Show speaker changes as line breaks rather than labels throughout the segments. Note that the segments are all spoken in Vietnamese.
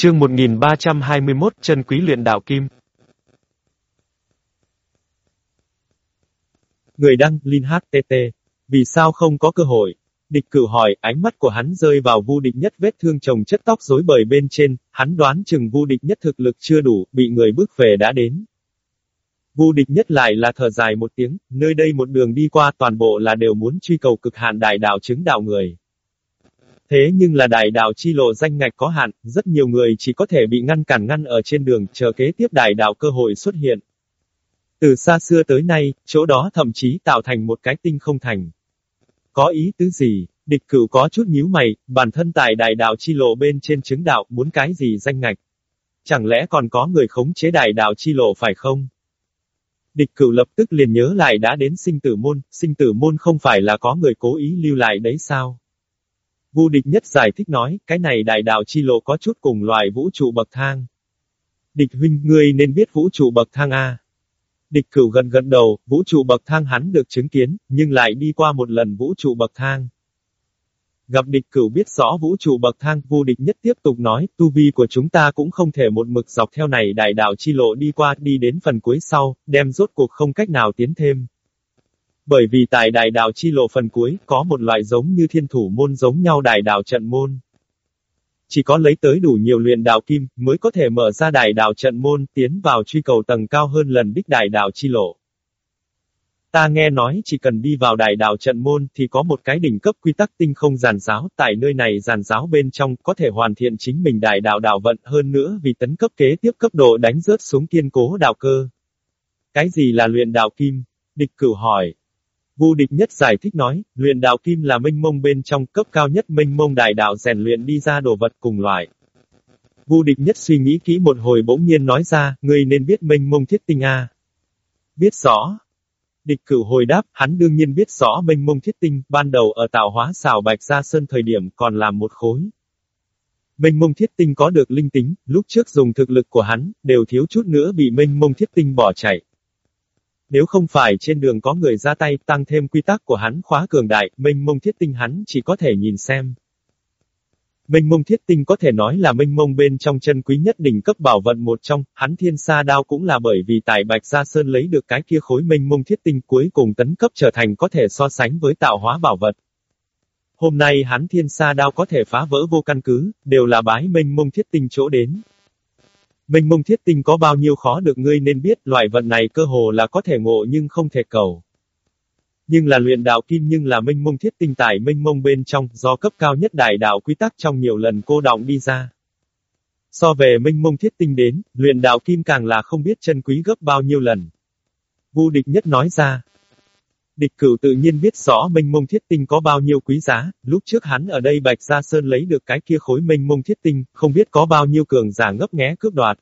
Chương 1321 Chân Quý Luyện Đạo Kim
Người đăng, Linh HTT. Vì sao không có cơ hội? Địch cử hỏi, ánh mắt của hắn rơi vào vu địch nhất vết thương chồng chất tóc rối bời bên trên, hắn đoán chừng vu địch nhất thực lực chưa đủ, bị người bước về đã đến. Vu địch nhất lại là thở dài một tiếng, nơi đây một đường đi qua toàn bộ là đều muốn truy cầu cực hạn đại đạo chứng đạo người. Thế nhưng là đại đạo chi lộ danh ngạch có hạn, rất nhiều người chỉ có thể bị ngăn cản ngăn ở trên đường, chờ kế tiếp đại đạo cơ hội xuất hiện. Từ xa xưa tới nay, chỗ đó thậm chí tạo thành một cái tinh không thành. Có ý tứ gì, địch cửu có chút nhíu mày, bản thân tại đại đạo chi lộ bên trên chứng đạo, muốn cái gì danh ngạch. Chẳng lẽ còn có người khống chế đại đạo chi lộ phải không? Địch cửu lập tức liền nhớ lại đã đến sinh tử môn, sinh tử môn không phải là có người cố ý lưu lại đấy sao? Vu địch nhất giải thích nói, cái này đại đạo chi lộ có chút cùng loại vũ trụ bậc thang. Địch huynh, ngươi nên biết vũ trụ bậc thang A. Địch cửu gần gần đầu, vũ trụ bậc thang hắn được chứng kiến, nhưng lại đi qua một lần vũ trụ bậc thang. Gặp địch cửu biết rõ vũ trụ bậc thang, vô địch nhất tiếp tục nói, tu vi của chúng ta cũng không thể một mực dọc theo này đại đạo chi lộ đi qua, đi đến phần cuối sau, đem rốt cuộc không cách nào tiến thêm. Bởi vì tại đại đạo chi lộ phần cuối, có một loại giống như thiên thủ môn giống nhau đại đạo trận môn. Chỉ có lấy tới đủ nhiều luyện đạo kim, mới có thể mở ra đại đạo trận môn, tiến vào truy cầu tầng cao hơn lần đích đại đạo chi lộ. Ta nghe nói chỉ cần đi vào đại đạo trận môn thì có một cái đỉnh cấp quy tắc tinh không giàn giáo, tại nơi này giàn giáo bên trong có thể hoàn thiện chính mình đại đạo đạo vận hơn nữa vì tấn cấp kế tiếp cấp độ đánh rớt xuống kiên cố đạo cơ. Cái gì là luyện đạo kim? Địch cửu hỏi. Vu địch nhất giải thích nói, luyện đạo kim là minh mông bên trong cấp cao nhất minh mông đại đạo rèn luyện đi ra đồ vật cùng loại. Vu địch nhất suy nghĩ kỹ một hồi bỗng nhiên nói ra, ngươi nên biết minh mông thiết tinh A. Biết rõ. Địch cửu hồi đáp, hắn đương nhiên biết rõ minh mông thiết tinh, ban đầu ở tạo hóa xảo bạch ra sơn thời điểm còn làm một khối. Minh mông thiết tinh có được linh tính, lúc trước dùng thực lực của hắn, đều thiếu chút nữa bị minh mông thiết tinh bỏ chạy. Nếu không phải trên đường có người ra tay tăng thêm quy tắc của hắn khóa cường đại, minh mông thiết tinh hắn chỉ có thể nhìn xem. Minh mông thiết tinh có thể nói là minh mông bên trong chân quý nhất đỉnh cấp bảo vận một trong, hắn thiên sa đao cũng là bởi vì tại Bạch Gia Sơn lấy được cái kia khối minh mông thiết tinh cuối cùng tấn cấp trở thành có thể so sánh với tạo hóa bảo vật. Hôm nay hắn thiên sa đao có thể phá vỡ vô căn cứ, đều là bái minh mông thiết tinh chỗ đến. Minh mông thiết tinh có bao nhiêu khó được ngươi nên biết, loại vận này cơ hồ là có thể ngộ nhưng không thể cầu. Nhưng là luyện đạo kim nhưng là minh mông thiết tinh tải minh mông bên trong, do cấp cao nhất đại đạo quy tắc trong nhiều lần cô động đi ra. So về minh mông thiết tinh đến, luyện đạo kim càng là không biết chân quý gấp bao nhiêu lần. Vu địch nhất nói ra. Địch cửu tự nhiên biết rõ minh mông thiết tinh có bao nhiêu quý giá, lúc trước hắn ở đây Bạch Gia Sơn lấy được cái kia khối minh mông thiết tinh, không biết có bao nhiêu cường giả ngấp nghé cướp đoạt.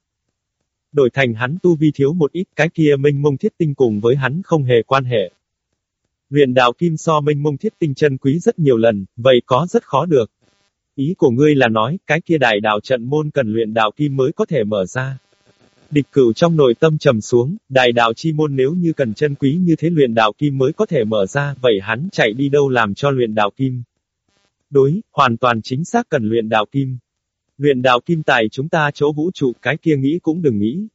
Đổi thành hắn tu vi thiếu một ít, cái kia minh mông thiết tinh cùng với hắn không hề quan hệ. Luyện đạo kim so minh mông thiết tinh chân quý rất nhiều lần, vậy có rất khó được. Ý của ngươi là nói, cái kia đại đạo trận môn cần luyện đạo kim mới có thể mở ra. Địch cửu trong nội tâm trầm xuống, đại đạo chi môn nếu như cần chân quý như thế luyện đạo kim mới có thể mở ra, vậy hắn chạy đi đâu làm cho luyện đạo kim? Đối, hoàn toàn chính xác cần luyện đạo kim. Luyện đạo kim tài chúng ta chỗ vũ trụ, cái kia nghĩ cũng đừng nghĩ.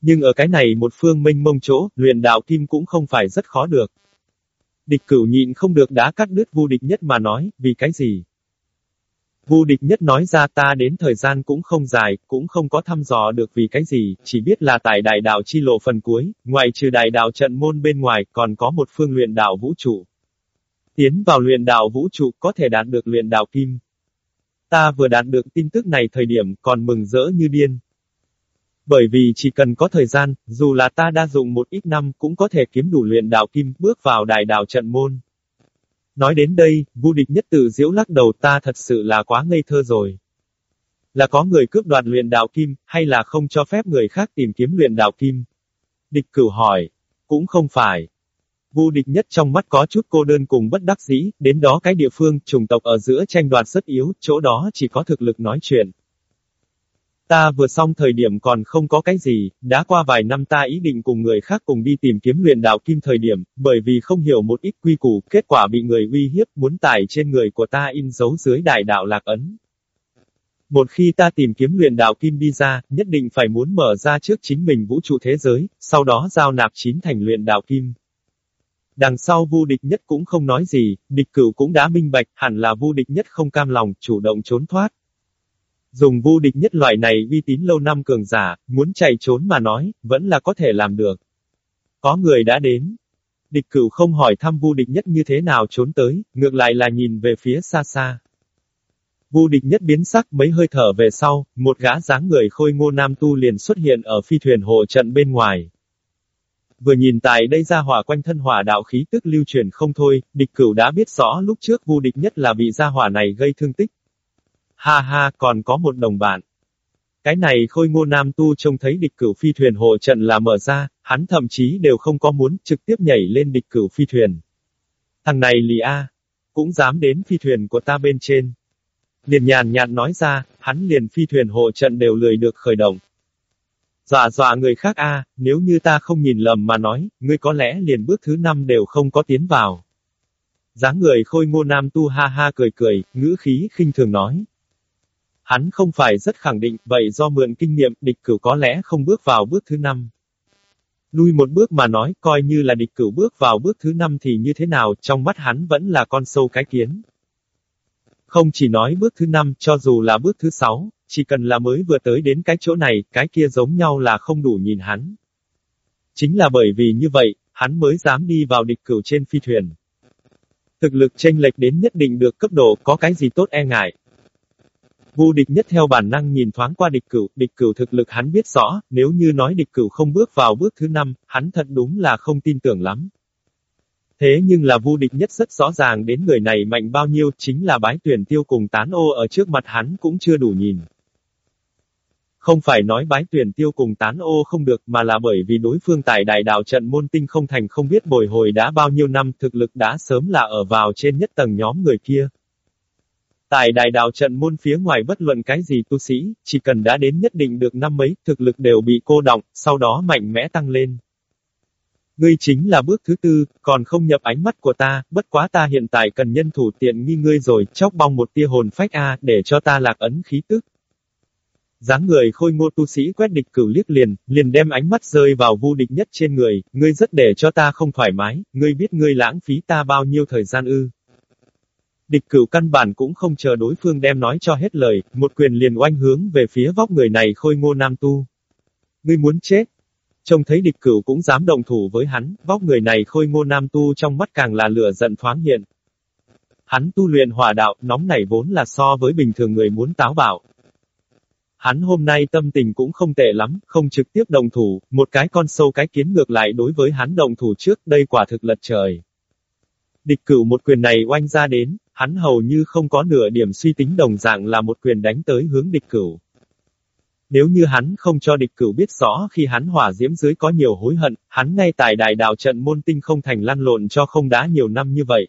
Nhưng ở cái này một phương minh mông chỗ, luyện đạo kim cũng không phải rất khó được. Địch cửu nhịn không được đá cắt đứt vu địch nhất mà nói, vì cái gì? Vu địch nhất nói ra ta đến thời gian cũng không dài, cũng không có thăm dò được vì cái gì, chỉ biết là tại đại đạo chi lộ phần cuối, ngoài trừ đại đạo trận môn bên ngoài, còn có một phương luyện đạo vũ trụ. Tiến vào luyện đạo vũ trụ có thể đạt được luyện đạo kim. Ta vừa đạt được tin tức này thời điểm còn mừng rỡ như điên. Bởi vì chỉ cần có thời gian, dù là ta đa dụng một ít năm cũng có thể kiếm đủ luyện đạo kim, bước vào đại đạo trận môn. Nói đến đây, vu địch nhất tự diễu lắc đầu ta thật sự là quá ngây thơ rồi. Là có người cướp đoạt luyện đạo kim, hay là không cho phép người khác tìm kiếm luyện đạo kim? Địch cửu hỏi. Cũng không phải. Vu địch nhất trong mắt có chút cô đơn cùng bất đắc dĩ, đến đó cái địa phương, chủng tộc ở giữa tranh đoạt rất yếu, chỗ đó chỉ có thực lực nói chuyện. Ta vừa xong thời điểm còn không có cái gì, đã qua vài năm ta ý định cùng người khác cùng đi tìm kiếm luyện đạo kim thời điểm, bởi vì không hiểu một ít quy củ, kết quả bị người uy hiếp muốn tải trên người của ta in dấu dưới đại đạo lạc ấn. Một khi ta tìm kiếm luyện đạo kim đi ra, nhất định phải muốn mở ra trước chính mình vũ trụ thế giới, sau đó giao nạp chín thành luyện đạo kim. Đằng sau vu địch nhất cũng không nói gì, địch cửu cũng đã minh bạch, hẳn là vu địch nhất không cam lòng, chủ động trốn thoát. Dùng vu địch nhất loại này uy tín lâu năm cường giả, muốn chạy trốn mà nói, vẫn là có thể làm được. Có người đã đến. Địch cửu không hỏi thăm vu địch nhất như thế nào trốn tới, ngược lại là nhìn về phía xa xa. Vu địch nhất biến sắc mấy hơi thở về sau, một gã dáng người khôi ngô nam tu liền xuất hiện ở phi thuyền hộ trận bên ngoài. Vừa nhìn tại đây ra hỏa quanh thân hỏa đạo khí tức lưu truyền không thôi, địch cửu đã biết rõ lúc trước vu địch nhất là bị gia hỏa này gây thương tích. Ha ha, còn có một đồng bạn. Cái này khôi ngô nam tu trông thấy địch cửu phi thuyền hộ trận là mở ra, hắn thậm chí đều không có muốn trực tiếp nhảy lên địch cửu phi thuyền. Thằng này lì a, cũng dám đến phi thuyền của ta bên trên. Liền nhàn nhạt nói ra, hắn liền phi thuyền hộ trận đều lười được khởi động. Dọa dọa người khác a, nếu như ta không nhìn lầm mà nói, ngươi có lẽ liền bước thứ năm đều không có tiến vào. dáng người khôi ngô nam tu ha ha cười cười, ngữ khí khinh thường nói. Hắn không phải rất khẳng định, vậy do mượn kinh nghiệm, địch cửu có lẽ không bước vào bước thứ năm. Lui một bước mà nói, coi như là địch cửu bước vào bước thứ năm thì như thế nào, trong mắt hắn vẫn là con sâu cái kiến. Không chỉ nói bước thứ năm, cho dù là bước thứ sáu, chỉ cần là mới vừa tới đến cái chỗ này, cái kia giống nhau là không đủ nhìn hắn. Chính là bởi vì như vậy, hắn mới dám đi vào địch cửu trên phi thuyền. Thực lực chênh lệch đến nhất định được cấp độ, có cái gì tốt e ngại. Vu địch nhất theo bản năng nhìn thoáng qua địch cửu, địch cửu thực lực hắn biết rõ, nếu như nói địch cửu không bước vào bước thứ năm, hắn thật đúng là không tin tưởng lắm. Thế nhưng là vu địch nhất rất rõ ràng đến người này mạnh bao nhiêu, chính là bái tuyển tiêu cùng tán ô ở trước mặt hắn cũng chưa đủ nhìn. Không phải nói bái tuyển tiêu cùng tán ô không được mà là bởi vì đối phương tại đại đạo trận môn tinh không thành không biết bồi hồi đã bao nhiêu năm thực lực đã sớm là ở vào trên nhất tầng nhóm người kia. Tại đại đạo trận môn phía ngoài bất luận cái gì tu sĩ, chỉ cần đã đến nhất định được năm mấy, thực lực đều bị cô động, sau đó mạnh mẽ tăng lên. Ngươi chính là bước thứ tư, còn không nhập ánh mắt của ta, bất quá ta hiện tại cần nhân thủ tiện nghi ngươi rồi, chóc bong một tia hồn phách A, để cho ta lạc ấn khí tức dáng người khôi ngô tu sĩ quét địch cửu liếc liền, liền đem ánh mắt rơi vào vu địch nhất trên người, ngươi rất để cho ta không thoải mái, ngươi biết ngươi lãng phí ta bao nhiêu thời gian ư. Địch cửu căn bản cũng không chờ đối phương đem nói cho hết lời, một quyền liền oanh hướng về phía vóc người này khôi ngô nam tu. Ngươi muốn chết. Trông thấy địch cửu cũng dám đồng thủ với hắn, vóc người này khôi ngô nam tu trong mắt càng là lửa giận thoáng hiện. Hắn tu luyện hỏa đạo, nóng nảy vốn là so với bình thường người muốn táo bạo, Hắn hôm nay tâm tình cũng không tệ lắm, không trực tiếp đồng thủ, một cái con sâu cái kiến ngược lại đối với hắn đồng thủ trước, đây quả thực lật trời. Địch cửu một quyền này oanh ra đến, hắn hầu như không có nửa điểm suy tính đồng dạng là một quyền đánh tới hướng địch cửu. Nếu như hắn không cho địch cửu biết rõ khi hắn hỏa diễm dưới có nhiều hối hận, hắn ngay tại đại đạo trận môn tinh không thành lăn lộn cho không đá nhiều năm như vậy.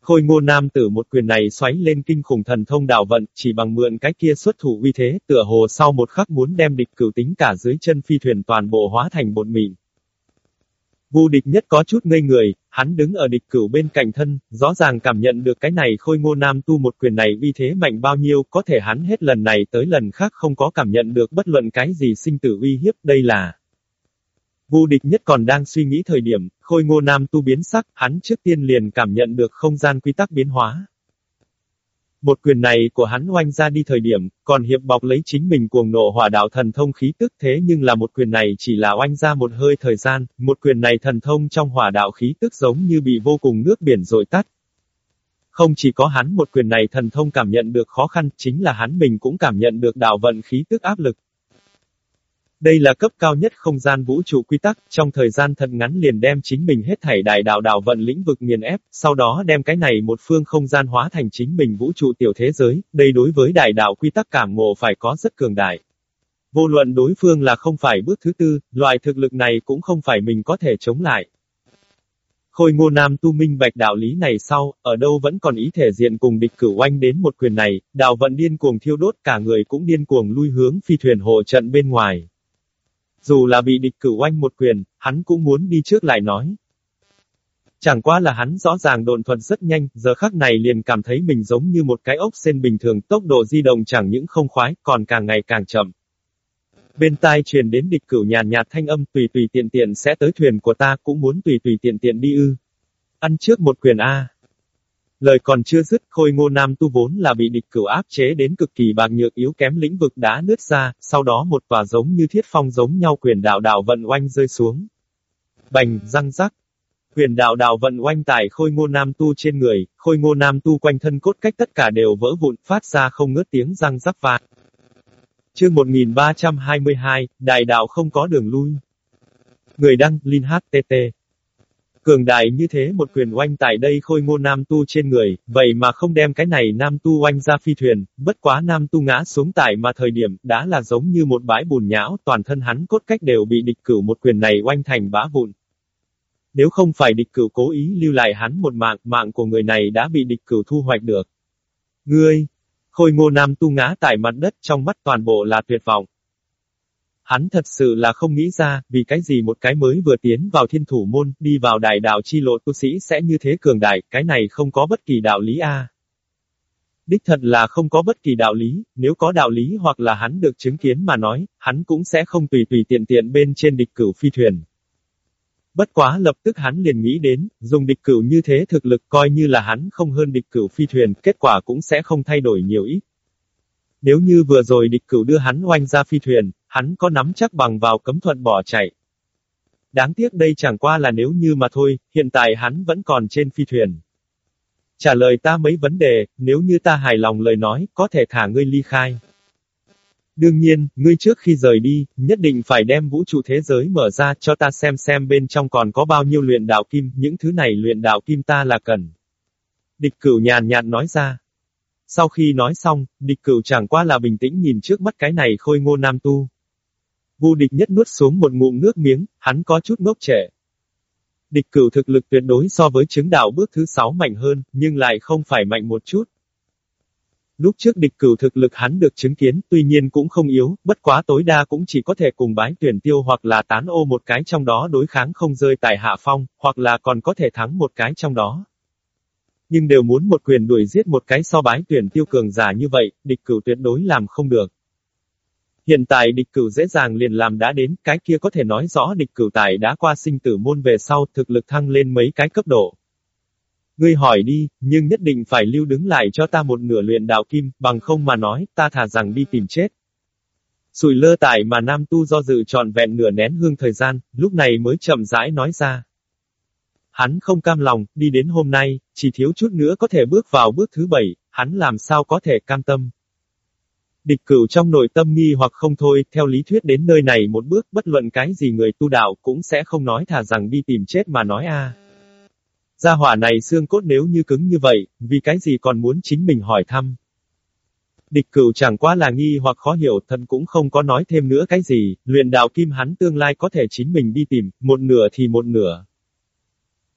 Khôi ngô nam tử một quyền này xoáy lên kinh khủng thần thông đạo vận, chỉ bằng mượn cái kia xuất thủ uy thế, tựa hồ sau một khắc muốn đem địch cửu tính cả dưới chân phi thuyền toàn bộ hóa thành bột mịn. Vu địch nhất có chút ngây người, hắn đứng ở địch cửu bên cạnh thân, rõ ràng cảm nhận được cái này khôi ngô nam tu một quyền này uy thế mạnh bao nhiêu, có thể hắn hết lần này tới lần khác không có cảm nhận được bất luận cái gì sinh tử uy hiếp, đây là Vu địch nhất còn đang suy nghĩ thời điểm, khôi ngô nam tu biến sắc, hắn trước tiên liền cảm nhận được không gian quy tắc biến hóa. Một quyền này của hắn oanh ra đi thời điểm, còn hiệp bọc lấy chính mình cuồng nộ hỏa đạo thần thông khí tức thế nhưng là một quyền này chỉ là oanh ra một hơi thời gian, một quyền này thần thông trong hỏa đạo khí tức giống như bị vô cùng nước biển dội tắt. Không chỉ có hắn một quyền này thần thông cảm nhận được khó khăn, chính là hắn mình cũng cảm nhận được đạo vận khí tức áp lực. Đây là cấp cao nhất không gian vũ trụ quy tắc, trong thời gian thật ngắn liền đem chính mình hết thảy đại đạo đạo vận lĩnh vực nghiền ép, sau đó đem cái này một phương không gian hóa thành chính mình vũ trụ tiểu thế giới, đây đối với đại đạo quy tắc cảm ngộ phải có rất cường đại. Vô luận đối phương là không phải bước thứ tư, loại thực lực này cũng không phải mình có thể chống lại. Khôi ngô nam tu minh bạch đạo lý này sau, ở đâu vẫn còn ý thể diện cùng địch cử oanh đến một quyền này, đạo vận điên cuồng thiêu đốt cả người cũng điên cuồng lui hướng phi thuyền hộ trận bên ngoài. Dù là bị địch cử oanh một quyền, hắn cũng muốn đi trước lại nói. Chẳng qua là hắn rõ ràng độn thuật rất nhanh, giờ khắc này liền cảm thấy mình giống như một cái ốc sen bình thường, tốc độ di động chẳng những không khoái, còn càng ngày càng chậm. Bên tai truyền đến địch cửu nhàn nhạt thanh âm tùy tùy tiện tiện sẽ tới thuyền của ta cũng muốn tùy tùy tiện tiện đi ư. Ăn trước một quyền A. Lời còn chưa dứt, khôi ngô nam tu vốn là bị địch cửu áp chế đến cực kỳ bạc nhược yếu kém lĩnh vực đã nứt ra, sau đó một quả giống như thiết phong giống nhau quyền đạo đạo vận oanh rơi xuống. Bành, răng rắc. Quyền đạo đạo vận oanh tải khôi ngô nam tu trên người, khôi ngô nam tu quanh thân cốt cách tất cả đều vỡ vụn, phát ra không ngớt tiếng răng rắc vàng. Chương 1322, Đại đạo không có đường lui. Người đăng, Linh HTT. Cường đại như thế một quyền oanh tại đây khôi ngô nam tu trên người, vậy mà không đem cái này nam tu oanh ra phi thuyền, bất quá nam tu ngã xuống tại mà thời điểm, đã là giống như một bãi bùn nhão, toàn thân hắn cốt cách đều bị địch cửu một quyền này oanh thành bã vụn. Nếu không phải địch cửu cố ý lưu lại hắn một mạng, mạng của người này đã bị địch cửu thu hoạch được. Ngươi, khôi ngô nam tu ngã tại mặt đất trong mắt toàn bộ là tuyệt vọng. Hắn thật sự là không nghĩ ra, vì cái gì một cái mới vừa tiến vào thiên thủ môn, đi vào đại đạo chi lộ tu sĩ sẽ như thế cường đại, cái này không có bất kỳ đạo lý a. Đích thật là không có bất kỳ đạo lý, nếu có đạo lý hoặc là hắn được chứng kiến mà nói, hắn cũng sẽ không tùy tùy tiện tiện bên trên địch cửu phi thuyền. Bất quá lập tức hắn liền nghĩ đến, dùng địch cửu như thế thực lực coi như là hắn không hơn địch cửu phi thuyền, kết quả cũng sẽ không thay đổi nhiều ít. Nếu như vừa rồi địch cửu đưa hắn oanh ra phi thuyền, hắn có nắm chắc bằng vào cấm thuận bỏ chạy. Đáng tiếc đây chẳng qua là nếu như mà thôi, hiện tại hắn vẫn còn trên phi thuyền. Trả lời ta mấy vấn đề, nếu như ta hài lòng lời nói, có thể thả ngươi ly khai. Đương nhiên, ngươi trước khi rời đi, nhất định phải đem vũ trụ thế giới mở ra cho ta xem xem bên trong còn có bao nhiêu luyện đạo kim, những thứ này luyện đạo kim ta là cần. Địch cửu nhàn nhạt nói ra. Sau khi nói xong, địch cửu chẳng qua là bình tĩnh nhìn trước mắt cái này khôi ngô nam tu. Vu địch nhất nuốt xuống một ngụm nước miếng, hắn có chút ngốc trẻ. Địch cửu thực lực tuyệt đối so với chứng đạo bước thứ sáu mạnh hơn, nhưng lại không phải mạnh một chút. Lúc trước địch cửu thực lực hắn được chứng kiến, tuy nhiên cũng không yếu, bất quá tối đa cũng chỉ có thể cùng bái tuyển tiêu hoặc là tán ô một cái trong đó đối kháng không rơi tại hạ phong, hoặc là còn có thể thắng một cái trong đó. Nhưng đều muốn một quyền đuổi giết một cái so bái tuyển tiêu cường giả như vậy, địch cửu tuyệt đối làm không được. Hiện tại địch cửu dễ dàng liền làm đã đến, cái kia có thể nói rõ địch cửu tài đã qua sinh tử môn về sau, thực lực thăng lên mấy cái cấp độ. Ngươi hỏi đi, nhưng nhất định phải lưu đứng lại cho ta một nửa luyện đạo kim, bằng không mà nói, ta thà rằng đi tìm chết. Sùi lơ tại mà nam tu do dự tròn vẹn nửa nén hương thời gian, lúc này mới chậm rãi nói ra. Hắn không cam lòng, đi đến hôm nay, chỉ thiếu chút nữa có thể bước vào bước thứ bảy, hắn làm sao có thể cam tâm. Địch cửu trong nội tâm nghi hoặc không thôi, theo lý thuyết đến nơi này một bước bất luận cái gì người tu đạo cũng sẽ không nói thà rằng đi tìm chết mà nói a. Gia hỏa này xương cốt nếu như cứng như vậy, vì cái gì còn muốn chính mình hỏi thăm. Địch cửu chẳng qua là nghi hoặc khó hiểu, thân cũng không có nói thêm nữa cái gì, luyện đạo kim hắn tương lai có thể chính mình đi tìm, một nửa thì một nửa.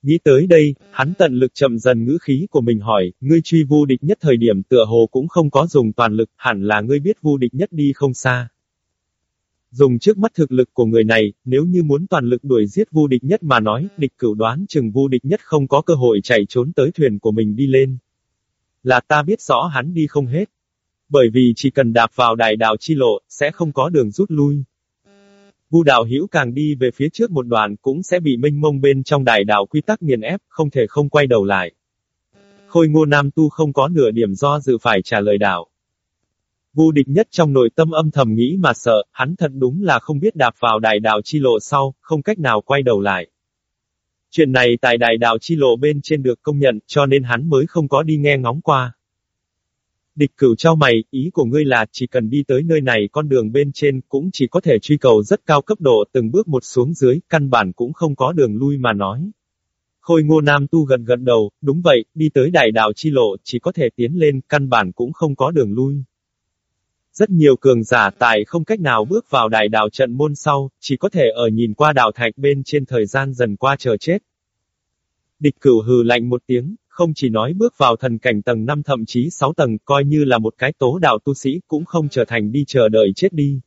Nghĩ tới đây, hắn tận lực chậm dần ngữ khí của mình hỏi, ngươi truy vu địch nhất thời điểm tựa hồ cũng không có dùng toàn lực, hẳn là ngươi biết vu địch nhất đi không xa. Dùng trước mắt thực lực của người này, nếu như muốn toàn lực đuổi giết vu địch nhất mà nói, địch cửu đoán chừng vu địch nhất không có cơ hội chạy trốn tới thuyền của mình đi lên. Là ta biết rõ hắn đi không hết. Bởi vì chỉ cần đạp vào đại đạo chi lộ, sẽ không có đường rút lui. Vu đạo hữu càng đi về phía trước một đoạn cũng sẽ bị minh mông bên trong đại đạo quy tắc nghiền ép, không thể không quay đầu lại. Khôi ngô nam tu không có nửa điểm do dự phải trả lời đạo. Vu địch nhất trong nội tâm âm thầm nghĩ mà sợ, hắn thật đúng là không biết đạp vào đại đạo chi lộ sau, không cách nào quay đầu lại. Chuyện này tại đại đạo chi lộ bên trên được công nhận, cho nên hắn mới không có đi nghe ngóng qua. Địch cửu trao mày, ý của ngươi là chỉ cần đi tới nơi này con đường bên trên cũng chỉ có thể truy cầu rất cao cấp độ từng bước một xuống dưới, căn bản cũng không có đường lui mà nói. Khôi ngô nam tu gần gần đầu, đúng vậy, đi tới đại đạo chi lộ chỉ có thể tiến lên, căn bản cũng không có đường lui. Rất nhiều cường giả tài không cách nào bước vào đại đạo trận môn sau, chỉ có thể ở nhìn qua đảo thạch bên trên thời gian dần qua chờ chết. Địch cửu hừ lạnh một tiếng, không chỉ nói bước vào thần cảnh tầng 5 thậm chí 6 tầng, coi như là một cái tố đạo tu sĩ cũng không trở thành đi chờ đợi chết đi.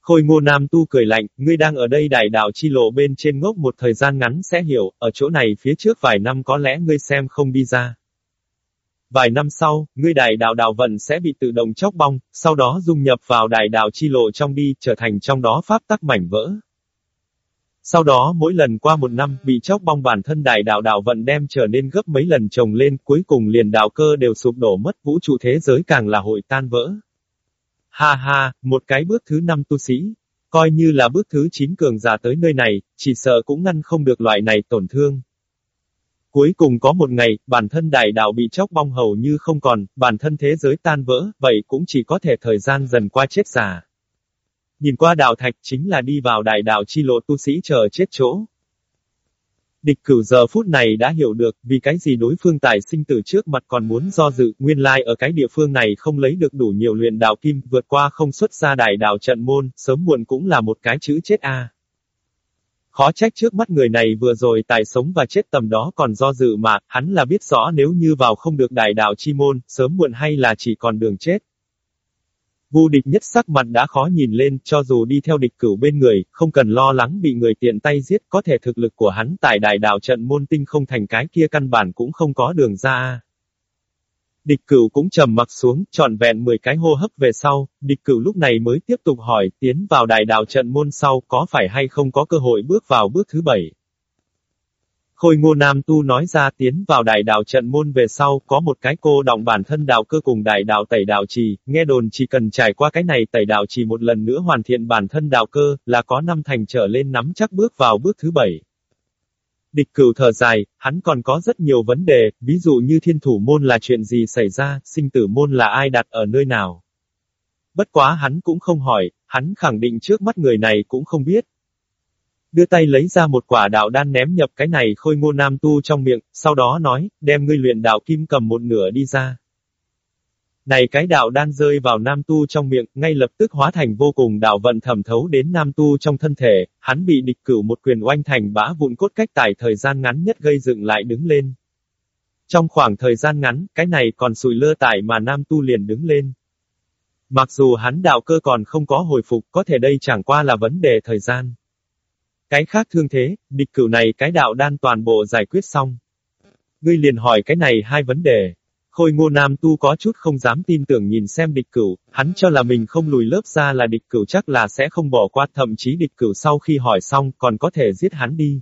Khôi ngô nam tu cười lạnh, ngươi đang ở đây đại đạo chi lộ bên trên ngốc một thời gian ngắn sẽ hiểu, ở chỗ này phía trước vài năm có lẽ ngươi xem không đi ra. Vài năm sau, ngươi đại đạo đạo vận sẽ bị tự động chóc bong, sau đó dung nhập vào đại đạo chi lộ trong đi, trở thành trong đó pháp tắc mảnh vỡ. Sau đó mỗi lần qua một năm, bị chóc bong bản thân đại đạo đạo vận đem trở nên gấp mấy lần chồng lên, cuối cùng liền đạo cơ đều sụp đổ mất, vũ trụ thế giới càng là hội tan vỡ. Ha ha, một cái bước thứ năm tu sĩ. Coi như là bước thứ chín cường giả tới nơi này, chỉ sợ cũng ngăn không được loại này tổn thương. Cuối cùng có một ngày, bản thân đại đạo bị chóc bong hầu như không còn, bản thân thế giới tan vỡ, vậy cũng chỉ có thể thời gian dần qua chết già. Nhìn qua đạo thạch chính là đi vào đại đạo chi lộ tu sĩ chờ chết chỗ. Địch cửu giờ phút này đã hiểu được, vì cái gì đối phương tài sinh tử trước mặt còn muốn do dự, nguyên lai ở cái địa phương này không lấy được đủ nhiều luyện đạo kim, vượt qua không xuất ra đại đạo trận môn, sớm muộn cũng là một cái chữ chết a. Khó trách trước mắt người này vừa rồi tài sống và chết tầm đó còn do dự mà, hắn là biết rõ nếu như vào không được đại đạo chi môn, sớm muộn hay là chỉ còn đường chết. Vu địch nhất sắc mặt đã khó nhìn lên, cho dù đi theo địch cửu bên người, không cần lo lắng bị người tiện tay giết, có thể thực lực của hắn tại đại đạo trận môn tinh không thành cái kia căn bản cũng không có đường ra. Địch cửu cũng trầm mặc xuống, trọn vẹn 10 cái hô hấp về sau, địch cửu lúc này mới tiếp tục hỏi, tiến vào đại đạo trận môn sau, có phải hay không có cơ hội bước vào bước thứ bảy. Khôi ngô nam tu nói ra tiến vào đại đạo trận môn về sau, có một cái cô động bản thân đạo cơ cùng đại đạo tẩy đạo trì, nghe đồn chỉ cần trải qua cái này tẩy đạo trì một lần nữa hoàn thiện bản thân đạo cơ, là có năm thành trở lên nắm chắc bước vào bước thứ bảy. Địch cửu thở dài, hắn còn có rất nhiều vấn đề, ví dụ như thiên thủ môn là chuyện gì xảy ra, sinh tử môn là ai đặt ở nơi nào. Bất quá hắn cũng không hỏi, hắn khẳng định trước mắt người này cũng không biết, đưa tay lấy ra một quả đạo đan ném nhập cái này khôi ngô nam tu trong miệng, sau đó nói, đem ngươi luyện đạo kim cầm một nửa đi ra. Này cái đạo đan rơi vào nam tu trong miệng, ngay lập tức hóa thành vô cùng đạo vận thẩm thấu đến nam tu trong thân thể, hắn bị địch cửu một quyền oanh thành bã vụn cốt cách tải thời gian ngắn nhất gây dựng lại đứng lên. Trong khoảng thời gian ngắn, cái này còn sùi lơ tải mà nam tu liền đứng lên. Mặc dù hắn đạo cơ còn không có hồi phục, có thể đây chẳng qua là vấn đề thời gian. Cái khác thương thế, địch cửu này cái đạo đan toàn bộ giải quyết xong. Ngươi liền hỏi cái này hai vấn đề. Khôi ngô nam tu có chút không dám tin tưởng nhìn xem địch cửu, hắn cho là mình không lùi lớp ra là địch cửu chắc là sẽ không bỏ qua thậm chí địch cửu sau khi hỏi xong còn có thể giết hắn đi.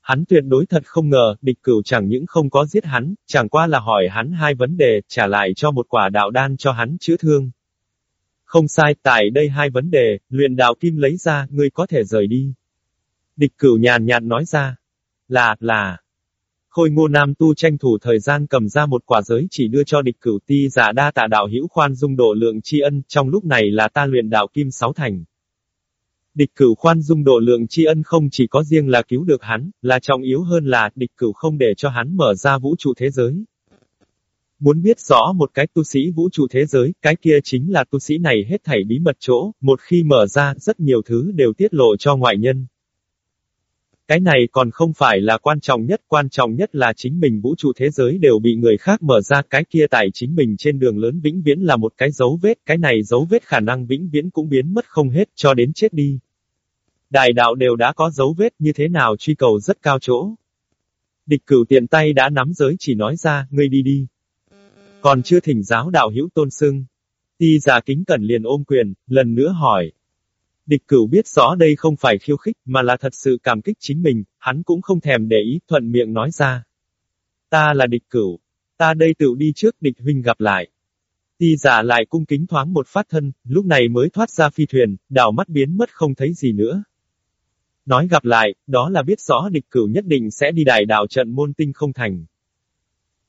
Hắn tuyệt đối thật không ngờ, địch cửu chẳng những không có giết hắn, chẳng qua là hỏi hắn hai vấn đề, trả lại cho một quả đạo đan cho hắn chữa thương. Không sai, tại đây hai vấn đề, luyện đạo kim lấy ra, ngươi có thể rời đi. Địch cửu nhàn nhạt nói ra. Là, là. Khôi ngô nam tu tranh thủ thời gian cầm ra một quả giới chỉ đưa cho địch cửu ti giả đa tạ đạo hữu khoan dung độ lượng tri ân, trong lúc này là ta luyện đạo kim sáu thành. Địch cửu khoan dung độ lượng tri ân không chỉ có riêng là cứu được hắn, là trọng yếu hơn là, địch cửu không để cho hắn mở ra vũ trụ thế giới. Muốn biết rõ một cái tu sĩ vũ trụ thế giới, cái kia chính là tu sĩ này hết thảy bí mật chỗ, một khi mở ra, rất nhiều thứ đều tiết lộ cho ngoại nhân. Cái này còn không phải là quan trọng nhất, quan trọng nhất là chính mình vũ trụ thế giới đều bị người khác mở ra, cái kia tại chính mình trên đường lớn vĩnh viễn là một cái dấu vết, cái này dấu vết khả năng vĩnh viễn cũng biến mất không hết, cho đến chết đi. Đại đạo đều đã có dấu vết như thế nào truy cầu rất cao chỗ. Địch cửu tiện tay đã nắm giới chỉ nói ra, ngươi đi đi. Còn chưa thỉnh giáo đạo hữu tôn sưng. Ti giả kính cẩn liền ôm quyền, lần nữa hỏi, Địch cửu biết rõ đây không phải khiêu khích, mà là thật sự cảm kích chính mình, hắn cũng không thèm để ý, thuận miệng nói ra. Ta là địch cửu. Ta đây tự đi trước địch huynh gặp lại. Ti giả lại cung kính thoáng một phát thân, lúc này mới thoát ra phi thuyền, đảo mắt biến mất không thấy gì nữa. Nói gặp lại, đó là biết rõ địch cửu nhất định sẽ đi đài đảo trận môn tinh không thành.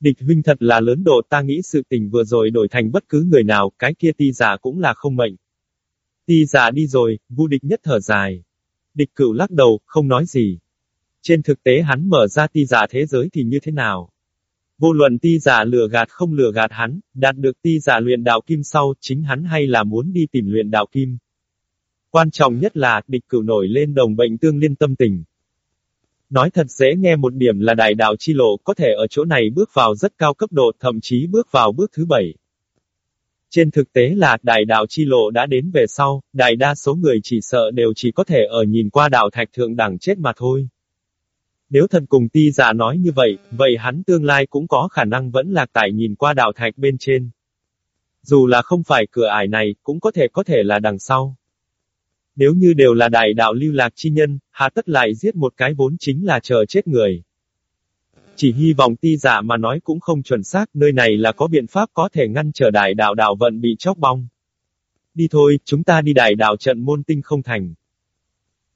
Địch huynh thật là lớn độ ta nghĩ sự tình vừa rồi đổi thành bất cứ người nào, cái kia ti giả cũng là không mệnh. Ti giả đi rồi, vu địch nhất thở dài. Địch cửu lắc đầu, không nói gì. Trên thực tế hắn mở ra ti giả thế giới thì như thế nào? Vô luận ti giả lừa gạt không lừa gạt hắn, đạt được ti giả luyện đạo kim sau, chính hắn hay là muốn đi tìm luyện đạo kim. Quan trọng nhất là, địch cửu nổi lên đồng bệnh tương liên tâm tình. Nói thật dễ nghe một điểm là đại đạo chi lộ có thể ở chỗ này bước vào rất cao cấp độ, thậm chí bước vào bước thứ bảy. Trên thực tế là, đại đạo chi lộ đã đến về sau, đại đa số người chỉ sợ đều chỉ có thể ở nhìn qua đạo thạch thượng đẳng chết mà thôi. Nếu thần cùng ti giả nói như vậy, vậy hắn tương lai cũng có khả năng vẫn lạc tại nhìn qua đạo thạch bên trên. Dù là không phải cửa ải này, cũng có thể có thể là đằng sau. Nếu như đều là đại đạo lưu lạc chi nhân, hà tất lại giết một cái vốn chính là chờ chết người. Chỉ hy vọng ti giả mà nói cũng không chuẩn xác, nơi này là có biện pháp có thể ngăn trở đại đạo đạo vận bị chóc bong. Đi thôi, chúng ta đi đại đạo trận môn tinh không thành.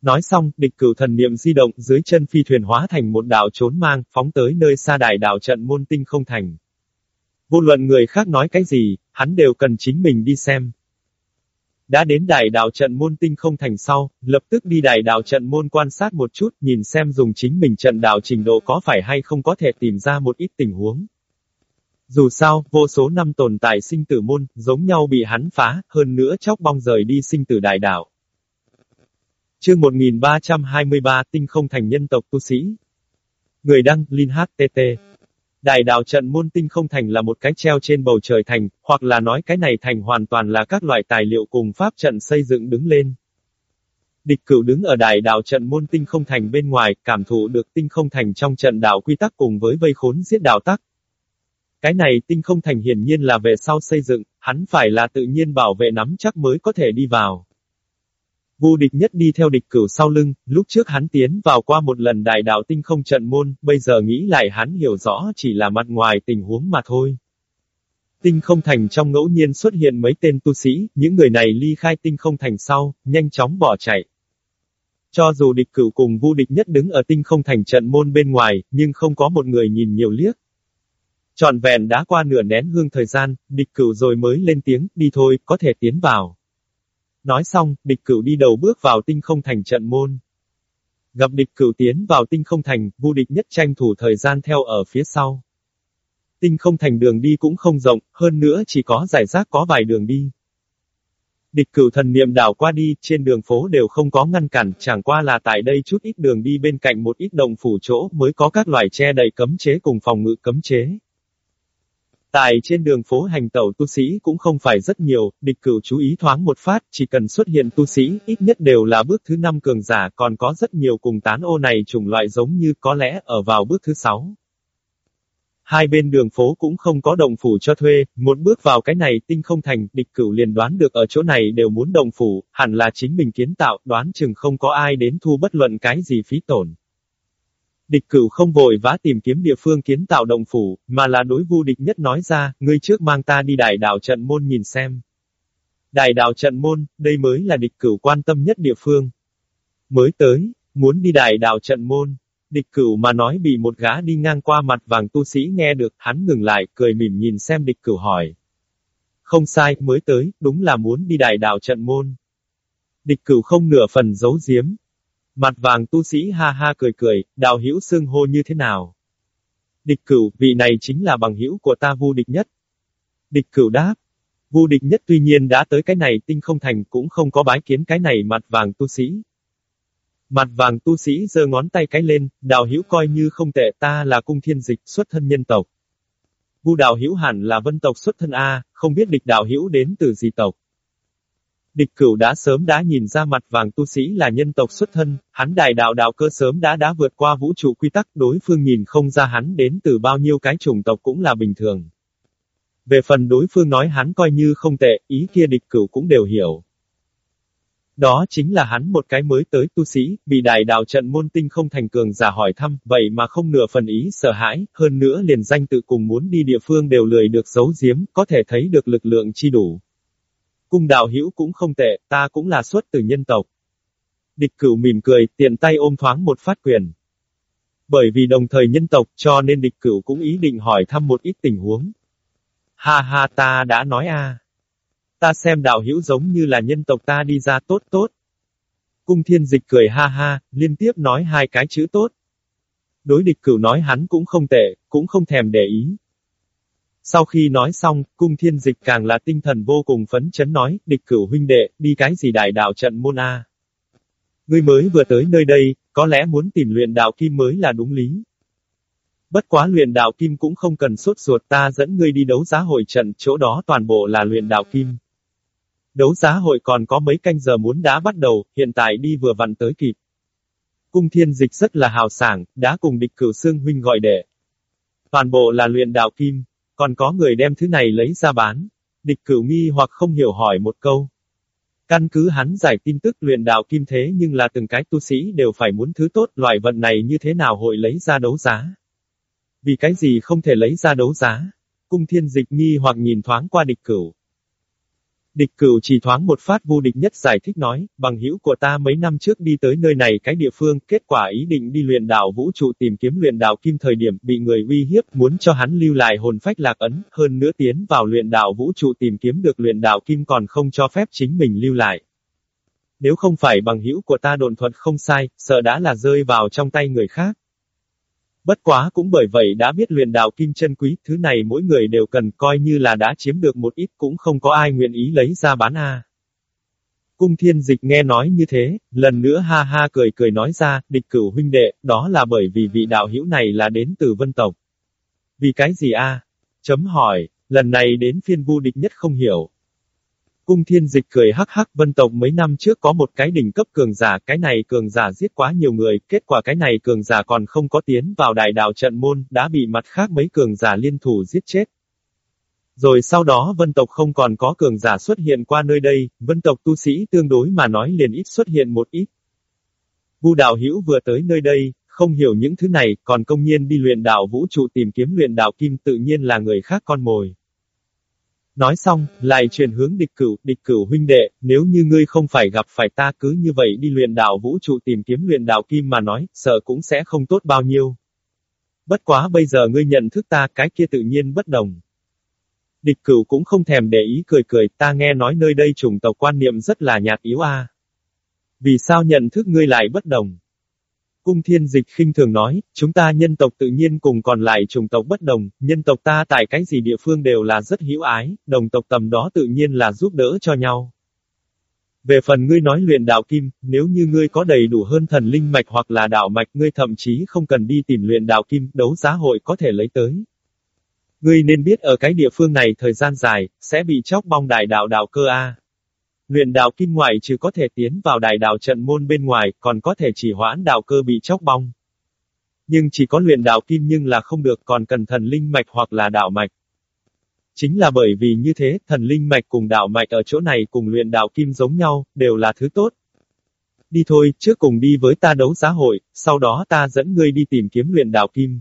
Nói xong, địch cửu thần niệm di động dưới chân phi thuyền hóa thành một đạo trốn mang, phóng tới nơi xa đại đạo trận môn tinh không thành. Vô luận người khác nói cái gì, hắn đều cần chính mình đi xem. Đã đến đại đạo trận môn tinh không thành sau, lập tức đi đại đạo trận môn quan sát một chút, nhìn xem dùng chính mình trận đạo trình độ có phải hay không có thể tìm ra một ít tình huống. Dù sao, vô số năm tồn tại sinh tử môn, giống nhau bị hắn phá, hơn nữa chóc bong rời đi sinh tử đại đạo. Chương 1323 Tinh không thành nhân tộc tu sĩ. Người đăng, Linh HTT. Đại đạo trận môn tinh không thành là một cái treo trên bầu trời thành, hoặc là nói cái này thành hoàn toàn là các loại tài liệu cùng pháp trận xây dựng đứng lên. Địch cửu đứng ở đại đạo trận môn tinh không thành bên ngoài, cảm thụ được tinh không thành trong trận đạo quy tắc cùng với vây khốn giết đạo tắc. Cái này tinh không thành hiển nhiên là về sau xây dựng, hắn phải là tự nhiên bảo vệ nắm chắc mới có thể đi vào. Vu địch nhất đi theo địch cửu sau lưng, lúc trước hắn tiến vào qua một lần đại đạo tinh không trận môn, bây giờ nghĩ lại hắn hiểu rõ chỉ là mặt ngoài tình huống mà thôi. Tinh không thành trong ngẫu nhiên xuất hiện mấy tên tu sĩ, những người này ly khai tinh không thành sau, nhanh chóng bỏ chạy. Cho dù địch cửu cùng vu địch nhất đứng ở tinh không thành trận môn bên ngoài, nhưng không có một người nhìn nhiều liếc. Trọn vẹn đã qua nửa nén hương thời gian, địch cửu rồi mới lên tiếng, đi thôi, có thể tiến vào. Nói xong, địch cửu đi đầu bước vào tinh không thành trận môn. Gặp địch cửu tiến vào tinh không thành, vu địch nhất tranh thủ thời gian theo ở phía sau. Tinh không thành đường đi cũng không rộng, hơn nữa chỉ có giải rác có vài đường đi. Địch cửu thần niệm đảo qua đi, trên đường phố đều không có ngăn cản, chẳng qua là tại đây chút ít đường đi bên cạnh một ít đồng phủ chỗ mới có các loại che đầy cấm chế cùng phòng ngự cấm chế. Tại trên đường phố hành tẩu tu sĩ cũng không phải rất nhiều, địch cửu chú ý thoáng một phát, chỉ cần xuất hiện tu sĩ, ít nhất đều là bước thứ năm cường giả, còn có rất nhiều cùng tán ô này chủng loại giống như có lẽ ở vào bước thứ sáu. Hai bên đường phố cũng không có đồng phủ cho thuê, muốn bước vào cái này tinh không thành, địch cửu liền đoán được ở chỗ này đều muốn đồng phủ, hẳn là chính mình kiến tạo, đoán chừng không có ai đến thu bất luận cái gì phí tổn. Địch cửu không vội vã tìm kiếm địa phương kiến tạo đồng phủ, mà là đối vu địch nhất nói ra, ngươi trước mang ta đi đại đảo trận môn nhìn xem. Đại đảo trận môn, đây mới là địch cửu quan tâm nhất địa phương. Mới tới, muốn đi đại đảo trận môn. Địch cửu mà nói bị một gã đi ngang qua mặt vàng tu sĩ nghe được, hắn ngừng lại, cười mỉm nhìn xem địch cửu hỏi. Không sai, mới tới, đúng là muốn đi đại đảo trận môn. Địch cửu không nửa phần giấu giếm, Mặt vàng tu sĩ ha ha cười cười, đào hữu xưng hô như thế nào? Địch cửu, vị này chính là bằng hữu của ta vu địch nhất. Địch cửu đáp. Vu địch nhất tuy nhiên đã tới cái này tinh không thành cũng không có bái kiến cái này mặt vàng tu sĩ. Mặt vàng tu sĩ giơ ngón tay cái lên, đào hữu coi như không tệ ta là cung thiên dịch xuất thân nhân tộc. Vu đào hữu hẳn là vân tộc xuất thân A, không biết địch đào hữu đến từ gì tộc. Địch cửu đã sớm đã nhìn ra mặt vàng tu sĩ là nhân tộc xuất thân, hắn đại đạo đạo cơ sớm đã đã vượt qua vũ trụ quy tắc, đối phương nhìn không ra hắn đến từ bao nhiêu cái chủng tộc cũng là bình thường. Về phần đối phương nói hắn coi như không tệ, ý kia địch cửu cũng đều hiểu. Đó chính là hắn một cái mới tới tu sĩ, bị đại đạo trận môn tinh không thành cường giả hỏi thăm, vậy mà không nửa phần ý sợ hãi, hơn nữa liền danh tự cùng muốn đi địa phương đều lười được giấu giếm, có thể thấy được lực lượng chi đủ. Cung đạo hữu cũng không tệ, ta cũng là xuất từ nhân tộc. Địch cửu mỉm cười, tiện tay ôm thoáng một phát quyền. Bởi vì đồng thời nhân tộc cho nên địch cửu cũng ý định hỏi thăm một ít tình huống. Ha ha ta đã nói a, Ta xem đạo hữu giống như là nhân tộc ta đi ra tốt tốt. Cung thiên dịch cười ha ha, liên tiếp nói hai cái chữ tốt. Đối địch cửu nói hắn cũng không tệ, cũng không thèm để ý. Sau khi nói xong, cung thiên dịch càng là tinh thần vô cùng phấn chấn nói, địch cửu huynh đệ, đi cái gì đại đạo trận môn A. Ngươi mới vừa tới nơi đây, có lẽ muốn tìm luyện đạo kim mới là đúng lý. Bất quá luyện đạo kim cũng không cần sốt ruột ta dẫn ngươi đi đấu giá hội trận, chỗ đó toàn bộ là luyện đạo kim. Đấu giá hội còn có mấy canh giờ muốn đã bắt đầu, hiện tại đi vừa vặn tới kịp. Cung thiên dịch rất là hào sảng, đã cùng địch cửu xương huynh gọi đệ. Toàn bộ là luyện đạo kim, còn có người đem thứ này lấy ra bán. Địch cửu nghi hoặc không hiểu hỏi một câu. Căn cứ hắn giải tin tức luyện đạo kim thế nhưng là từng cái tu sĩ đều phải muốn thứ tốt, loại vận này như thế nào hội lấy ra đấu giá. Vì cái gì không thể lấy ra đấu giá? Cung thiên dịch nghi hoặc nhìn thoáng qua địch cửu. Địch cửu chỉ thoáng một phát vô địch nhất giải thích nói, bằng hữu của ta mấy năm trước đi tới nơi này cái địa phương, kết quả ý định đi luyện đạo vũ trụ tìm kiếm luyện đạo kim thời điểm bị người uy hiếp, muốn cho hắn lưu lại hồn phách lạc ấn, hơn nữa tiến vào luyện đạo vũ trụ tìm kiếm được luyện đạo kim còn không cho phép chính mình lưu lại. Nếu không phải bằng hữu của ta đồn thuật không sai, sợ đã là rơi vào trong tay người khác. Bất quá cũng bởi vậy đã biết luyện đạo kim chân quý, thứ này mỗi người đều cần coi như là đã chiếm được một ít cũng không có ai nguyện ý lấy ra bán a. Cung thiên dịch nghe nói như thế, lần nữa ha ha cười cười nói ra, địch cửu huynh đệ, đó là bởi vì vị đạo hữu này là đến từ vân tộc. Vì cái gì a? Chấm hỏi, lần này đến phiên vu địch nhất không hiểu. Cung thiên dịch cười hắc hắc vân tộc mấy năm trước có một cái đỉnh cấp cường giả, cái này cường giả giết quá nhiều người, kết quả cái này cường giả còn không có tiến vào đại đạo trận môn, đã bị mặt khác mấy cường giả liên thủ giết chết. Rồi sau đó vân tộc không còn có cường giả xuất hiện qua nơi đây, vân tộc tu sĩ tương đối mà nói liền ít xuất hiện một ít. Vu đạo hữu vừa tới nơi đây, không hiểu những thứ này, còn công nhiên đi luyện đạo vũ trụ tìm kiếm luyện đạo kim tự nhiên là người khác con mồi. Nói xong, lại chuyển hướng địch cửu, địch cửu huynh đệ, nếu như ngươi không phải gặp phải ta cứ như vậy đi luyện đạo vũ trụ tìm kiếm luyện đạo kim mà nói, sợ cũng sẽ không tốt bao nhiêu. Bất quá bây giờ ngươi nhận thức ta cái kia tự nhiên bất đồng. Địch cửu cũng không thèm để ý cười cười, ta nghe nói nơi đây chủng tộc quan niệm rất là nhạt yếu a. Vì sao nhận thức ngươi lại bất đồng? Cung thiên dịch khinh thường nói, chúng ta nhân tộc tự nhiên cùng còn lại chủng tộc bất đồng, nhân tộc ta tại cái gì địa phương đều là rất hữu ái, đồng tộc tầm đó tự nhiên là giúp đỡ cho nhau. Về phần ngươi nói luyện đạo kim, nếu như ngươi có đầy đủ hơn thần linh mạch hoặc là đạo mạch ngươi thậm chí không cần đi tìm luyện đạo kim, đấu giá hội có thể lấy tới. Ngươi nên biết ở cái địa phương này thời gian dài, sẽ bị chóc bong đại đạo đạo cơ A. Luyện đạo kim ngoại trừ có thể tiến vào đại đạo trận môn bên ngoài, còn có thể chỉ hoãn đạo cơ bị chóc bong. Nhưng chỉ có luyện đạo kim nhưng là không được còn cần thần linh mạch hoặc là đạo mạch. Chính là bởi vì như thế, thần linh mạch cùng đạo mạch ở chỗ này cùng luyện đạo kim giống nhau, đều là thứ tốt. Đi thôi, trước cùng đi với ta đấu giá hội, sau đó ta dẫn ngươi đi tìm kiếm luyện đạo kim.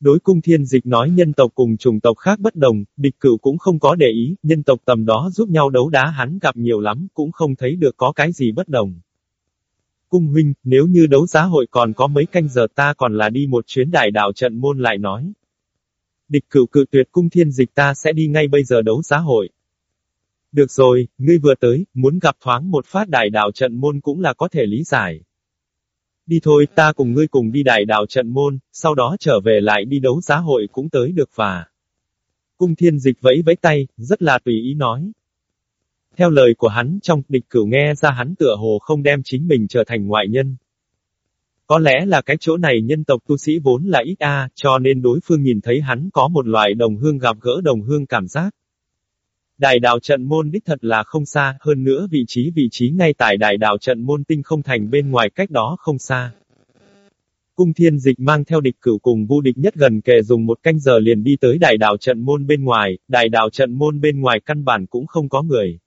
Đối cung thiên dịch nói nhân tộc cùng chủng tộc khác bất đồng, địch cửu cũng không có để ý, nhân tộc tầm đó giúp nhau đấu đá hắn gặp nhiều lắm, cũng không thấy được có cái gì bất đồng. Cung huynh, nếu như đấu giá hội còn có mấy canh giờ ta còn là đi một chuyến đại đảo trận môn lại nói. Địch cửu cự tuyệt cung thiên dịch ta sẽ đi ngay bây giờ đấu giá hội. Được rồi, ngươi vừa tới, muốn gặp thoáng một phát đại đảo trận môn cũng là có thể lý giải. Đi thôi, ta cùng ngươi cùng đi đại đạo trận môn, sau đó trở về lại đi đấu giá hội cũng tới được và. Cung thiên dịch vẫy vẫy tay, rất là tùy ý nói. Theo lời của hắn trong địch cửu nghe ra hắn tựa hồ không đem chính mình trở thành ngoại nhân. Có lẽ là cái chỗ này nhân tộc tu sĩ vốn là ít a, cho nên đối phương nhìn thấy hắn có một loại đồng hương gặp gỡ đồng hương cảm giác. Đại đạo trận môn đích thật là không xa, hơn nữa vị trí vị trí ngay tại đại đạo trận môn tinh không thành bên ngoài cách đó không xa. Cung thiên dịch mang theo địch cửu cùng vu địch nhất gần kề dùng một canh giờ liền đi tới đại đạo trận môn bên ngoài, đại đạo trận môn bên ngoài căn bản cũng không có người.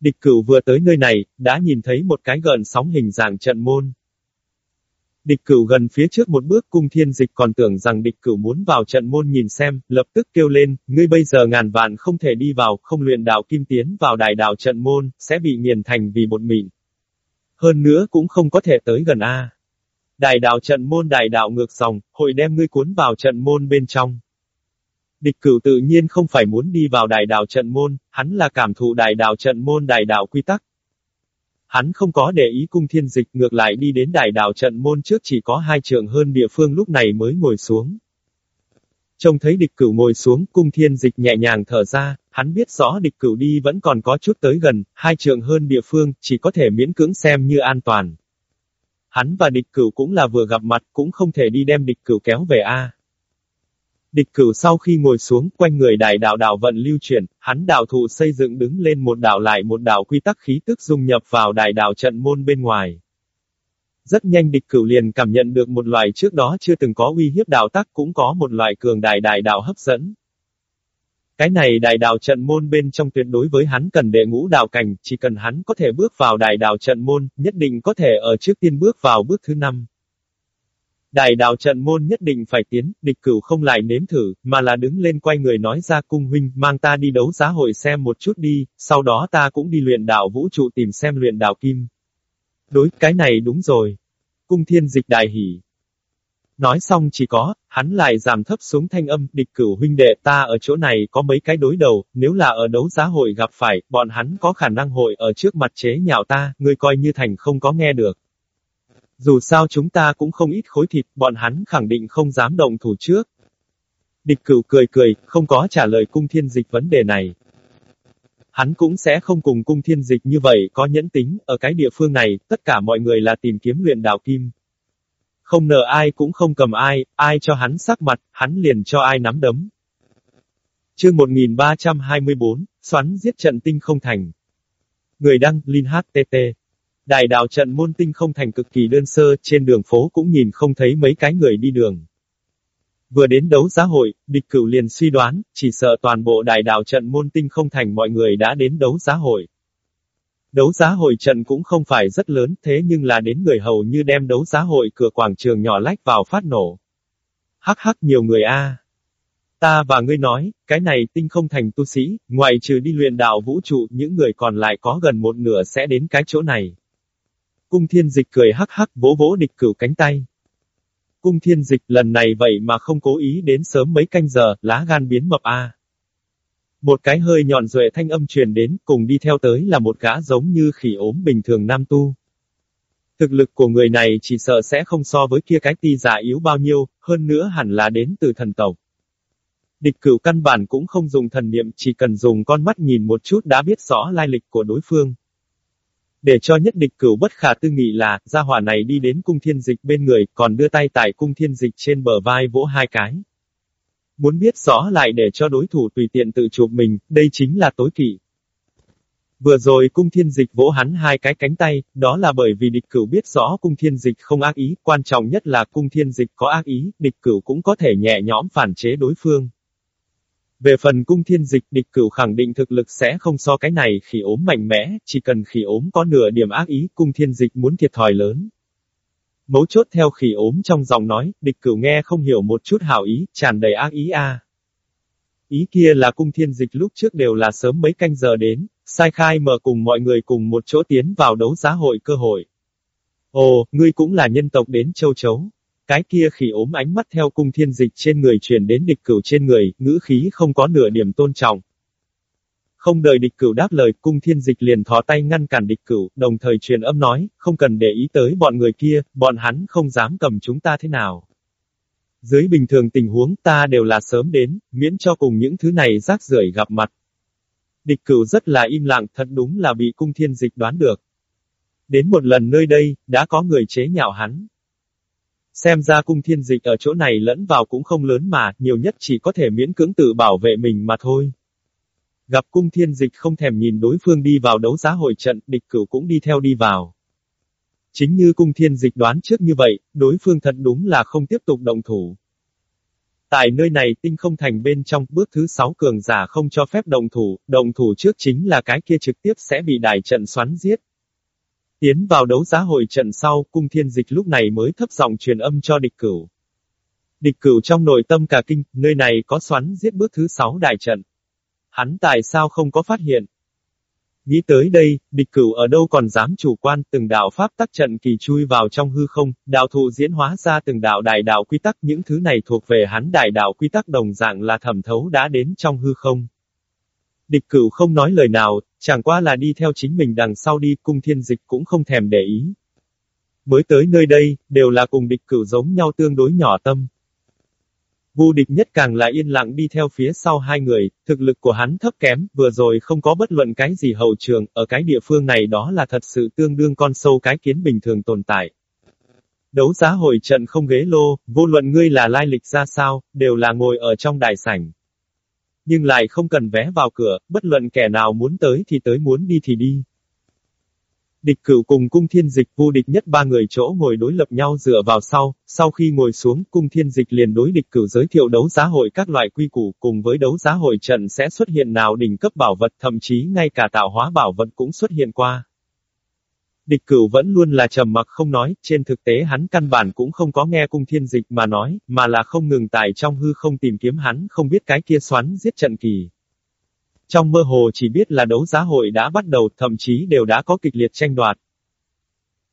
Địch cửu vừa tới nơi này, đã nhìn thấy một cái gần sóng hình dạng trận môn. Địch cửu gần phía trước một bước cung thiên dịch còn tưởng rằng địch cửu muốn vào trận môn nhìn xem, lập tức kêu lên, ngươi bây giờ ngàn vạn không thể đi vào, không luyện đạo kim tiến vào đại đạo trận môn, sẽ bị nghiền thành vì một mịn. Hơn nữa cũng không có thể tới gần A. Đại đạo trận môn đại đạo ngược dòng, hội đem ngươi cuốn vào trận môn bên trong. Địch cửu tự nhiên không phải muốn đi vào đại đạo trận môn, hắn là cảm thụ đại đạo trận môn đại đạo quy tắc, Hắn không có để ý cung thiên dịch ngược lại đi đến đại đảo trận môn trước chỉ có hai trường hơn địa phương lúc này mới ngồi xuống. Trông thấy địch cửu ngồi xuống, cung thiên dịch nhẹ nhàng thở ra, hắn biết rõ địch cửu đi vẫn còn có chút tới gần, hai trường hơn địa phương, chỉ có thể miễn cưỡng xem như an toàn. Hắn và địch cửu cũng là vừa gặp mặt, cũng không thể đi đem địch cửu kéo về a. Địch cửu sau khi ngồi xuống, quanh người đại đạo đạo vận lưu chuyển, hắn đạo thụ xây dựng đứng lên một đạo lại một đạo quy tắc khí tức dung nhập vào đại đạo trận môn bên ngoài. Rất nhanh địch cửu liền cảm nhận được một loại trước đó chưa từng có uy hiếp đạo tắc cũng có một loại cường đại đại đạo hấp dẫn. Cái này đại đạo trận môn bên trong tuyệt đối với hắn cần đệ ngũ đạo cảnh, chỉ cần hắn có thể bước vào đại đạo trận môn, nhất định có thể ở trước tiên bước vào bước thứ năm. Đại đạo trận môn nhất định phải tiến, địch cửu không lại nếm thử, mà là đứng lên quay người nói ra cung huynh, mang ta đi đấu giá hội xem một chút đi, sau đó ta cũng đi luyện đạo vũ trụ tìm xem luyện đạo kim. Đối, cái này đúng rồi. Cung thiên dịch đại hỉ. Nói xong chỉ có, hắn lại giảm thấp xuống thanh âm, địch cửu huynh đệ ta ở chỗ này có mấy cái đối đầu, nếu là ở đấu giá hội gặp phải, bọn hắn có khả năng hội ở trước mặt chế nhạo ta, ngươi coi như thành không có nghe được. Dù sao chúng ta cũng không ít khối thịt, bọn hắn khẳng định không dám động thủ trước. Địch cửu cười cười, không có trả lời cung thiên dịch vấn đề này. Hắn cũng sẽ không cùng cung thiên dịch như vậy có nhẫn tính, ở cái địa phương này, tất cả mọi người là tìm kiếm luyện đạo kim. Không nợ ai cũng không cầm ai, ai cho hắn sắc mặt, hắn liền cho ai nắm đấm. Chương 1324, xoắn giết trận tinh không thành. Người đăng, Linh HTT đài đào trận môn tinh không thành cực kỳ đơn sơ, trên đường phố cũng nhìn không thấy mấy cái người đi đường. Vừa đến đấu giá hội, địch cửu liền suy đoán, chỉ sợ toàn bộ đài đào trận môn tinh không thành mọi người đã đến đấu giá hội. Đấu giá hội trận cũng không phải rất lớn, thế nhưng là đến người hầu như đem đấu giá hội cửa quảng trường nhỏ lách vào phát nổ. Hắc hắc nhiều người a. Ta và ngươi nói, cái này tinh không thành tu sĩ, ngoài trừ đi luyện đạo vũ trụ, những người còn lại có gần một nửa sẽ đến cái chỗ này. Cung thiên dịch cười hắc hắc vỗ vỗ địch cửu cánh tay. Cung thiên dịch lần này vậy mà không cố ý đến sớm mấy canh giờ, lá gan biến mập a. Một cái hơi nhọn duệ thanh âm truyền đến, cùng đi theo tới là một gã giống như khỉ ốm bình thường nam tu. Thực lực của người này chỉ sợ sẽ không so với kia cái ti giả yếu bao nhiêu, hơn nữa hẳn là đến từ thần tộc. Địch cửu căn bản cũng không dùng thần niệm, chỉ cần dùng con mắt nhìn một chút đã biết rõ lai lịch của đối phương. Để cho nhất địch cửu bất khả tư nghị là, gia hỏa này đi đến cung thiên dịch bên người, còn đưa tay tại cung thiên dịch trên bờ vai vỗ hai cái. Muốn biết rõ lại để cho đối thủ tùy tiện tự chụp mình, đây chính là tối kỵ. Vừa rồi cung thiên dịch vỗ hắn hai cái cánh tay, đó là bởi vì địch cửu biết rõ cung thiên dịch không ác ý, quan trọng nhất là cung thiên dịch có ác ý, địch cửu cũng có thể nhẹ nhõm phản chế đối phương. Về phần cung thiên dịch địch cửu khẳng định thực lực sẽ không so cái này khỉ ốm mạnh mẽ, chỉ cần khỉ ốm có nửa điểm ác ý, cung thiên dịch muốn thiệt thòi lớn. Mấu chốt theo khỉ ốm trong giọng nói, địch cửu nghe không hiểu một chút hảo ý, tràn đầy ác ý a. Ý kia là cung thiên dịch lúc trước đều là sớm mấy canh giờ đến, sai khai mở cùng mọi người cùng một chỗ tiến vào đấu giá hội cơ hội. Ồ, ngươi cũng là nhân tộc đến châu chấu. Cái kia khỉ ốm ánh mắt theo cung thiên dịch trên người truyền đến địch cửu trên người, ngữ khí không có nửa điểm tôn trọng. Không đợi địch cửu đáp lời, cung thiên dịch liền thò tay ngăn cản địch cửu, đồng thời truyền âm nói, không cần để ý tới bọn người kia, bọn hắn không dám cầm chúng ta thế nào. Dưới bình thường tình huống ta đều là sớm đến, miễn cho cùng những thứ này rác rưởi gặp mặt. Địch cửu rất là im lặng, thật đúng là bị cung thiên dịch đoán được. Đến một lần nơi đây, đã có người chế nhạo hắn. Xem ra cung thiên dịch ở chỗ này lẫn vào cũng không lớn mà, nhiều nhất chỉ có thể miễn cưỡng tự bảo vệ mình mà thôi. Gặp cung thiên dịch không thèm nhìn đối phương đi vào đấu giá hội trận, địch cửu cũng đi theo đi vào. Chính như cung thiên dịch đoán trước như vậy, đối phương thật đúng là không tiếp tục động thủ. Tại nơi này tinh không thành bên trong, bước thứ sáu cường giả không cho phép động thủ, động thủ trước chính là cái kia trực tiếp sẽ bị đại trận xoắn giết. Tiến vào đấu giá hội trận sau, cung thiên dịch lúc này mới thấp giọng truyền âm cho địch cửu. Địch cửu trong nội tâm cả kinh, nơi này có xoắn giết bước thứ sáu đại trận. Hắn tại sao không có phát hiện? Nghĩ tới đây, địch cửu ở đâu còn dám chủ quan, từng đạo pháp tắc trận kỳ chui vào trong hư không, đạo thụ diễn hóa ra từng đạo đại đạo quy tắc, những thứ này thuộc về hắn đại đạo quy tắc đồng dạng là thẩm thấu đã đến trong hư không. Địch cửu không nói lời nào, chẳng qua là đi theo chính mình đằng sau đi, cung thiên dịch cũng không thèm để ý. Mới tới nơi đây, đều là cùng địch cửu giống nhau tương đối nhỏ tâm. Vu địch nhất càng là yên lặng đi theo phía sau hai người, thực lực của hắn thấp kém, vừa rồi không có bất luận cái gì hậu trường, ở cái địa phương này đó là thật sự tương đương con sâu cái kiến bình thường tồn tại. Đấu giá hội trận không ghế lô, vô luận ngươi là lai lịch ra sao, đều là ngồi ở trong đại sảnh. Nhưng lại không cần vé vào cửa, bất luận kẻ nào muốn tới thì tới muốn đi thì đi. Địch cửu cùng cung thiên dịch vô địch nhất ba người chỗ ngồi đối lập nhau dựa vào sau, sau khi ngồi xuống, cung thiên dịch liền đối địch cửu giới thiệu đấu giá hội các loại quy củ cùng với đấu giá hội trận sẽ xuất hiện nào đỉnh cấp bảo vật thậm chí ngay cả tạo hóa bảo vật cũng xuất hiện qua. Địch cửu vẫn luôn là trầm mặc không nói, trên thực tế hắn căn bản cũng không có nghe cung thiên dịch mà nói, mà là không ngừng tại trong hư không tìm kiếm hắn không biết cái kia xoắn giết trận kỳ. Trong mơ hồ chỉ biết là đấu giá hội đã bắt đầu, thậm chí đều đã có kịch liệt tranh đoạt.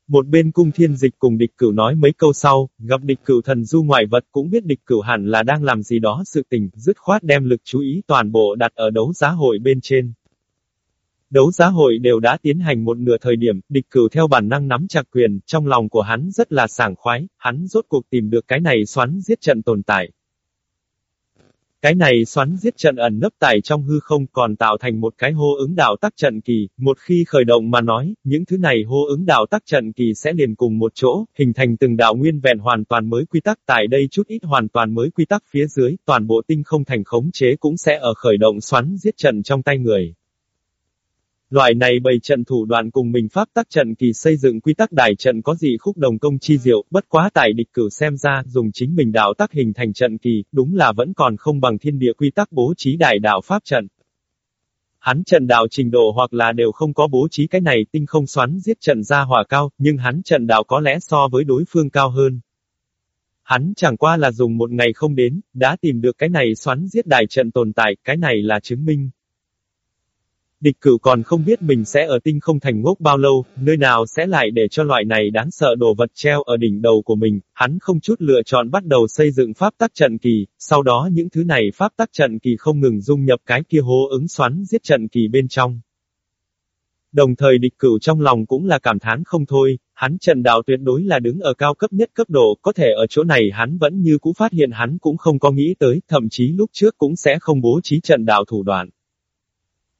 Một bên cung thiên dịch cùng địch cửu nói mấy câu sau, gặp địch cửu thần du ngoại vật cũng biết địch cửu hẳn là đang làm gì đó sự tình, dứt khoát đem lực chú ý toàn bộ đặt ở đấu giá hội bên trên. Đấu giá hội đều đã tiến hành một nửa thời điểm, địch cửu theo bản năng nắm chặt quyền, trong lòng của hắn rất là sảng khoái, hắn rốt cuộc tìm được cái này xoắn giết trận tồn tại. Cái này xoắn giết trận ẩn nấp tại trong hư không còn tạo thành một cái hô ứng đạo tắc trận kỳ, một khi khởi động mà nói, những thứ này hô ứng đạo tắc trận kỳ sẽ liền cùng một chỗ, hình thành từng đạo nguyên vẹn hoàn toàn mới quy tắc tại đây chút ít hoàn toàn mới quy tắc phía dưới, toàn bộ tinh không thành khống chế cũng sẽ ở khởi động xoắn giết trận trong tay người. Loại này bày trận thủ đoạn cùng mình pháp tác trận kỳ xây dựng quy tắc đài trận có gì khúc đồng công chi diệu, bất quá tại địch cử xem ra, dùng chính mình đạo tác hình thành trận kỳ, đúng là vẫn còn không bằng thiên địa quy tắc bố trí đại đạo pháp trận. Hắn trận đạo trình độ hoặc là đều không có bố trí cái này tinh không xoắn giết trận ra hỏa cao, nhưng hắn trận đạo có lẽ so với đối phương cao hơn. Hắn chẳng qua là dùng một ngày không đến, đã tìm được cái này xoắn giết đài trận tồn tại, cái này là chứng minh. Địch cửu còn không biết mình sẽ ở tinh không thành ngốc bao lâu, nơi nào sẽ lại để cho loại này đáng sợ đồ vật treo ở đỉnh đầu của mình, hắn không chút lựa chọn bắt đầu xây dựng pháp tắc trận kỳ, sau đó những thứ này pháp tắc trận kỳ không ngừng dung nhập cái kia hố ứng xoắn giết trận kỳ bên trong. Đồng thời địch cửu trong lòng cũng là cảm thán không thôi, hắn trận đạo tuyệt đối là đứng ở cao cấp nhất cấp độ, có thể ở chỗ này hắn vẫn như cũ phát hiện hắn cũng không có nghĩ tới, thậm chí lúc trước cũng sẽ không bố trí trận đạo thủ đoạn.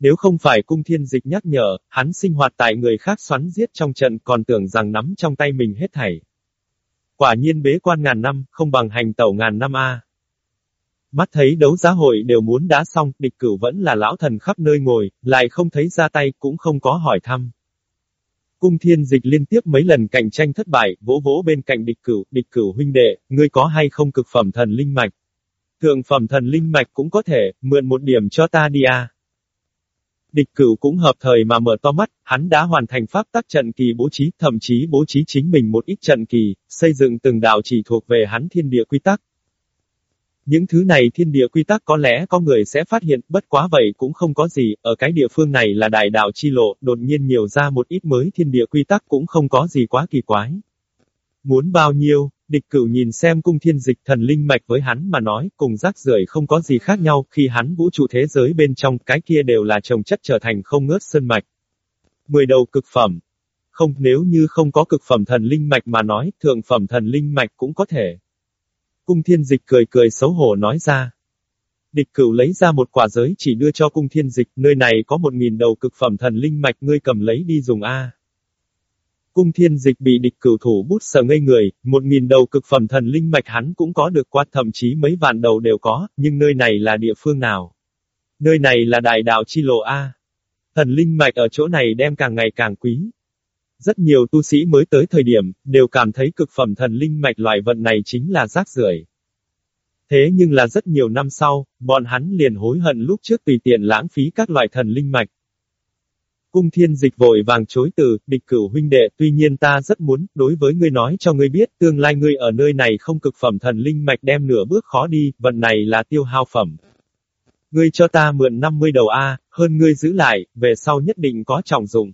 Nếu không phải cung thiên dịch nhắc nhở, hắn sinh hoạt tại người khác xoắn giết trong trận còn tưởng rằng nắm trong tay mình hết thảy. Quả nhiên bế quan ngàn năm, không bằng hành tẩu ngàn năm A. Mắt thấy đấu giá hội đều muốn đá xong, địch cửu vẫn là lão thần khắp nơi ngồi, lại không thấy ra tay, cũng không có hỏi thăm. Cung thiên dịch liên tiếp mấy lần cạnh tranh thất bại, vỗ vỗ bên cạnh địch cửu, địch cửu huynh đệ, ngươi có hay không cực phẩm thần linh mạch? Thượng phẩm thần linh mạch cũng có thể, mượn một điểm cho ta đi a. Địch cửu cũng hợp thời mà mở to mắt, hắn đã hoàn thành pháp tắc trận kỳ bố trí, thậm chí bố trí chính mình một ít trận kỳ, xây dựng từng đạo chỉ thuộc về hắn thiên địa quy tắc. Những thứ này thiên địa quy tắc có lẽ có người sẽ phát hiện, bất quá vậy cũng không có gì, ở cái địa phương này là đại đạo chi lộ, đột nhiên nhiều ra một ít mới thiên địa quy tắc cũng không có gì quá kỳ quái. Muốn bao nhiêu, Địch cửu nhìn xem cung thiên dịch thần linh mạch với hắn mà nói, cùng rác rưởi không có gì khác nhau, khi hắn vũ trụ thế giới bên trong, cái kia đều là trồng chất trở thành không ngớt sơn mạch. Mười đầu cực phẩm. Không, nếu như không có cực phẩm thần linh mạch mà nói, thượng phẩm thần linh mạch cũng có thể. Cung thiên dịch cười cười xấu hổ nói ra. Địch cửu lấy ra một quả giới chỉ đưa cho cung thiên dịch, nơi này có một nghìn đầu cực phẩm thần linh mạch ngươi cầm lấy đi dùng A. Cung thiên dịch bị địch cửu thủ bút sở ngây người, một nghìn đầu cực phẩm thần linh mạch hắn cũng có được qua thậm chí mấy vạn đầu đều có, nhưng nơi này là địa phương nào? Nơi này là đại đạo chi lộ A. Thần linh mạch ở chỗ này đem càng ngày càng quý. Rất nhiều tu sĩ mới tới thời điểm, đều cảm thấy cực phẩm thần linh mạch loại vận này chính là rác rưởi. Thế nhưng là rất nhiều năm sau, bọn hắn liền hối hận lúc trước tùy tiện lãng phí các loại thần linh mạch. Cung thiên dịch vội vàng chối từ, địch cửu huynh đệ, tuy nhiên ta rất muốn, đối với ngươi nói cho ngươi biết, tương lai ngươi ở nơi này không cực phẩm thần linh mạch đem nửa bước khó đi, vận này là tiêu hao phẩm. Ngươi cho ta mượn 50 đầu A, hơn ngươi giữ lại, về sau nhất định có trọng dụng.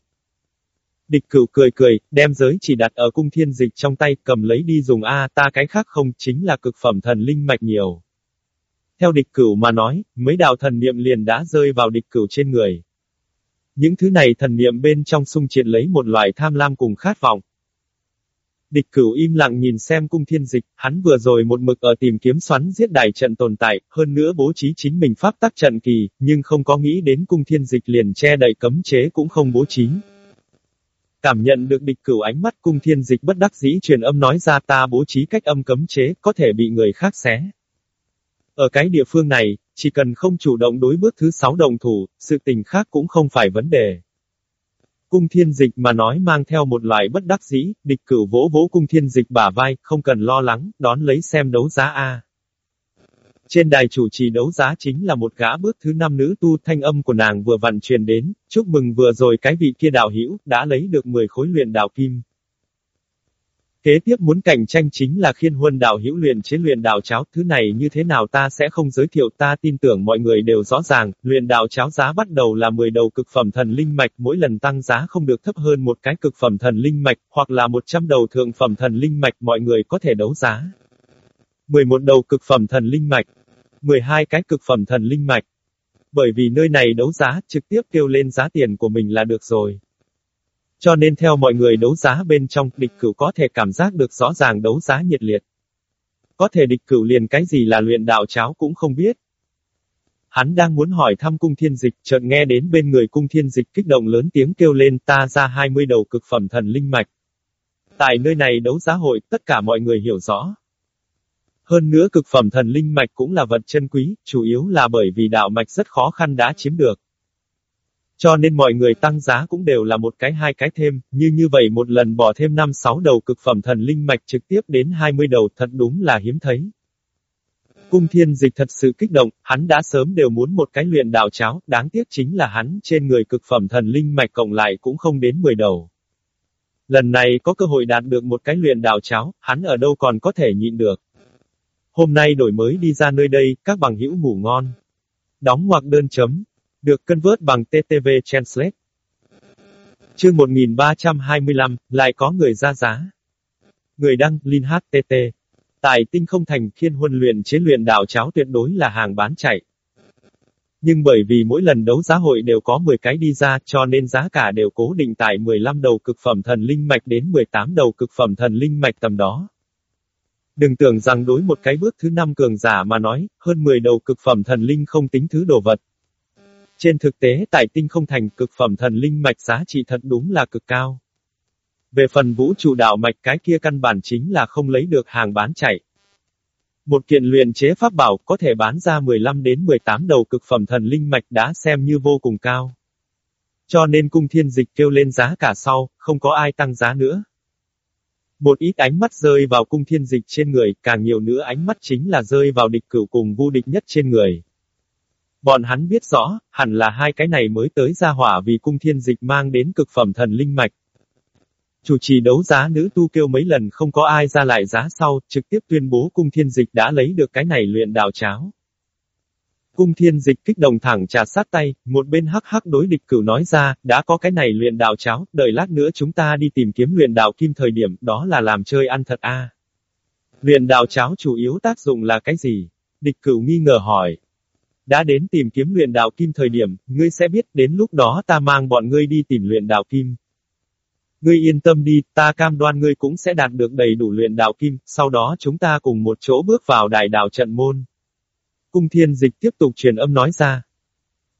Địch cửu cười cười, đem giới chỉ đặt ở cung thiên dịch trong tay, cầm lấy đi dùng A, ta cái khác không, chính là cực phẩm thần linh mạch nhiều. Theo địch cửu mà nói, mấy đạo thần niệm liền đã rơi vào địch cửu trên người. Những thứ này thần niệm bên trong sung triệt lấy một loại tham lam cùng khát vọng. Địch cửu im lặng nhìn xem cung thiên dịch, hắn vừa rồi một mực ở tìm kiếm xoắn giết đại trận tồn tại, hơn nữa bố trí chính mình pháp tắc trận kỳ, nhưng không có nghĩ đến cung thiên dịch liền che đậy cấm chế cũng không bố trí. Cảm nhận được địch cửu ánh mắt cung thiên dịch bất đắc dĩ truyền âm nói ra ta bố trí cách âm cấm chế, có thể bị người khác xé. Ở cái địa phương này, chỉ cần không chủ động đối bước thứ sáu đồng thủ, sự tình khác cũng không phải vấn đề. Cung thiên dịch mà nói mang theo một loại bất đắc dĩ, địch cửu vỗ vỗ cung thiên dịch bả vai, không cần lo lắng, đón lấy xem đấu giá A. Trên đài chủ trì đấu giá chính là một gã bước thứ năm nữ tu thanh âm của nàng vừa vặn truyền đến, chúc mừng vừa rồi cái vị kia đạo hữu đã lấy được 10 khối luyện đạo kim. Kế tiếp muốn cạnh tranh chính là khiên huân đạo hữu luyện chế luyện đạo cháo, thứ này như thế nào ta sẽ không giới thiệu ta tin tưởng mọi người đều rõ ràng, luyện đạo cháo giá bắt đầu là 10 đầu cực phẩm thần linh mạch, mỗi lần tăng giá không được thấp hơn một cái cực phẩm thần linh mạch, hoặc là 100 đầu thượng phẩm thần linh mạch mọi người có thể đấu giá. 11 đầu cực phẩm thần linh mạch, 12 cái cực phẩm thần linh mạch. Bởi vì nơi này đấu giá, trực tiếp kêu lên giá tiền của mình là được rồi. Cho nên theo mọi người đấu giá bên trong, địch cửu có thể cảm giác được rõ ràng đấu giá nhiệt liệt. Có thể địch cửu liền cái gì là luyện đạo cháo cũng không biết. Hắn đang muốn hỏi thăm cung thiên dịch, chợt nghe đến bên người cung thiên dịch kích động lớn tiếng kêu lên ta ra 20 đầu cực phẩm thần linh mạch. Tại nơi này đấu giá hội, tất cả mọi người hiểu rõ. Hơn nữa cực phẩm thần linh mạch cũng là vật chân quý, chủ yếu là bởi vì đạo mạch rất khó khăn đã chiếm được. Cho nên mọi người tăng giá cũng đều là một cái hai cái thêm, như như vậy một lần bỏ thêm 5-6 đầu cực phẩm thần linh mạch trực tiếp đến 20 đầu thật đúng là hiếm thấy. Cung thiên dịch thật sự kích động, hắn đã sớm đều muốn một cái luyện đạo cháo, đáng tiếc chính là hắn trên người cực phẩm thần linh mạch cộng lại cũng không đến 10 đầu. Lần này có cơ hội đạt được một cái luyện đạo cháo, hắn ở đâu còn có thể nhịn được. Hôm nay đổi mới đi ra nơi đây, các bằng hữu ngủ ngon. Đóng hoặc đơn chấm. Được cân vớt bằng TTV Translate. Chương 1325, lại có người ra giá. Người đăng, Linh HTT. Tại tinh không thành khiên huân luyện chế luyện đạo cháo tuyệt đối là hàng bán chạy. Nhưng bởi vì mỗi lần đấu giá hội đều có 10 cái đi ra cho nên giá cả đều cố định tại 15 đầu cực phẩm thần linh mạch đến 18 đầu cực phẩm thần linh mạch tầm đó. Đừng tưởng rằng đối một cái bước thứ năm cường giả mà nói, hơn 10 đầu cực phẩm thần linh không tính thứ đồ vật. Trên thực tế tại tinh không thành cực phẩm thần linh mạch giá trị thật đúng là cực cao. Về phần vũ trụ đạo mạch cái kia căn bản chính là không lấy được hàng bán chạy. Một kiện luyện chế pháp bảo có thể bán ra 15 đến 18 đầu cực phẩm thần linh mạch đã xem như vô cùng cao. Cho nên cung thiên dịch kêu lên giá cả sau, không có ai tăng giá nữa. Một ít ánh mắt rơi vào cung thiên dịch trên người, càng nhiều nữa ánh mắt chính là rơi vào địch cửu cùng vu địch nhất trên người. Bọn hắn biết rõ, hẳn là hai cái này mới tới ra hỏa vì cung thiên dịch mang đến cực phẩm thần linh mạch. Chủ trì đấu giá nữ tu kêu mấy lần không có ai ra lại giá sau, trực tiếp tuyên bố cung thiên dịch đã lấy được cái này luyện đào cháo. Cung thiên dịch kích động thẳng trà sát tay, một bên hắc hắc đối địch cửu nói ra, đã có cái này luyện đào cháo, đợi lát nữa chúng ta đi tìm kiếm luyện đào kim thời điểm, đó là làm chơi ăn thật a. Luyện đào cháo chủ yếu tác dụng là cái gì? Địch cửu nghi ngờ hỏi. Đã đến tìm kiếm luyện đạo kim thời điểm, ngươi sẽ biết đến lúc đó ta mang bọn ngươi đi tìm luyện đạo kim. Ngươi yên tâm đi, ta cam đoan ngươi cũng sẽ đạt được đầy đủ luyện đạo kim, sau đó chúng ta cùng một chỗ bước vào đại đạo trận môn. Cung thiên dịch tiếp tục truyền âm nói ra.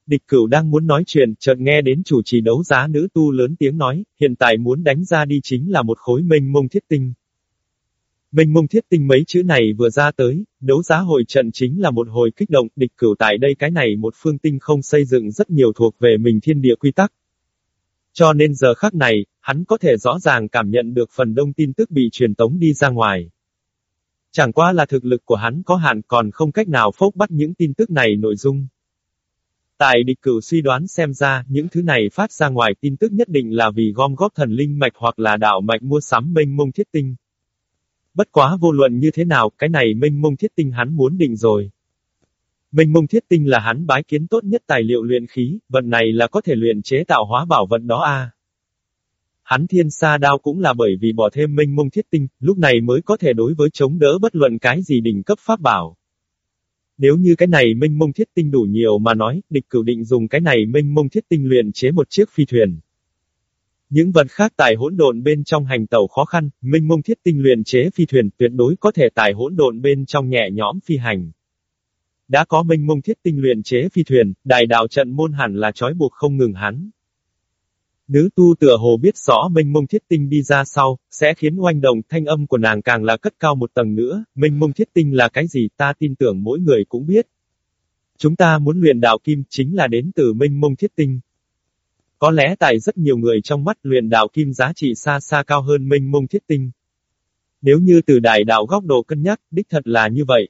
Địch cửu đang muốn nói chuyện, chợt nghe đến chủ trì đấu giá nữ tu lớn tiếng nói, hiện tại muốn đánh ra đi chính là một khối mênh mông thiết tinh. Mênh mông thiết tinh mấy chữ này vừa ra tới, đấu giá hội trận chính là một hồi kích động, địch cửu tại đây cái này một phương tinh không xây dựng rất nhiều thuộc về mình thiên địa quy tắc. Cho nên giờ khắc này, hắn có thể rõ ràng cảm nhận được phần đông tin tức bị truyền tống đi ra ngoài. Chẳng qua là thực lực của hắn có hạn còn không cách nào phốc bắt những tin tức này nội dung. Tại địch cửu suy đoán xem ra, những thứ này phát ra ngoài tin tức nhất định là vì gom góp thần linh mạch hoặc là đạo mạch mua sắm mênh mông thiết tinh. Bất quá vô luận như thế nào, cái này minh mông thiết tinh hắn muốn định rồi. minh mông thiết tinh là hắn bái kiến tốt nhất tài liệu luyện khí, vận này là có thể luyện chế tạo hóa bảo vận đó a. Hắn thiên sa đao cũng là bởi vì bỏ thêm minh mông thiết tinh, lúc này mới có thể đối với chống đỡ bất luận cái gì đỉnh cấp pháp bảo. Nếu như cái này minh mông thiết tinh đủ nhiều mà nói, địch cửu định dùng cái này minh mông thiết tinh luyện chế một chiếc phi thuyền. Những vật khác tại hỗn độn bên trong hành tàu khó khăn, minh mông thiết tinh luyện chế phi thuyền tuyệt đối có thể tại hỗn độn bên trong nhẹ nhõm phi hành. Đã có minh mông thiết tinh luyện chế phi thuyền, đại đạo trận môn hẳn là trói buộc không ngừng hắn. Nữ tu tựa hồ biết rõ minh mông thiết tinh đi ra sau, sẽ khiến oanh động thanh âm của nàng càng là cất cao một tầng nữa, Minh mông thiết tinh là cái gì ta tin tưởng mỗi người cũng biết. Chúng ta muốn luyện đạo kim chính là đến từ minh mông thiết tinh. Có lẽ tại rất nhiều người trong mắt luyện đạo kim giá trị xa xa cao hơn minh mông thiết tinh. Nếu như từ đại đạo góc độ cân nhắc, đích thật là như vậy.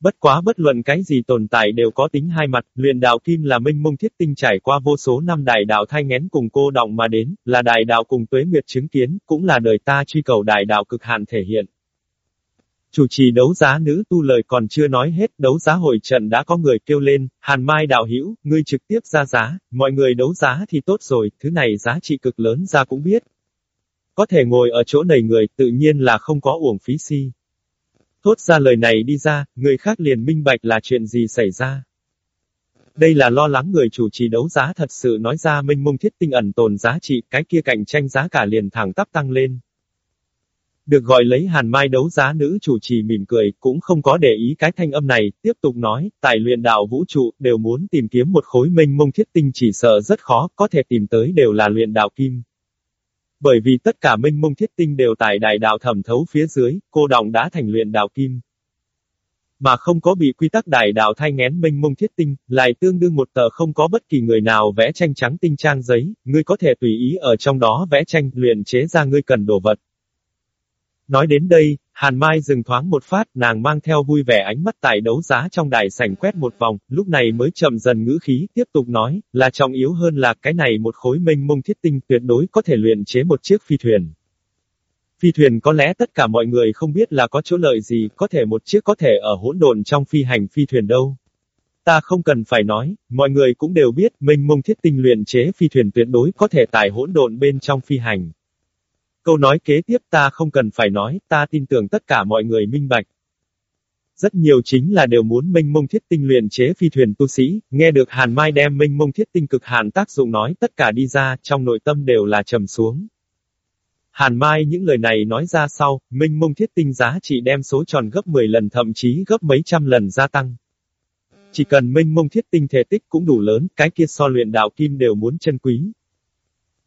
Bất quá bất luận cái gì tồn tại đều có tính hai mặt, luyện đạo kim là minh mông thiết tinh trải qua vô số năm đại đạo thai ngén cùng cô động mà đến, là đại đạo cùng tuế nguyệt chứng kiến, cũng là đời ta truy cầu đại đạo cực hạn thể hiện. Chủ trì đấu giá nữ tu lời còn chưa nói hết, đấu giá hội trận đã có người kêu lên, Hàn Mai đạo hữu ngươi trực tiếp ra giá, mọi người đấu giá thì tốt rồi, thứ này giá trị cực lớn ra cũng biết. Có thể ngồi ở chỗ này người, tự nhiên là không có uổng phí si. Thốt ra lời này đi ra, người khác liền minh bạch là chuyện gì xảy ra. Đây là lo lắng người chủ trì đấu giá thật sự nói ra minh mông thiết tinh ẩn tồn giá trị, cái kia cạnh tranh giá cả liền thẳng tắp tăng lên. Được gọi lấy hàn mai đấu giá nữ chủ trì mỉm cười, cũng không có để ý cái thanh âm này, tiếp tục nói, tài luyện đạo vũ trụ, đều muốn tìm kiếm một khối minh mông thiết tinh chỉ sợ rất khó, có thể tìm tới đều là luyện đạo kim. Bởi vì tất cả minh mông thiết tinh đều tại đại đạo thẩm thấu phía dưới, cô đồng đã thành luyện đạo kim. Mà không có bị quy tắc đại đạo thay ngén minh mông thiết tinh, lại tương đương một tờ không có bất kỳ người nào vẽ tranh trắng tinh trang giấy, ngươi có thể tùy ý ở trong đó vẽ tranh, luyện chế ra ngươi cần đồ vật. Nói đến đây, Hàn Mai dừng thoáng một phát, nàng mang theo vui vẻ ánh mắt tại đấu giá trong đài sảnh quét một vòng, lúc này mới chậm dần ngữ khí, tiếp tục nói, là trọng yếu hơn là cái này một khối minh mông thiết tinh tuyệt đối có thể luyện chế một chiếc phi thuyền. Phi thuyền có lẽ tất cả mọi người không biết là có chỗ lợi gì, có thể một chiếc có thể ở hỗn độn trong phi hành phi thuyền đâu. Ta không cần phải nói, mọi người cũng đều biết, minh mông thiết tinh luyện chế phi thuyền tuyệt đối có thể tài hỗn độn bên trong phi hành. Câu nói kế tiếp ta không cần phải nói, ta tin tưởng tất cả mọi người minh bạch. Rất nhiều chính là đều muốn minh mông thiết tinh luyện chế phi thuyền tu sĩ, nghe được Hàn Mai đem minh mông thiết tinh cực hàn tác dụng nói tất cả đi ra, trong nội tâm đều là trầm xuống. Hàn Mai những lời này nói ra sau, minh mông thiết tinh giá trị đem số tròn gấp 10 lần thậm chí gấp mấy trăm lần gia tăng. Chỉ cần minh mông thiết tinh thể tích cũng đủ lớn, cái kia so luyện đạo kim đều muốn chân quý.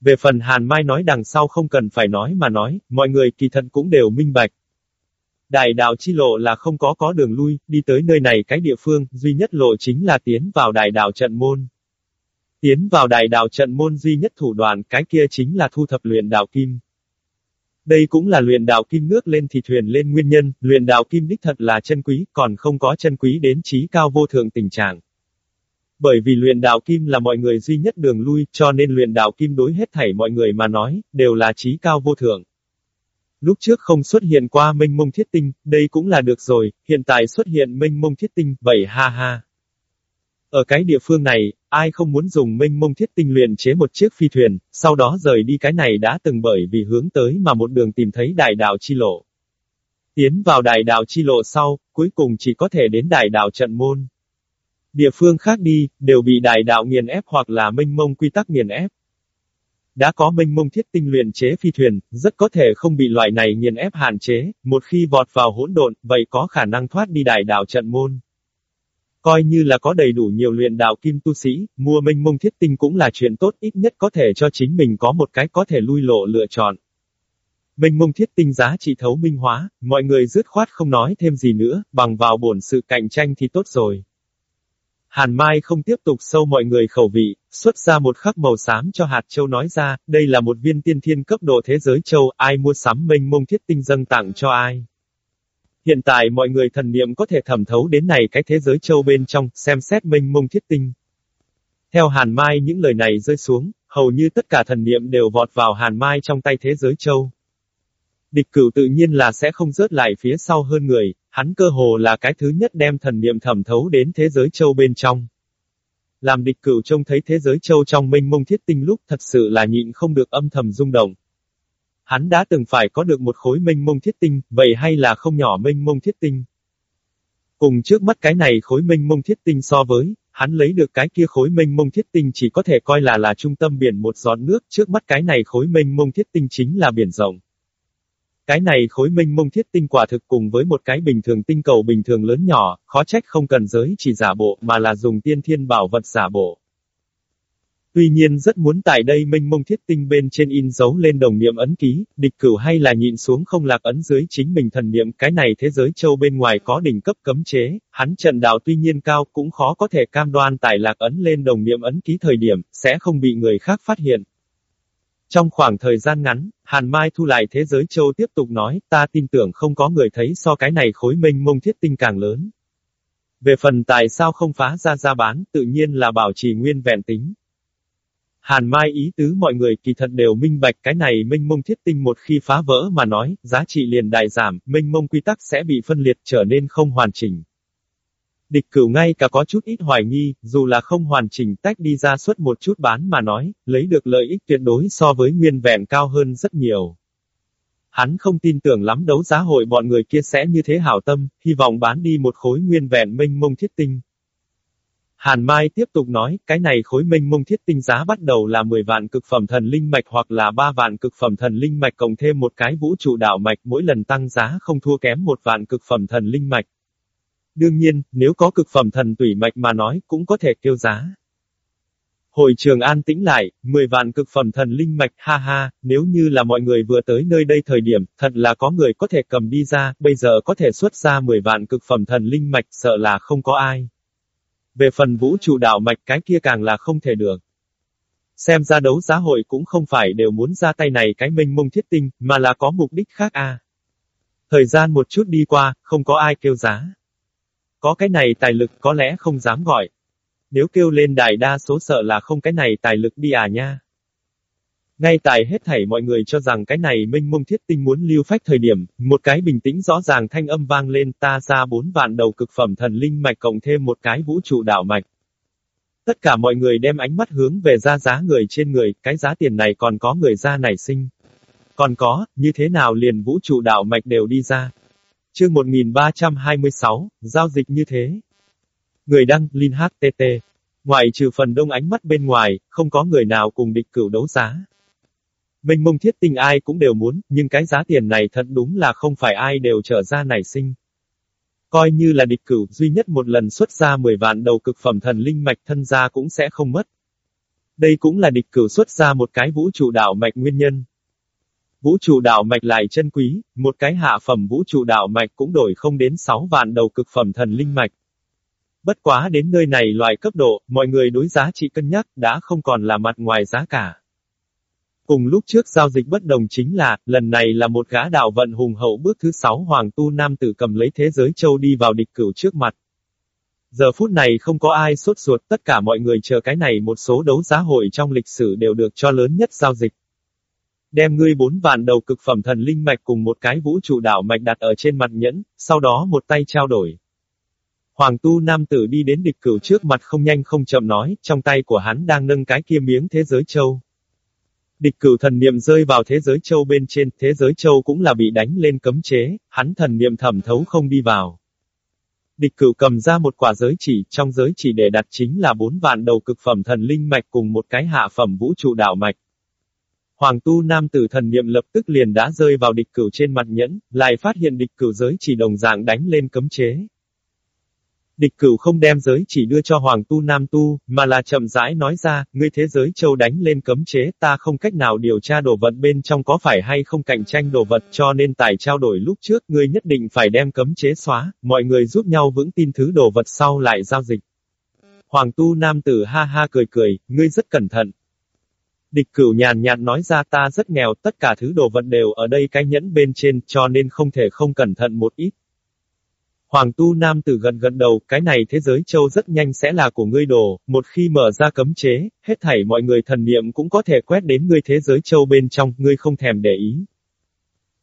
Về phần Hàn Mai nói đằng sau không cần phải nói mà nói, mọi người kỳ thật cũng đều minh bạch. Đại đạo chi lộ là không có có đường lui, đi tới nơi này cái địa phương, duy nhất lộ chính là tiến vào đại đạo trận môn. Tiến vào đại đạo trận môn duy nhất thủ đoạn, cái kia chính là thu thập luyện đạo kim. Đây cũng là luyện đạo kim nước lên thì thuyền lên nguyên nhân, luyện đạo kim đích thật là chân quý, còn không có chân quý đến trí cao vô thượng tình trạng. Bởi vì luyện đạo kim là mọi người duy nhất đường lui, cho nên luyện đạo kim đối hết thảy mọi người mà nói, đều là trí cao vô thượng. Lúc trước không xuất hiện qua minh mông thiết tinh, đây cũng là được rồi, hiện tại xuất hiện minh mông thiết tinh, vậy ha ha. Ở cái địa phương này, ai không muốn dùng minh mông thiết tinh luyện chế một chiếc phi thuyền, sau đó rời đi cái này đã từng bởi vì hướng tới mà một đường tìm thấy đại đạo chi lộ. Tiến vào đại đạo chi lộ sau, cuối cùng chỉ có thể đến đại đạo trận môn. Địa phương khác đi, đều bị đại đạo nghiền ép hoặc là minh mông quy tắc nghiền ép. Đã có minh mông thiết tinh luyện chế phi thuyền, rất có thể không bị loại này nghiền ép hạn chế, một khi vọt vào hỗn độn, vậy có khả năng thoát đi đại đạo trận môn. Coi như là có đầy đủ nhiều luyện đạo kim tu sĩ, mua minh mông thiết tinh cũng là chuyện tốt ít nhất có thể cho chính mình có một cái có thể lui lộ lựa chọn. Minh mông thiết tinh giá trị thấu minh hóa, mọi người dứt khoát không nói thêm gì nữa, bằng vào bổn sự cạnh tranh thì tốt rồi. Hàn Mai không tiếp tục sâu mọi người khẩu vị, xuất ra một khắc màu xám cho hạt châu nói ra, đây là một viên tiên thiên cấp độ thế giới châu, ai mua sắm mênh mông thiết tinh dâng tặng cho ai. Hiện tại mọi người thần niệm có thể thẩm thấu đến này cái thế giới châu bên trong, xem xét mênh mông thiết tinh. Theo Hàn Mai những lời này rơi xuống, hầu như tất cả thần niệm đều vọt vào Hàn Mai trong tay thế giới châu. Địch cửu tự nhiên là sẽ không rớt lại phía sau hơn người, hắn cơ hồ là cái thứ nhất đem thần niệm thẩm thấu đến thế giới châu bên trong. Làm địch cửu trông thấy thế giới châu trong minh mông thiết tinh lúc thật sự là nhịn không được âm thầm rung động. Hắn đã từng phải có được một khối minh mông thiết tinh, vậy hay là không nhỏ minh mông thiết tinh? Cùng trước mắt cái này khối minh mông thiết tinh so với, hắn lấy được cái kia khối minh mông thiết tinh chỉ có thể coi là là trung tâm biển một giọt nước, trước mắt cái này khối minh mông thiết tinh chính là biển rộng. Cái này khối minh mông thiết tinh quả thực cùng với một cái bình thường tinh cầu bình thường lớn nhỏ, khó trách không cần giới chỉ giả bộ mà là dùng tiên thiên bảo vật giả bộ. Tuy nhiên rất muốn tại đây minh mông thiết tinh bên trên in dấu lên đồng niệm ấn ký, địch cửu hay là nhịn xuống không lạc ấn dưới chính mình thần niệm cái này thế giới châu bên ngoài có đỉnh cấp cấm chế, hắn trận đạo tuy nhiên cao cũng khó có thể cam đoan tại lạc ấn lên đồng niệm ấn ký thời điểm, sẽ không bị người khác phát hiện. Trong khoảng thời gian ngắn, Hàn Mai thu lại thế giới châu tiếp tục nói, ta tin tưởng không có người thấy so cái này khối minh mông thiết tinh càng lớn. Về phần tại sao không phá ra ra bán, tự nhiên là bảo trì nguyên vẹn tính. Hàn Mai ý tứ mọi người kỳ thật đều minh bạch cái này minh mông thiết tinh một khi phá vỡ mà nói, giá trị liền đại giảm, minh mông quy tắc sẽ bị phân liệt trở nên không hoàn chỉnh. Địch cửu ngay cả có chút ít hoài nghi, dù là không hoàn chỉnh tách đi ra suốt một chút bán mà nói, lấy được lợi ích tuyệt đối so với nguyên vẹn cao hơn rất nhiều. Hắn không tin tưởng lắm đấu giá hội bọn người kia sẽ như thế hảo tâm, hy vọng bán đi một khối nguyên vẹn minh mông thiết tinh. Hàn Mai tiếp tục nói, cái này khối minh mông thiết tinh giá bắt đầu là 10 vạn cực phẩm thần linh mạch hoặc là 3 vạn cực phẩm thần linh mạch cộng thêm một cái vũ trụ đạo mạch mỗi lần tăng giá không thua kém một vạn cực phẩm thần linh mạch. Đương nhiên, nếu có cực phẩm thần tủy mạch mà nói, cũng có thể kêu giá. Hội trường an tĩnh lại, 10 vạn cực phẩm thần linh mạch, ha ha, nếu như là mọi người vừa tới nơi đây thời điểm, thật là có người có thể cầm đi ra, bây giờ có thể xuất ra 10 vạn cực phẩm thần linh mạch, sợ là không có ai. Về phần vũ trụ đạo mạch cái kia càng là không thể được. Xem ra đấu giá hội cũng không phải đều muốn ra tay này cái minh mông thiết tinh, mà là có mục đích khác a. Thời gian một chút đi qua, không có ai kêu giá. Có cái này tài lực có lẽ không dám gọi. Nếu kêu lên đài đa số sợ là không cái này tài lực đi à nha. Ngay tại hết thảy mọi người cho rằng cái này minh mông thiết tinh muốn lưu phách thời điểm, một cái bình tĩnh rõ ràng thanh âm vang lên ta ra bốn vạn đầu cực phẩm thần linh mạch cộng thêm một cái vũ trụ đạo mạch. Tất cả mọi người đem ánh mắt hướng về ra giá người trên người, cái giá tiền này còn có người ra nảy sinh. Còn có, như thế nào liền vũ trụ đạo mạch đều đi ra. Chương 1326, giao dịch như thế. Người đăng, Linh HTT. Ngoài trừ phần đông ánh mắt bên ngoài, không có người nào cùng địch cửu đấu giá. mình mông thiết tinh ai cũng đều muốn, nhưng cái giá tiền này thật đúng là không phải ai đều trở ra nảy sinh. Coi như là địch cửu duy nhất một lần xuất ra 10 vạn đầu cực phẩm thần linh mạch thân gia cũng sẽ không mất. Đây cũng là địch cửu xuất ra một cái vũ trụ đạo mạch nguyên nhân. Vũ trụ đạo mạch lại chân quý, một cái hạ phẩm vũ trụ đạo mạch cũng đổi không đến 6 vạn đầu cực phẩm thần linh mạch. Bất quá đến nơi này loại cấp độ, mọi người đối giá trị cân nhắc đã không còn là mặt ngoài giá cả. Cùng lúc trước giao dịch bất đồng chính là, lần này là một gã đạo vận hùng hậu bước thứ sáu hoàng tu nam tử cầm lấy thế giới châu đi vào địch cửu trước mặt. Giờ phút này không có ai sốt ruột, tất cả mọi người chờ cái này một số đấu giá hội trong lịch sử đều được cho lớn nhất giao dịch. Đem ngươi bốn vạn đầu cực phẩm thần linh mạch cùng một cái vũ trụ đảo mạch đặt ở trên mặt nhẫn, sau đó một tay trao đổi. Hoàng tu nam tử đi đến địch cửu trước mặt không nhanh không chậm nói, trong tay của hắn đang nâng cái kia miếng thế giới châu. Địch cửu thần niệm rơi vào thế giới châu bên trên, thế giới châu cũng là bị đánh lên cấm chế, hắn thần niệm thẩm thấu không đi vào. Địch cửu cầm ra một quả giới chỉ, trong giới chỉ để đặt chính là bốn vạn đầu cực phẩm thần linh mạch cùng một cái hạ phẩm vũ trụ đạo mạch. Hoàng tu nam tử thần niệm lập tức liền đã rơi vào địch cửu trên mặt nhẫn, lại phát hiện địch cửu giới chỉ đồng dạng đánh lên cấm chế. Địch cửu không đem giới chỉ đưa cho Hoàng Tu Nam Tu, mà là chậm rãi nói ra, ngươi thế giới châu đánh lên cấm chế, ta không cách nào điều tra đồ vật bên trong có phải hay không cạnh tranh đồ vật cho nên tài trao đổi lúc trước, ngươi nhất định phải đem cấm chế xóa, mọi người giúp nhau vững tin thứ đồ vật sau lại giao dịch. Hoàng Tu Nam Tử ha ha cười cười, ngươi rất cẩn thận. Địch cửu nhàn nhạt nói ra ta rất nghèo, tất cả thứ đồ vật đều ở đây cái nhẫn bên trên, cho nên không thể không cẩn thận một ít. Hoàng tu nam tử gần gần đầu, cái này thế giới châu rất nhanh sẽ là của ngươi đồ, một khi mở ra cấm chế, hết thảy mọi người thần niệm cũng có thể quét đến ngươi thế giới châu bên trong, ngươi không thèm để ý.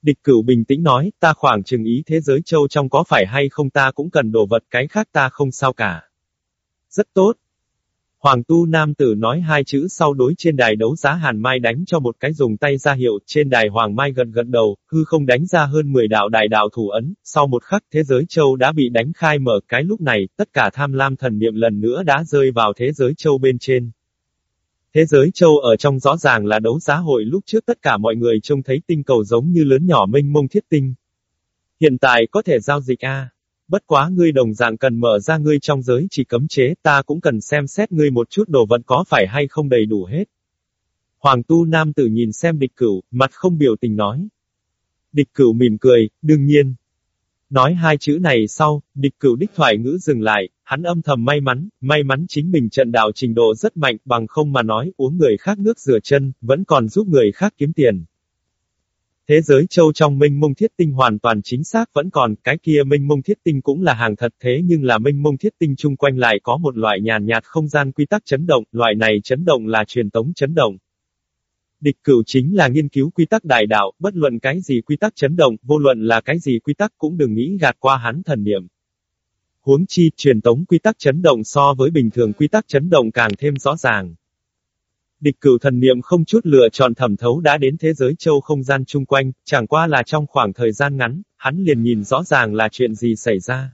Địch cửu bình tĩnh nói, ta khoảng chừng ý thế giới châu trong có phải hay không ta cũng cần đồ vật cái khác ta không sao cả. Rất tốt, Hoàng tu nam tử nói hai chữ sau đối trên đài đấu giá Hàn Mai đánh cho một cái dùng tay ra hiệu, trên đài Hoàng Mai gần gần đầu, hư không đánh ra hơn 10 đạo đại đạo thủ ấn, sau một khắc thế giới châu đã bị đánh khai mở cái lúc này, tất cả tham lam thần niệm lần nữa đã rơi vào thế giới châu bên trên. Thế giới châu ở trong rõ ràng là đấu giá hội lúc trước tất cả mọi người trông thấy tinh cầu giống như lớn nhỏ mênh mông thiết tinh. Hiện tại có thể giao dịch A. Bất quá ngươi đồng dạng cần mở ra ngươi trong giới chỉ cấm chế, ta cũng cần xem xét ngươi một chút đồ vật có phải hay không đầy đủ hết. Hoàng tu nam tử nhìn xem địch cửu, mặt không biểu tình nói. Địch cửu mỉm cười, đương nhiên. Nói hai chữ này sau, địch cửu đích thoại ngữ dừng lại, hắn âm thầm may mắn, may mắn chính mình trận đạo trình độ rất mạnh bằng không mà nói uống người khác nước rửa chân, vẫn còn giúp người khác kiếm tiền. Thế giới châu trong minh mông thiết tinh hoàn toàn chính xác vẫn còn, cái kia minh mông thiết tinh cũng là hàng thật thế nhưng là minh mông thiết tinh chung quanh lại có một loại nhàn nhạt không gian quy tắc chấn động, loại này chấn động là truyền tống chấn động. Địch cửu chính là nghiên cứu quy tắc đại đạo, bất luận cái gì quy tắc chấn động, vô luận là cái gì quy tắc cũng đừng nghĩ gạt qua hắn thần niệm. Huống chi, truyền tống quy tắc chấn động so với bình thường quy tắc chấn động càng thêm rõ ràng. Địch cửu thần niệm không chút lựa chọn thẩm thấu đã đến thế giới châu không gian chung quanh, chẳng qua là trong khoảng thời gian ngắn, hắn liền nhìn rõ ràng là chuyện gì xảy ra.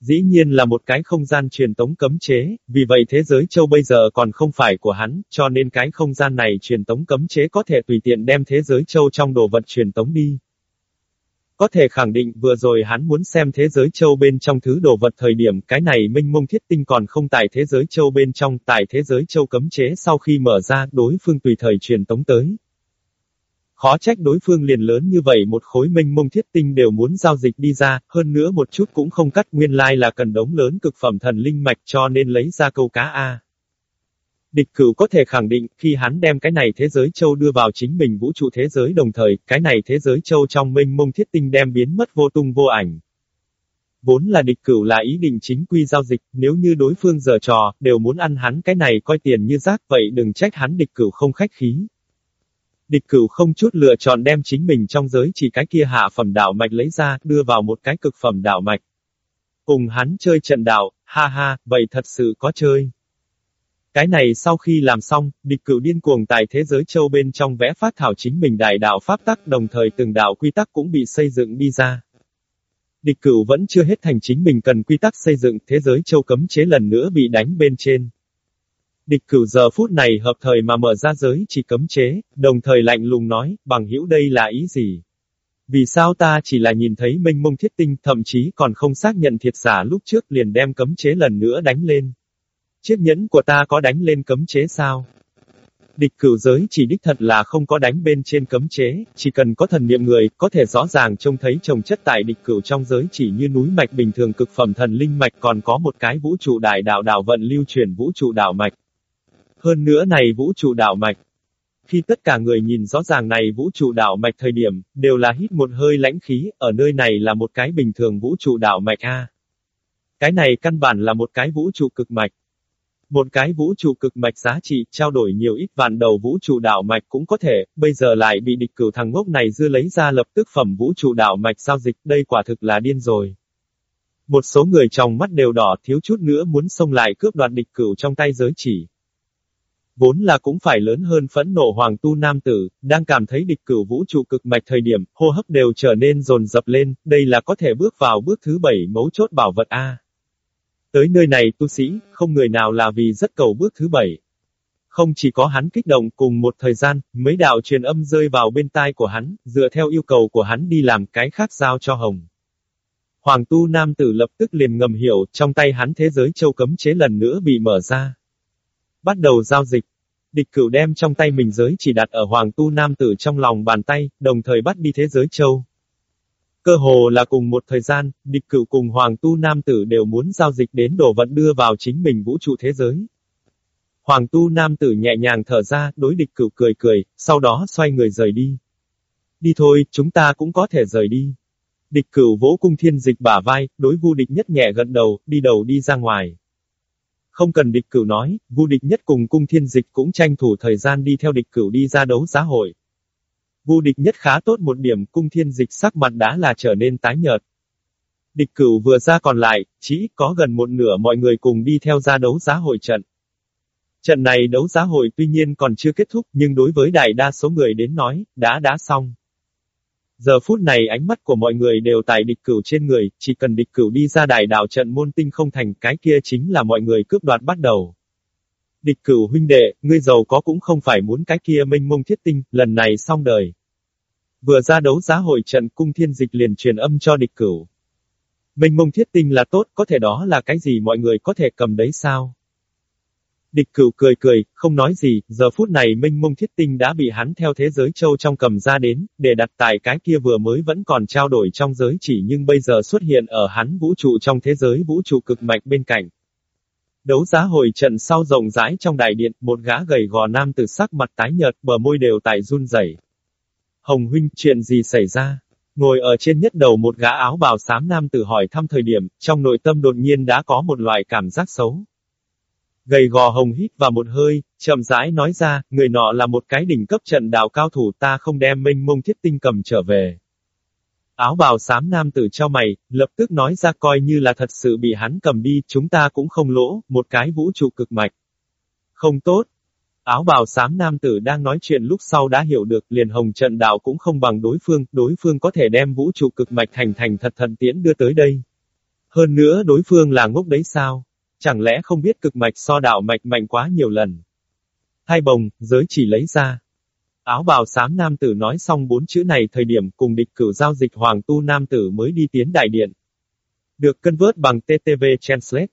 Dĩ nhiên là một cái không gian truyền tống cấm chế, vì vậy thế giới châu bây giờ còn không phải của hắn, cho nên cái không gian này truyền tống cấm chế có thể tùy tiện đem thế giới châu trong đồ vật truyền tống đi. Có thể khẳng định vừa rồi hắn muốn xem thế giới châu bên trong thứ đồ vật thời điểm cái này minh mông thiết tinh còn không tại thế giới châu bên trong, tại thế giới châu cấm chế sau khi mở ra đối phương tùy thời truyền tống tới. Khó trách đối phương liền lớn như vậy một khối minh mông thiết tinh đều muốn giao dịch đi ra, hơn nữa một chút cũng không cắt nguyên lai like là cần đống lớn cực phẩm thần linh mạch cho nên lấy ra câu cá A. Địch cửu có thể khẳng định, khi hắn đem cái này thế giới châu đưa vào chính mình vũ trụ thế giới đồng thời, cái này thế giới châu trong minh mông thiết tinh đem biến mất vô tung vô ảnh. Vốn là địch cửu là ý định chính quy giao dịch, nếu như đối phương giờ trò, đều muốn ăn hắn cái này coi tiền như rác, vậy đừng trách hắn địch cửu không khách khí. Địch cửu không chút lựa chọn đem chính mình trong giới chỉ cái kia hạ phẩm đạo mạch lấy ra, đưa vào một cái cực phẩm đạo mạch. Cùng hắn chơi trận đạo, ha ha, vậy thật sự có chơi. Cái này sau khi làm xong, địch cửu điên cuồng tại thế giới châu bên trong vẽ phát thảo chính mình đại đạo pháp tắc đồng thời từng đạo quy tắc cũng bị xây dựng đi ra. Địch cửu vẫn chưa hết thành chính mình cần quy tắc xây dựng thế giới châu cấm chế lần nữa bị đánh bên trên. Địch cửu giờ phút này hợp thời mà mở ra giới chỉ cấm chế, đồng thời lạnh lùng nói, bằng hữu đây là ý gì? Vì sao ta chỉ là nhìn thấy minh mông thiết tinh thậm chí còn không xác nhận thiệt giả lúc trước liền đem cấm chế lần nữa đánh lên. Chiếc nhẫn của ta có đánh lên cấm chế sao? Địch cửu giới chỉ đích thật là không có đánh bên trên cấm chế, chỉ cần có thần niệm người, có thể rõ ràng trông thấy trồng chất tại địch cửu trong giới chỉ như núi mạch bình thường cực phẩm thần linh mạch còn có một cái vũ trụ đại đạo đạo vận lưu truyền vũ trụ đạo mạch. Hơn nữa này vũ trụ đạo mạch. Khi tất cả người nhìn rõ ràng này vũ trụ đạo mạch thời điểm, đều là hít một hơi lãnh khí, ở nơi này là một cái bình thường vũ trụ đạo mạch A. Cái này căn bản là một cái vũ trụ cực mạch. Một cái vũ trụ cực mạch giá trị, trao đổi nhiều ít vạn đầu vũ trụ đạo mạch cũng có thể, bây giờ lại bị địch cửu thằng ngốc này dư lấy ra lập tức phẩm vũ trụ đạo mạch giao dịch, đây quả thực là điên rồi. Một số người trong mắt đều đỏ thiếu chút nữa muốn xông lại cướp đoạt địch cửu trong tay giới chỉ. Vốn là cũng phải lớn hơn phẫn nộ hoàng tu nam tử, đang cảm thấy địch cửu vũ trụ cực mạch thời điểm, hô hấp đều trở nên rồn dập lên, đây là có thể bước vào bước thứ bảy mấu chốt bảo vật A. Tới nơi này tu sĩ, không người nào là vì rất cầu bước thứ bảy. Không chỉ có hắn kích động cùng một thời gian, mấy đạo truyền âm rơi vào bên tai của hắn, dựa theo yêu cầu của hắn đi làm cái khác giao cho Hồng. Hoàng tu nam tử lập tức liền ngầm hiểu, trong tay hắn thế giới châu cấm chế lần nữa bị mở ra. Bắt đầu giao dịch. Địch cửu đem trong tay mình giới chỉ đặt ở hoàng tu nam tử trong lòng bàn tay, đồng thời bắt đi thế giới châu. Cơ hồ là cùng một thời gian, địch cửu cùng hoàng tu nam tử đều muốn giao dịch đến đồ vật đưa vào chính mình vũ trụ thế giới. Hoàng tu nam tử nhẹ nhàng thở ra, đối địch cửu cười cười, sau đó xoay người rời đi. Đi thôi, chúng ta cũng có thể rời đi. Địch cửu vỗ cung thiên dịch bả vai, đối vu địch nhất nhẹ gật đầu, đi đầu đi ra ngoài. Không cần địch cửu nói, vu địch nhất cùng cung thiên dịch cũng tranh thủ thời gian đi theo địch cửu đi ra đấu giá hội. Vu địch nhất khá tốt một điểm, cung thiên dịch sắc mặt đã là trở nên tái nhợt. Địch cửu vừa ra còn lại, chỉ có gần một nửa mọi người cùng đi theo ra đấu giá hội trận. Trận này đấu giá hội tuy nhiên còn chưa kết thúc nhưng đối với đại đa số người đến nói, đã đã xong. Giờ phút này ánh mắt của mọi người đều tại địch cửu trên người, chỉ cần địch cửu đi ra đại đảo trận môn tinh không thành cái kia chính là mọi người cướp đoạt bắt đầu. Địch cửu huynh đệ, ngươi giàu có cũng không phải muốn cái kia minh mông thiết tinh, lần này xong đời. Vừa ra đấu giá hội trận cung thiên dịch liền truyền âm cho địch cửu. Mình mông thiết tinh là tốt, có thể đó là cái gì mọi người có thể cầm đấy sao? Địch cửu cười cười, không nói gì, giờ phút này minh mông thiết tinh đã bị hắn theo thế giới châu trong cầm ra đến, để đặt tại cái kia vừa mới vẫn còn trao đổi trong giới chỉ nhưng bây giờ xuất hiện ở hắn vũ trụ trong thế giới vũ trụ cực mạnh bên cạnh. Đấu giá hồi trận sau rộng rãi trong đại điện, một gã gầy gò nam từ sắc mặt tái nhợt, bờ môi đều tại run rẩy. Hồng huynh, chuyện gì xảy ra? Ngồi ở trên nhất đầu một gã áo bào xám nam tử hỏi thăm thời điểm, trong nội tâm đột nhiên đã có một loại cảm giác xấu. Gầy gò hồng hít vào một hơi, chậm rãi nói ra, người nọ là một cái đỉnh cấp trận đạo cao thủ ta không đem minh mông thiết tinh cầm trở về. Áo bào xám nam tử cho mày, lập tức nói ra coi như là thật sự bị hắn cầm đi, chúng ta cũng không lỗ, một cái vũ trụ cực mạch. Không tốt. Áo bào xám nam tử đang nói chuyện lúc sau đã hiểu được liền hồng trận đạo cũng không bằng đối phương, đối phương có thể đem vũ trụ cực mạch thành thành thật thần tiễn đưa tới đây. Hơn nữa đối phương là ngốc đấy sao? Chẳng lẽ không biết cực mạch so đạo mạch mạnh quá nhiều lần? Hai bồng, giới chỉ lấy ra. Áo bào xám nam tử nói xong bốn chữ này thời điểm cùng địch cử giao dịch hoàng tu nam tử mới đi tiến đại điện. Được cân vớt bằng TTV Translate.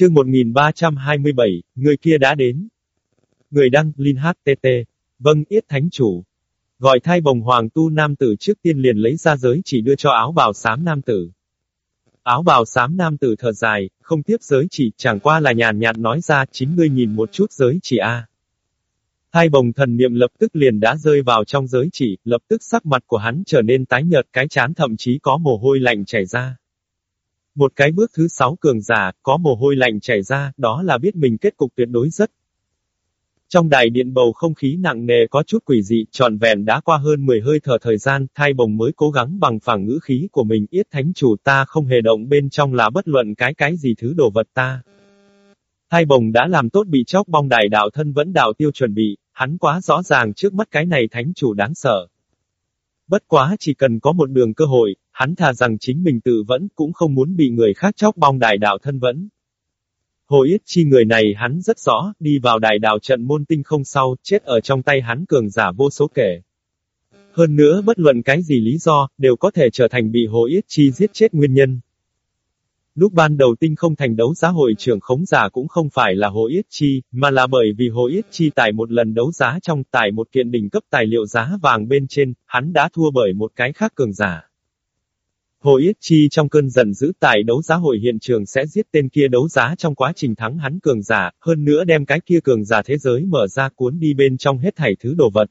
Chương 1327, người kia đã đến. Người đăng, Linh HTT. Vâng, Yết Thánh Chủ. Gọi thai bồng hoàng tu nam tử trước tiên liền lấy ra giới chỉ đưa cho áo bào xám nam tử. Áo bào xám nam tử thở dài, không tiếp giới chỉ, chẳng qua là nhàn nhạt nói ra, chính ngươi nhìn một chút giới chỉ a. À. Thai bồng thần niệm lập tức liền đã rơi vào trong giới chỉ, lập tức sắc mặt của hắn trở nên tái nhợt cái chán thậm chí có mồ hôi lạnh chảy ra. Một cái bước thứ sáu cường giả, có mồ hôi lạnh chảy ra, đó là biết mình kết cục tuyệt đối rất trong đài điện bầu không khí nặng nề có chút quỷ dị, trọn vẹn đã qua hơn 10 hơi thở thời gian, thai bồng mới cố gắng bằng phẳng ngữ khí của mình, yết thánh chủ ta không hề động bên trong là bất luận cái cái gì thứ đồ vật ta. Thai bồng đã làm tốt bị chóc bong đài đạo thân vẫn đạo tiêu chuẩn bị, hắn quá rõ ràng trước mắt cái này thánh chủ đáng sợ. Bất quá chỉ cần có một đường cơ hội, hắn thà rằng chính mình tự vẫn cũng không muốn bị người khác chóc bong đại đạo thân vẫn. Hồ Yết Chi người này hắn rất rõ, đi vào đại đạo trận môn tinh không sau, chết ở trong tay hắn cường giả vô số kể. Hơn nữa bất luận cái gì lý do, đều có thể trở thành bị Hồ Yết Chi giết chết nguyên nhân. Lúc ban đầu tinh không thành đấu giá hội trưởng khống giả cũng không phải là Hồ Yết Chi, mà là bởi vì Hồ Yết Chi tại một lần đấu giá trong tại một kiện đỉnh cấp tài liệu giá vàng bên trên, hắn đã thua bởi một cái khác cường giả. Hồ Yết Chi trong cơn giận dữ tại đấu giá hội hiện trường sẽ giết tên kia đấu giá trong quá trình thắng hắn cường giả, hơn nữa đem cái kia cường giả thế giới mở ra cuốn đi bên trong hết thảy thứ đồ vật.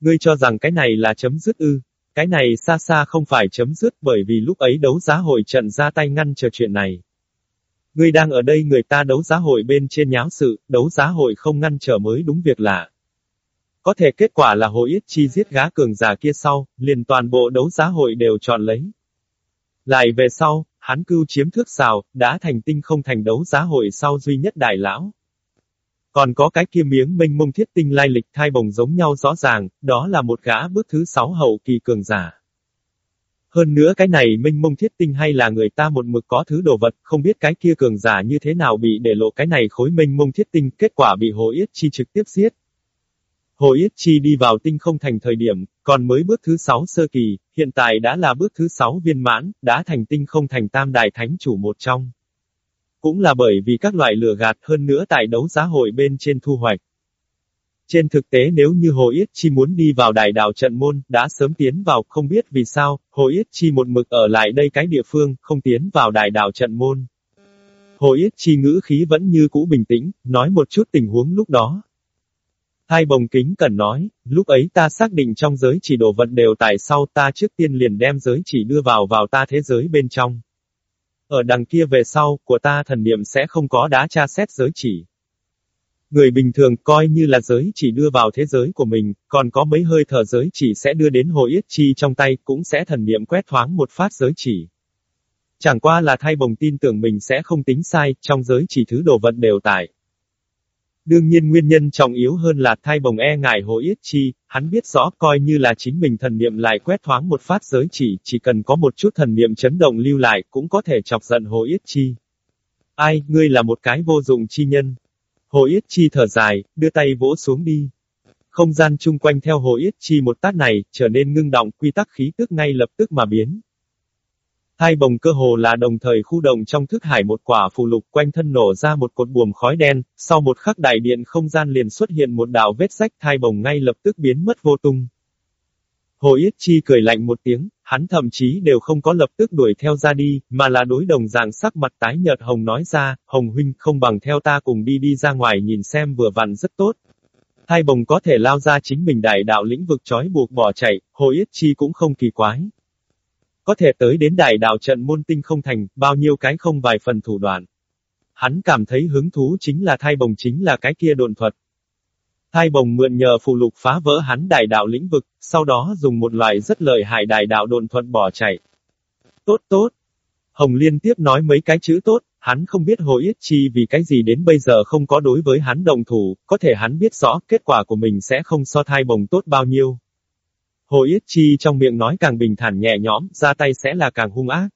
Ngươi cho rằng cái này là chấm dứt ư. Cái này xa xa không phải chấm dứt bởi vì lúc ấy đấu giá hội trận ra tay ngăn chờ chuyện này. Ngươi đang ở đây người ta đấu giá hội bên trên nháo sự, đấu giá hội không ngăn trở mới đúng việc lạ. Có thể kết quả là Hồ Yết Chi giết gá cường giả kia sau, liền toàn bộ đấu giá hội đều chọn lấy. Lại về sau, hắn cưu chiếm thước xào, đã thành tinh không thành đấu giá hội sau duy nhất đại lão. Còn có cái kia miếng minh mông thiết tinh lai lịch thai bồng giống nhau rõ ràng, đó là một gã bước thứ sáu hậu kỳ cường giả. Hơn nữa cái này minh mông thiết tinh hay là người ta một mực có thứ đồ vật, không biết cái kia cường giả như thế nào bị để lộ cái này khối minh mông thiết tinh, kết quả bị hồ yết chi trực tiếp giết. Hồ Yết Chi đi vào tinh không thành thời điểm, còn mới bước thứ sáu sơ kỳ, hiện tại đã là bước thứ sáu viên mãn, đã thành tinh không thành tam đại thánh chủ một trong. Cũng là bởi vì các loại lừa gạt hơn nữa tại đấu giá hội bên trên thu hoạch. Trên thực tế nếu như Hồ Yết Chi muốn đi vào đại đảo trận môn, đã sớm tiến vào, không biết vì sao, Hồ Yết Chi một mực ở lại đây cái địa phương, không tiến vào đại đảo trận môn. Hồ Yết Chi ngữ khí vẫn như cũ bình tĩnh, nói một chút tình huống lúc đó. Hai bồng kính cần nói, lúc ấy ta xác định trong giới chỉ đồ vật đều tại sau ta trước tiên liền đem giới chỉ đưa vào vào ta thế giới bên trong. Ở đằng kia về sau, của ta thần niệm sẽ không có đá tra xét giới chỉ. Người bình thường coi như là giới chỉ đưa vào thế giới của mình, còn có mấy hơi thở giới chỉ sẽ đưa đến hồ yết chi trong tay, cũng sẽ thần niệm quét thoáng một phát giới chỉ. Chẳng qua là thay bồng tin tưởng mình sẽ không tính sai, trong giới chỉ thứ đồ vật đều tại. Đương nhiên nguyên nhân trọng yếu hơn là thai bồng e ngại hồ yết chi, hắn biết rõ coi như là chính mình thần niệm lại quét thoáng một phát giới chỉ, chỉ cần có một chút thần niệm chấn động lưu lại cũng có thể chọc giận hồ yết chi. Ai, ngươi là một cái vô dụng chi nhân. Hồ Yết Chi thở dài, đưa tay vỗ xuống đi. Không gian chung quanh theo Hồ Yết Chi một tát này, trở nên ngưng động, quy tắc khí tức ngay lập tức mà biến. Hai bồng cơ hồ là đồng thời khu động trong thức hải một quả phù lục quanh thân nổ ra một cột buồm khói đen, sau một khắc đại điện không gian liền xuất hiện một đạo vết rách thai bồng ngay lập tức biến mất vô tung. Hồ Yết Chi cười lạnh một tiếng, hắn thậm chí đều không có lập tức đuổi theo ra đi, mà là đối đồng dạng sắc mặt tái nhợt Hồng nói ra, Hồng huynh không bằng theo ta cùng đi đi ra ngoài nhìn xem vừa vặn rất tốt. Hai bồng có thể lao ra chính mình đại đạo lĩnh vực trói buộc bỏ chạy, Hồ Yết Chi cũng không kỳ quái. Có thể tới đến đại đạo trận môn tinh không thành, bao nhiêu cái không vài phần thủ đoạn. Hắn cảm thấy hứng thú chính là thai bồng chính là cái kia độn thuật. Thai bồng mượn nhờ phù lục phá vỡ hắn đại đạo lĩnh vực, sau đó dùng một loại rất lợi hại đại đạo độn thuật bỏ chạy. Tốt tốt. Hồng liên tiếp nói mấy cái chữ tốt, hắn không biết Hồ Yết Chi vì cái gì đến bây giờ không có đối với hắn đồng thủ, có thể hắn biết rõ kết quả của mình sẽ không so thai bồng tốt bao nhiêu. Hồ Yết Chi trong miệng nói càng bình thản nhẹ nhõm, ra tay sẽ là càng hung ác.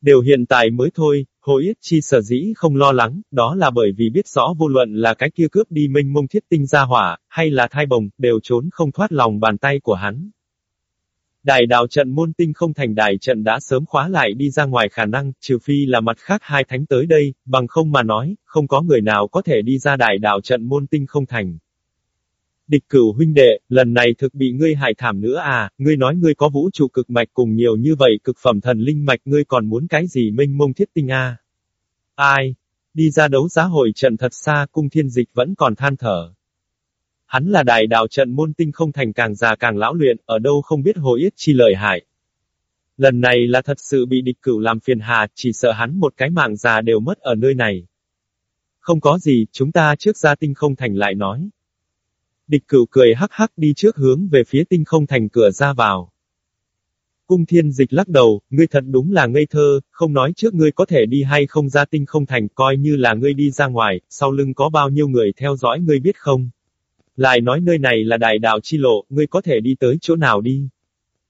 Điều hiện tại mới thôi, Hồ Yết Chi sở dĩ không lo lắng, đó là bởi vì biết rõ vô luận là cái kia cướp đi minh mông thiết tinh ra hỏa, hay là thai bồng, đều trốn không thoát lòng bàn tay của hắn. Đại đạo trận môn tinh không thành đại trận đã sớm khóa lại đi ra ngoài khả năng, trừ phi là mặt khác hai thánh tới đây, bằng không mà nói, không có người nào có thể đi ra đại đạo trận môn tinh không thành. Địch cửu huynh đệ, lần này thực bị ngươi hại thảm nữa à, ngươi nói ngươi có vũ trụ cực mạch cùng nhiều như vậy cực phẩm thần linh mạch ngươi còn muốn cái gì minh mông thiết tinh à? Ai? Đi ra đấu giá hội trận thật xa cung thiên dịch vẫn còn than thở. Hắn là đại đạo trận môn tinh không thành càng già càng lão luyện, ở đâu không biết hồi ít chi lợi hại. Lần này là thật sự bị địch cửu làm phiền hà, chỉ sợ hắn một cái mạng già đều mất ở nơi này. Không có gì, chúng ta trước ra tinh không thành lại nói. Địch cửu cười hắc hắc đi trước hướng về phía tinh không thành cửa ra vào. Cung thiên dịch lắc đầu, ngươi thật đúng là ngây thơ, không nói trước ngươi có thể đi hay không ra tinh không thành, coi như là ngươi đi ra ngoài, sau lưng có bao nhiêu người theo dõi ngươi biết không? Lại nói nơi này là đại đạo chi lộ, ngươi có thể đi tới chỗ nào đi?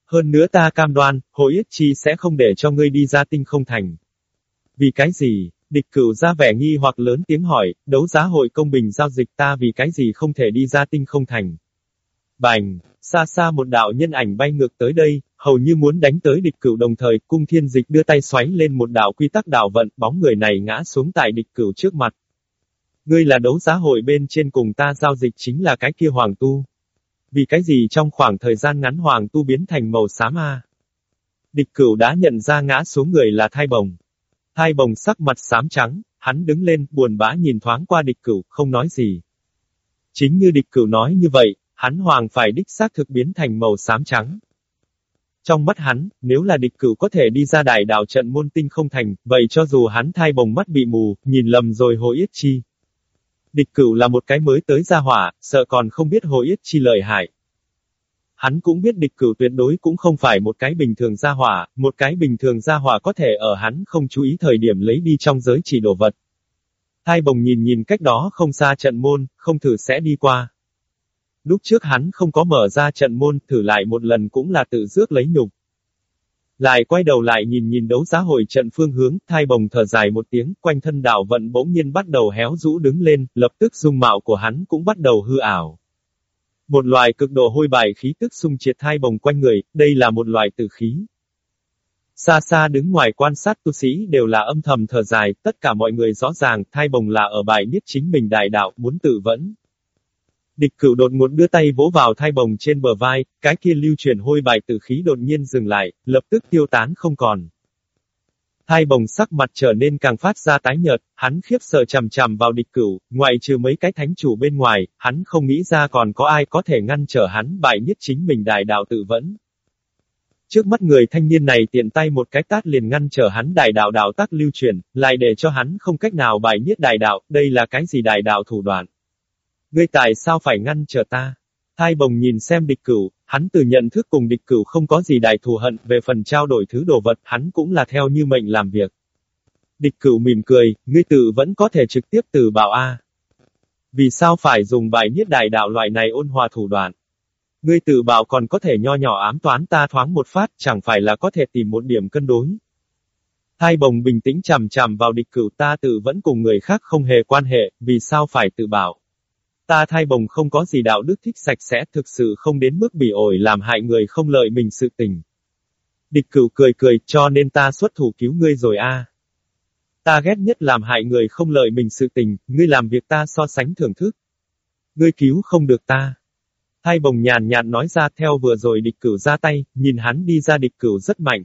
Hơn nữa ta cam đoan, Hồ Yết Chi sẽ không để cho ngươi đi ra tinh không thành. Vì cái gì? Địch cửu ra vẻ nghi hoặc lớn tiếng hỏi, đấu giá hội công bình giao dịch ta vì cái gì không thể đi ra tinh không thành. Bành, xa xa một đạo nhân ảnh bay ngược tới đây, hầu như muốn đánh tới địch cửu đồng thời, cung thiên dịch đưa tay xoáy lên một đạo quy tắc đảo vận, bóng người này ngã xuống tại địch cửu trước mặt. Ngươi là đấu giá hội bên trên cùng ta giao dịch chính là cái kia hoàng tu. Vì cái gì trong khoảng thời gian ngắn hoàng tu biến thành màu xám a? Địch cửu đã nhận ra ngã xuống người là thai bồng. Thai bồng sắc mặt xám trắng, hắn đứng lên, buồn bã nhìn thoáng qua địch cửu, không nói gì. Chính như địch cửu nói như vậy, hắn hoàng phải đích xác thực biến thành màu xám trắng. Trong mắt hắn, nếu là địch cửu có thể đi ra đại đảo trận môn tinh không thành, vậy cho dù hắn thai bồng mắt bị mù, nhìn lầm rồi hồ yết chi. Địch cửu là một cái mới tới gia hỏa, sợ còn không biết hồ yết chi lợi hại. Hắn cũng biết địch cửu tuyệt đối cũng không phải một cái bình thường gia hỏa, một cái bình thường gia hỏa có thể ở hắn không chú ý thời điểm lấy đi trong giới chỉ đồ vật. Thai bồng nhìn nhìn cách đó không xa trận môn, không thử sẽ đi qua. Lúc trước hắn không có mở ra trận môn, thử lại một lần cũng là tự rước lấy nhục. Lại quay đầu lại nhìn nhìn đấu giá hội trận phương hướng, thai bồng thở dài một tiếng, quanh thân đạo vận bỗng nhiên bắt đầu héo rũ đứng lên, lập tức dung mạo của hắn cũng bắt đầu hư ảo. Một loài cực độ hôi bài khí tức xung triệt thai bồng quanh người, đây là một loại tử khí. Xa xa đứng ngoài quan sát tu sĩ đều là âm thầm thở dài, tất cả mọi người rõ ràng, thai bồng là ở bài niết chính mình đại đạo, muốn tự vẫn. Địch cửu đột ngột đưa tay vỗ vào thai bồng trên bờ vai, cái kia lưu truyền hôi bài tử khí đột nhiên dừng lại, lập tức tiêu tán không còn. Hai bồng sắc mặt trở nên càng phát ra tái nhợt, hắn khiếp sợ chằm chằm vào địch cửu, ngoại trừ mấy cái thánh chủ bên ngoài, hắn không nghĩ ra còn có ai có thể ngăn trở hắn bại nhất chính mình đại đạo tự vẫn. Trước mắt người thanh niên này tiện tay một cái tát liền ngăn trở hắn đại đạo đạo tác lưu truyền, lại để cho hắn không cách nào bài niết đại đạo, đây là cái gì đại đạo thủ đoạn. Ngươi tại sao phải ngăn trở ta? Hai bồng nhìn xem địch cửu, hắn từ nhận thức cùng địch cửu không có gì đại thù hận, về phần trao đổi thứ đồ vật, hắn cũng là theo như mệnh làm việc. Địch cửu mỉm cười, ngươi tự vẫn có thể trực tiếp từ bảo A. Vì sao phải dùng bài niết đại đạo loại này ôn hòa thủ đoạn? Ngươi tự bảo còn có thể nho nhỏ ám toán ta thoáng một phát, chẳng phải là có thể tìm một điểm cân đối. thay bồng bình tĩnh chằm chằm vào địch cửu ta tự vẫn cùng người khác không hề quan hệ, vì sao phải tự bảo. Ta thai bồng không có gì đạo đức thích sạch sẽ thực sự không đến mức bị ổi làm hại người không lợi mình sự tình. Địch cửu cười cười cho nên ta xuất thủ cứu ngươi rồi a. Ta ghét nhất làm hại người không lợi mình sự tình, ngươi làm việc ta so sánh thưởng thức. Ngươi cứu không được ta. Thai bồng nhàn nhạt nói ra theo vừa rồi địch cửu ra tay, nhìn hắn đi ra địch cửu rất mạnh.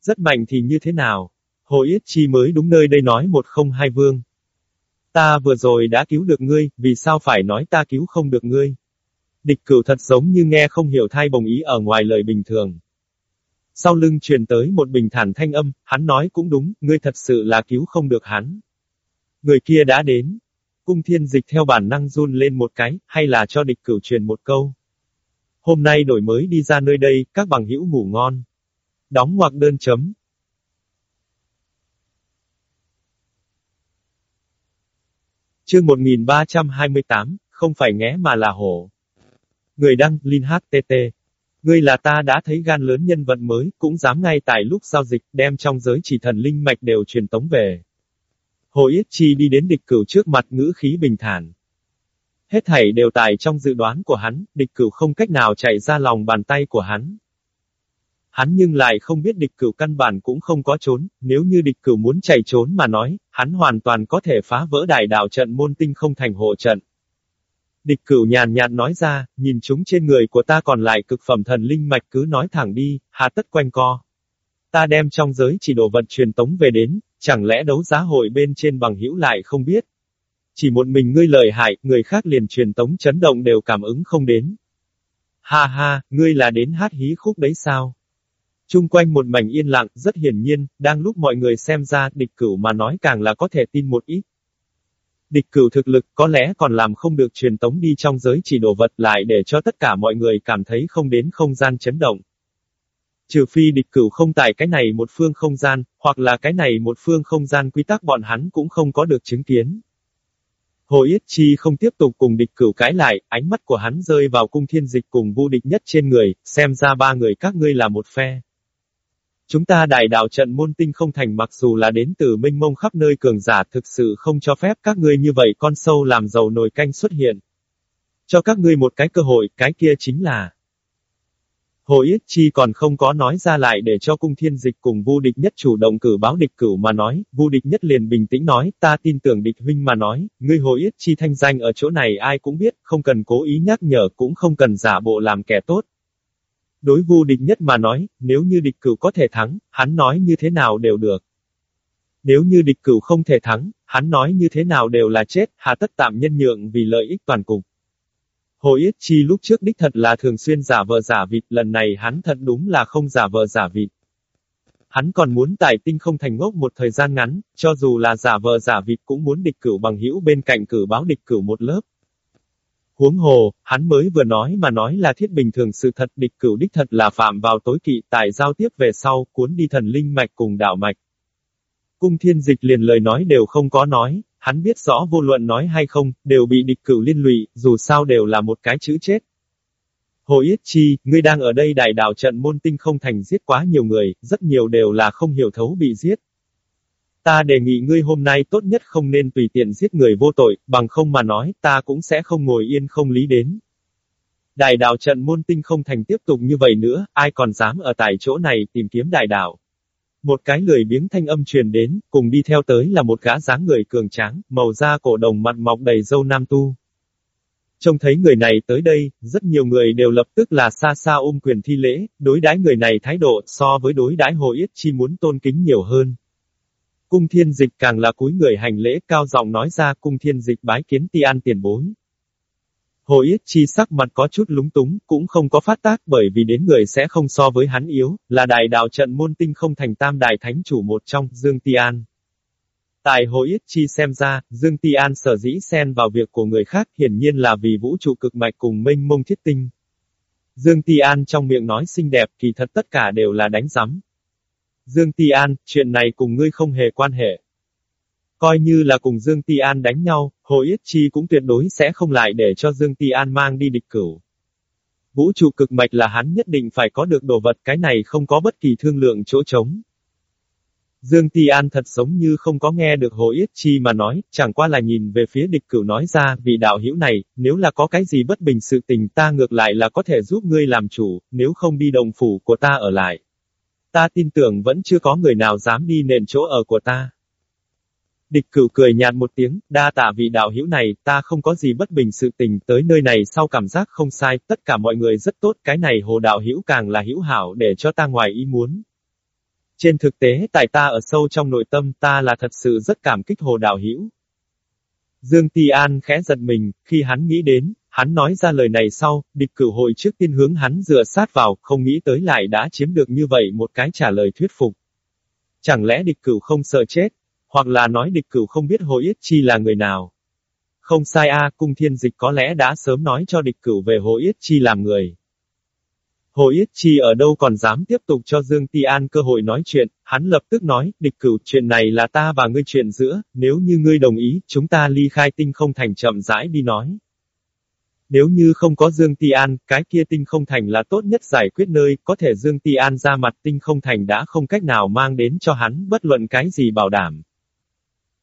Rất mạnh thì như thế nào? Hồ Yết Chi mới đúng nơi đây nói một không hai vương. Ta vừa rồi đã cứu được ngươi, vì sao phải nói ta cứu không được ngươi? Địch cửu thật giống như nghe không hiểu thai bồng ý ở ngoài lời bình thường. Sau lưng truyền tới một bình thản thanh âm, hắn nói cũng đúng, ngươi thật sự là cứu không được hắn. Người kia đã đến. Cung thiên dịch theo bản năng run lên một cái, hay là cho địch cửu truyền một câu. Hôm nay đổi mới đi ra nơi đây, các bằng hữu ngủ ngon. Đóng hoặc đơn chấm. Chương 1328, không phải ngé mà là hổ. Người đăng, Linh HTT. Ngươi là ta đã thấy gan lớn nhân vật mới, cũng dám ngay tại lúc giao dịch, đem trong giới chỉ thần linh mạch đều truyền tống về. Hồ Yết Chi đi đến địch cửu trước mặt ngữ khí bình thản. Hết thảy đều tài trong dự đoán của hắn, địch cửu không cách nào chạy ra lòng bàn tay của hắn. Hắn nhưng lại không biết địch cửu căn bản cũng không có trốn, nếu như địch cửu muốn chạy trốn mà nói, hắn hoàn toàn có thể phá vỡ đại đạo trận môn tinh không thành hộ trận. Địch cửu nhàn nhạt nói ra, nhìn chúng trên người của ta còn lại cực phẩm thần linh mạch cứ nói thẳng đi, hà tất quanh co. Ta đem trong giới chỉ đồ vật truyền tống về đến, chẳng lẽ đấu giá hội bên trên bằng hữu lại không biết. Chỉ một mình ngươi lợi hại, người khác liền truyền tống chấn động đều cảm ứng không đến. Ha ha, ngươi là đến hát hí khúc đấy sao? Trung quanh một mảnh yên lặng, rất hiển nhiên, đang lúc mọi người xem ra, địch cửu mà nói càng là có thể tin một ít. Địch cửu thực lực có lẽ còn làm không được truyền tống đi trong giới chỉ đồ vật lại để cho tất cả mọi người cảm thấy không đến không gian chấn động. Trừ phi địch cửu không tại cái này một phương không gian, hoặc là cái này một phương không gian quy tắc bọn hắn cũng không có được chứng kiến. Hồ Yết Chi không tiếp tục cùng địch cửu cái lại, ánh mắt của hắn rơi vào cung thiên dịch cùng vu địch nhất trên người, xem ra ba người các ngươi là một phe. Chúng ta đại đạo trận môn tinh không thành mặc dù là đến từ minh mông khắp nơi cường giả thực sự không cho phép các ngươi như vậy con sâu làm giàu nồi canh xuất hiện. Cho các ngươi một cái cơ hội, cái kia chính là Hồ Yết Chi còn không có nói ra lại để cho cung thiên dịch cùng vu địch nhất chủ động cử báo địch cửu mà nói, vu địch nhất liền bình tĩnh nói, ta tin tưởng địch huynh mà nói, ngươi Hồ Yết Chi thanh danh ở chỗ này ai cũng biết, không cần cố ý nhắc nhở cũng không cần giả bộ làm kẻ tốt. Đối vu địch nhất mà nói, nếu như địch cửu có thể thắng, hắn nói như thế nào đều được. Nếu như địch cửu không thể thắng, hắn nói như thế nào đều là chết, hà tất tạm nhân nhượng vì lợi ích toàn cục. Hồ Yết Chi lúc trước đích thật là thường xuyên giả vờ giả vịt, lần này hắn thật đúng là không giả vờ giả vịt. Hắn còn muốn tài tinh không thành ngốc một thời gian ngắn, cho dù là giả vờ giả vịt cũng muốn địch cửu bằng hữu bên cạnh cử báo địch cửu một lớp. Huống hồ, hắn mới vừa nói mà nói là thiết bình thường sự thật địch cửu đích thật là phạm vào tối kỵ tại giao tiếp về sau, cuốn đi thần linh mạch cùng đạo mạch. Cung thiên dịch liền lời nói đều không có nói, hắn biết rõ vô luận nói hay không, đều bị địch cửu liên lụy, dù sao đều là một cái chữ chết. Hồ Yết Chi, ngươi đang ở đây đại đạo trận môn tinh không thành giết quá nhiều người, rất nhiều đều là không hiểu thấu bị giết. Ta đề nghị ngươi hôm nay tốt nhất không nên tùy tiện giết người vô tội, bằng không mà nói, ta cũng sẽ không ngồi yên không lý đến. Đại đạo trận môn tinh không thành tiếp tục như vậy nữa, ai còn dám ở tại chỗ này tìm kiếm đại đạo. Một cái lười biếng thanh âm truyền đến, cùng đi theo tới là một gã dáng người cường tráng, màu da cổ đồng mặt mọc đầy râu nam tu. Trông thấy người này tới đây, rất nhiều người đều lập tức là xa xa ôm quyền thi lễ, đối đãi người này thái độ so với đối đãi Hồ Yết Chi muốn tôn kính nhiều hơn. Cung thiên dịch càng là cúi người hành lễ cao giọng nói ra cung thiên dịch bái kiến ti an tiền bối. Hồ Yết Chi sắc mặt có chút lúng túng, cũng không có phát tác bởi vì đến người sẽ không so với hắn yếu, là đại đạo trận môn tinh không thành tam đại thánh chủ một trong, Dương Ti An. Tại Hồ Yết Chi xem ra, Dương Ti An sở dĩ xen vào việc của người khác hiển nhiên là vì vũ trụ cực mạch cùng minh mông thiết tinh. Dương Ti An trong miệng nói xinh đẹp kỳ thật tất cả đều là đánh giấm. Dương Ti An, chuyện này cùng ngươi không hề quan hệ. Coi như là cùng Dương Ti An đánh nhau, Hồ Yết Chi cũng tuyệt đối sẽ không lại để cho Dương Ti An mang đi địch cửu. Vũ trụ cực mạch là hắn nhất định phải có được đồ vật cái này không có bất kỳ thương lượng chỗ trống. Dương Ti An thật giống như không có nghe được Hồ Yết Chi mà nói, chẳng qua là nhìn về phía địch cửu nói ra, vì đạo hữu này, nếu là có cái gì bất bình sự tình ta ngược lại là có thể giúp ngươi làm chủ, nếu không đi đồng phủ của ta ở lại. Ta tin tưởng vẫn chưa có người nào dám đi nền chỗ ở của ta. Địch cửu cười nhạt một tiếng, đa tạ vị đạo hữu này, ta không có gì bất bình sự tình, tới nơi này sau cảm giác không sai, tất cả mọi người rất tốt, cái này hồ đạo hữu càng là hữu hảo để cho ta ngoài ý muốn. Trên thực tế tại ta ở sâu trong nội tâm ta là thật sự rất cảm kích hồ đạo hữu. Dương Ti An khẽ giật mình, khi hắn nghĩ đến, hắn nói ra lời này sau, địch cửu hội trước tiên hướng hắn dựa sát vào, không nghĩ tới lại đã chiếm được như vậy một cái trả lời thuyết phục. Chẳng lẽ địch cửu không sợ chết, hoặc là nói địch cửu không biết Hồ Yết Chi là người nào. Không sai a, cung thiên dịch có lẽ đã sớm nói cho địch cửu về Hồ Yết Chi làm người. Hồ Yết Chi ở đâu còn dám tiếp tục cho Dương Ti An cơ hội nói chuyện, hắn lập tức nói, địch cửu, chuyện này là ta và ngươi chuyện giữa, nếu như ngươi đồng ý, chúng ta ly khai tinh không thành chậm rãi đi nói. Nếu như không có Dương Ti An, cái kia tinh không thành là tốt nhất giải quyết nơi, có thể Dương Ti An ra mặt tinh không thành đã không cách nào mang đến cho hắn bất luận cái gì bảo đảm.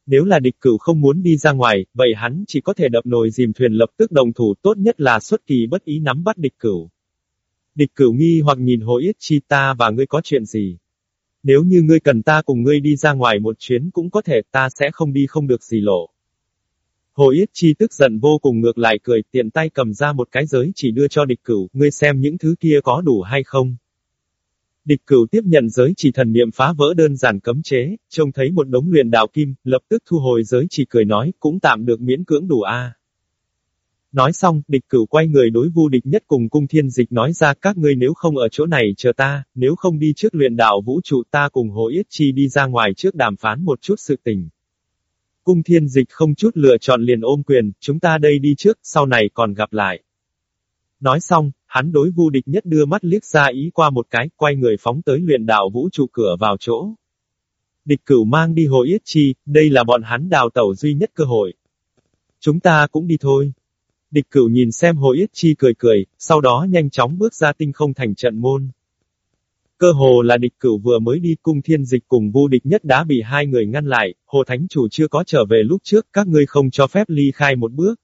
Nếu là địch cửu không muốn đi ra ngoài, vậy hắn chỉ có thể đập nồi dìm thuyền lập tức đồng thủ tốt nhất là xuất kỳ bất ý nắm bắt địch cửu. Địch cửu nghi hoặc nhìn Hồ Yết Chi ta và ngươi có chuyện gì? Nếu như ngươi cần ta cùng ngươi đi ra ngoài một chuyến cũng có thể ta sẽ không đi không được gì lộ. Hồ Yết Chi tức giận vô cùng ngược lại cười tiện tay cầm ra một cái giới chỉ đưa cho địch cửu, ngươi xem những thứ kia có đủ hay không? Địch cửu tiếp nhận giới chỉ thần niệm phá vỡ đơn giản cấm chế, trông thấy một đống luyện đạo kim, lập tức thu hồi giới chỉ cười nói, cũng tạm được miễn cưỡng đủ a. Nói xong, địch cửu quay người đối vu địch nhất cùng cung thiên dịch nói ra các ngươi nếu không ở chỗ này chờ ta, nếu không đi trước luyện đạo vũ trụ ta cùng Hồ Yết Chi đi ra ngoài trước đàm phán một chút sự tình. Cung thiên dịch không chút lựa chọn liền ôm quyền, chúng ta đây đi trước, sau này còn gặp lại. Nói xong, hắn đối vu địch nhất đưa mắt liếc ra ý qua một cái, quay người phóng tới luyện đạo vũ trụ cửa vào chỗ. Địch cửu mang đi Hồ Yết Chi, đây là bọn hắn đào tẩu duy nhất cơ hội. Chúng ta cũng đi thôi. Địch cửu nhìn xem Hồ Yết Chi cười cười, sau đó nhanh chóng bước ra tinh không thành trận môn. Cơ hồ là địch cửu vừa mới đi cung thiên dịch cùng vu địch nhất đã bị hai người ngăn lại, Hồ Thánh Chủ chưa có trở về lúc trước, các ngươi không cho phép ly khai một bước.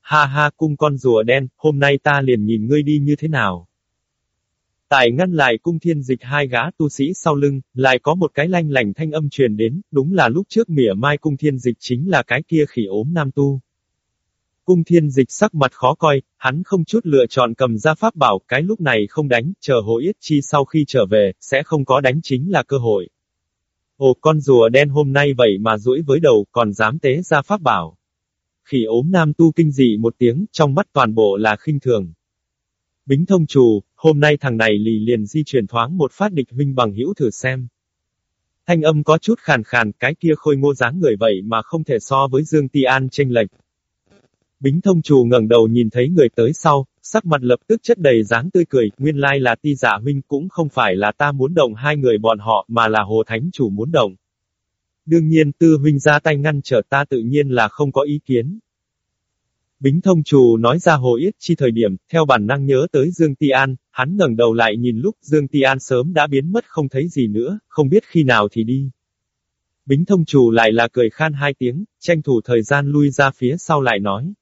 Ha ha cung con rùa đen, hôm nay ta liền nhìn ngươi đi như thế nào. Tại ngăn lại cung thiên dịch hai gã tu sĩ sau lưng, lại có một cái lanh lành thanh âm truyền đến, đúng là lúc trước mỉa mai cung thiên dịch chính là cái kia khỉ ốm nam tu. Cung thiên dịch sắc mặt khó coi, hắn không chút lựa chọn cầm ra pháp bảo, cái lúc này không đánh, chờ hồ yết chi sau khi trở về, sẽ không có đánh chính là cơ hội. Ồ con rùa đen hôm nay vậy mà duỗi với đầu, còn dám tế ra pháp bảo. Khỉ ốm nam tu kinh dị một tiếng, trong mắt toàn bộ là khinh thường. Bính thông trù, hôm nay thằng này lì liền di chuyển thoáng một phát địch huynh bằng hữu thử xem. Thanh âm có chút khàn khàn, cái kia khôi ngô dáng người vậy mà không thể so với Dương Ti An tranh lệch. Bính thông trù ngẩng đầu nhìn thấy người tới sau, sắc mặt lập tức chất đầy dáng tươi cười, nguyên lai là ti giả huynh cũng không phải là ta muốn động hai người bọn họ mà là hồ thánh chủ muốn động. Đương nhiên tư huynh ra tay ngăn trở ta tự nhiên là không có ý kiến. Bính thông trù nói ra hồ yết chi thời điểm, theo bản năng nhớ tới Dương Ti An, hắn ngẩng đầu lại nhìn lúc Dương Ti An sớm đã biến mất không thấy gì nữa, không biết khi nào thì đi. Bính thông trù lại là cười khan hai tiếng, tranh thủ thời gian lui ra phía sau lại nói.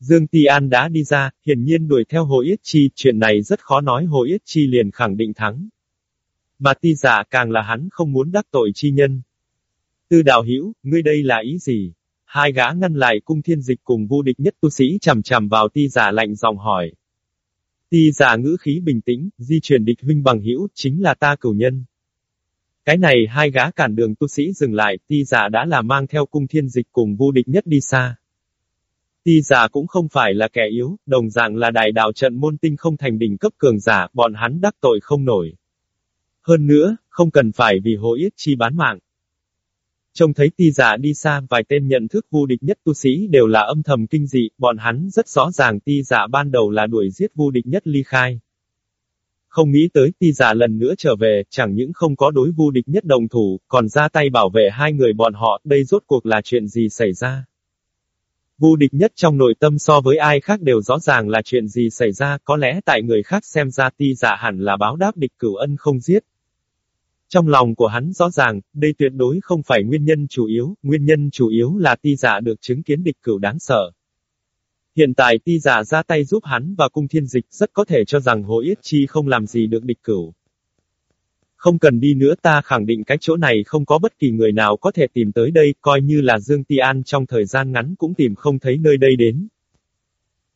Dương Ti An đã đi ra, hiển nhiên đuổi theo Hồ Yết Chi, chuyện này rất khó nói Hồ Yết Chi liền khẳng định thắng. Mà ti giả càng là hắn không muốn đắc tội chi nhân. Tư đạo hữu ngươi đây là ý gì? Hai gã ngăn lại cung thiên dịch cùng vô địch nhất tu sĩ chầm chầm vào ti giả lạnh dòng hỏi. Ti giả ngữ khí bình tĩnh, di chuyển địch huynh bằng hữu chính là ta cửu nhân. Cái này hai gã cản đường tu sĩ dừng lại, ti giả đã là mang theo cung thiên dịch cùng vô địch nhất đi xa. Ti giả cũng không phải là kẻ yếu, đồng dạng là đại đạo trận môn tinh không thành đỉnh cấp cường giả, bọn hắn đắc tội không nổi. Hơn nữa, không cần phải vì hồ yết chi bán mạng. Trông thấy ti giả đi xa, vài tên nhận thức vô địch nhất tu sĩ đều là âm thầm kinh dị, bọn hắn rất rõ ràng ti giả ban đầu là đuổi giết vô địch nhất ly khai. Không nghĩ tới ti giả lần nữa trở về, chẳng những không có đối vô địch nhất đồng thủ, còn ra tay bảo vệ hai người bọn họ, đây rốt cuộc là chuyện gì xảy ra. Vu địch nhất trong nội tâm so với ai khác đều rõ ràng là chuyện gì xảy ra, có lẽ tại người khác xem ra ti giả hẳn là báo đáp địch cửu ân không giết. Trong lòng của hắn rõ ràng, đây tuyệt đối không phải nguyên nhân chủ yếu, nguyên nhân chủ yếu là ti giả được chứng kiến địch cửu đáng sợ. Hiện tại ti giả ra tay giúp hắn và cung thiên dịch rất có thể cho rằng hồ yết chi không làm gì được địch cửu. Không cần đi nữa ta khẳng định cái chỗ này không có bất kỳ người nào có thể tìm tới đây, coi như là Dương Ti An trong thời gian ngắn cũng tìm không thấy nơi đây đến.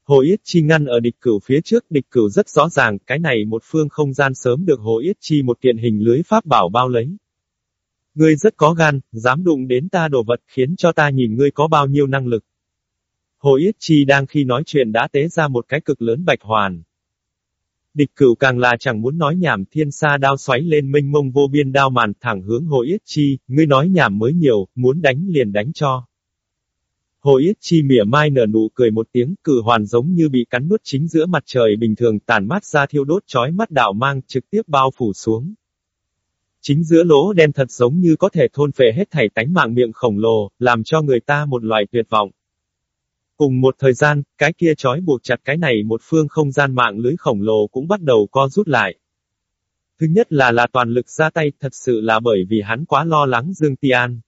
Hồ Yết Chi ngăn ở địch cửu phía trước, địch cửu rất rõ ràng, cái này một phương không gian sớm được Hồ Yết Chi một kiện hình lưới pháp bảo bao lấy. Ngươi rất có gan, dám đụng đến ta đồ vật khiến cho ta nhìn ngươi có bao nhiêu năng lực. Hồ Yết Chi đang khi nói chuyện đã tế ra một cái cực lớn bạch hoàn. Địch cửu càng là chẳng muốn nói nhảm thiên sa đao xoáy lên minh mông vô biên đao màn thẳng hướng Hồ Yết Chi, ngươi nói nhảm mới nhiều, muốn đánh liền đánh cho. Hồ Yết Chi mỉa mai nở nụ cười một tiếng, cử hoàn giống như bị cắn nuốt chính giữa mặt trời bình thường tàn mát ra thiêu đốt chói mắt đạo mang trực tiếp bao phủ xuống. Chính giữa lỗ đen thật giống như có thể thôn phệ hết thảy tánh mạng miệng khổng lồ, làm cho người ta một loại tuyệt vọng. Cùng một thời gian, cái kia trói buộc chặt cái này một phương không gian mạng lưới khổng lồ cũng bắt đầu co rút lại. Thứ nhất là là toàn lực ra tay thật sự là bởi vì hắn quá lo lắng Dương Ti An.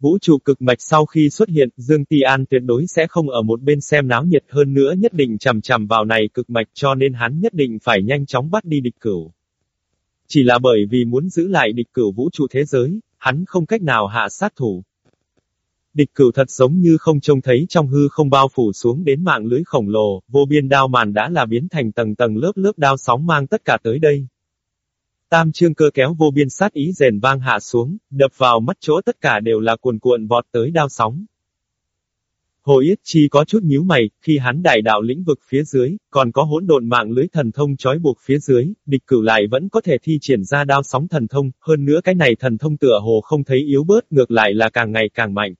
Vũ trụ cực mạch sau khi xuất hiện, Dương Ti An tuyệt đối sẽ không ở một bên xem náo nhiệt hơn nữa nhất định chầm chầm vào này cực mạch cho nên hắn nhất định phải nhanh chóng bắt đi địch cửu. Chỉ là bởi vì muốn giữ lại địch cửu vũ trụ thế giới, hắn không cách nào hạ sát thủ. Địch cửu thật giống như không trông thấy trong hư không bao phủ xuống đến mạng lưới khổng lồ, vô biên đao màn đã là biến thành tầng tầng lớp lớp đao sóng mang tất cả tới đây. Tam trương cơ kéo vô biên sát ý rền vang hạ xuống, đập vào mắt chỗ tất cả đều là cuồn cuộn vọt tới đao sóng. Hồ Yết Chi có chút nhíu mày, khi hắn đại đạo lĩnh vực phía dưới, còn có hỗn độn mạng lưới thần thông trói buộc phía dưới, địch cửu lại vẫn có thể thi triển ra đao sóng thần thông, hơn nữa cái này thần thông tựa hồ không thấy yếu bớt, ngược lại là càng ngày càng mạnh.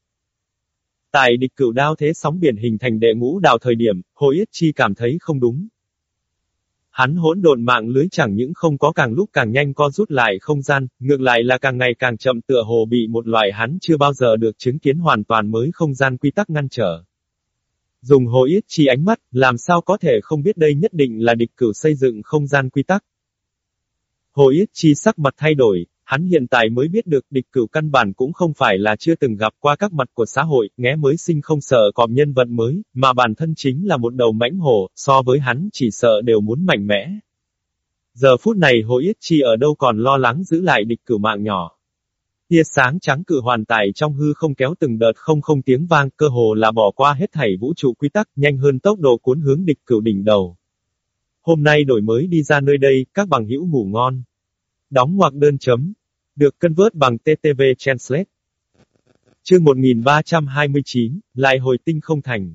Tại địch cửu đao thế sóng biển hình thành đệ ngũ đào thời điểm, Hồ Yết Chi cảm thấy không đúng. Hắn hỗn độn mạng lưới chẳng những không có càng lúc càng nhanh co rút lại không gian, ngược lại là càng ngày càng chậm tựa hồ bị một loại hắn chưa bao giờ được chứng kiến hoàn toàn mới không gian quy tắc ngăn trở. Dùng hồ yết chi ánh mắt, làm sao có thể không biết đây nhất định là địch cửu xây dựng không gian quy tắc. Hồ yết chi sắc mặt thay đổi, hắn hiện tại mới biết được địch cửu căn bản cũng không phải là chưa từng gặp qua các mặt của xã hội, nghe mới sinh không sợ cọp nhân vật mới, mà bản thân chính là một đầu mãnh hổ, so với hắn chỉ sợ đều muốn mạnh mẽ. Giờ phút này Hồ Yết Chi ở đâu còn lo lắng giữ lại địch cửu mạng nhỏ. Tia sáng trắng cử hoàn tải trong hư không kéo từng đợt không không tiếng vang, cơ hồ là bỏ qua hết thảy vũ trụ quy tắc, nhanh hơn tốc độ cuốn hướng địch cửu đỉnh đầu. Hôm nay đổi mới đi ra nơi đây, các bằng hữu ngủ ngon. Đóng ngoặc đơn chấm. Được cân vớt bằng TTV Translate. Chương 1329, lại hồi tinh không thành.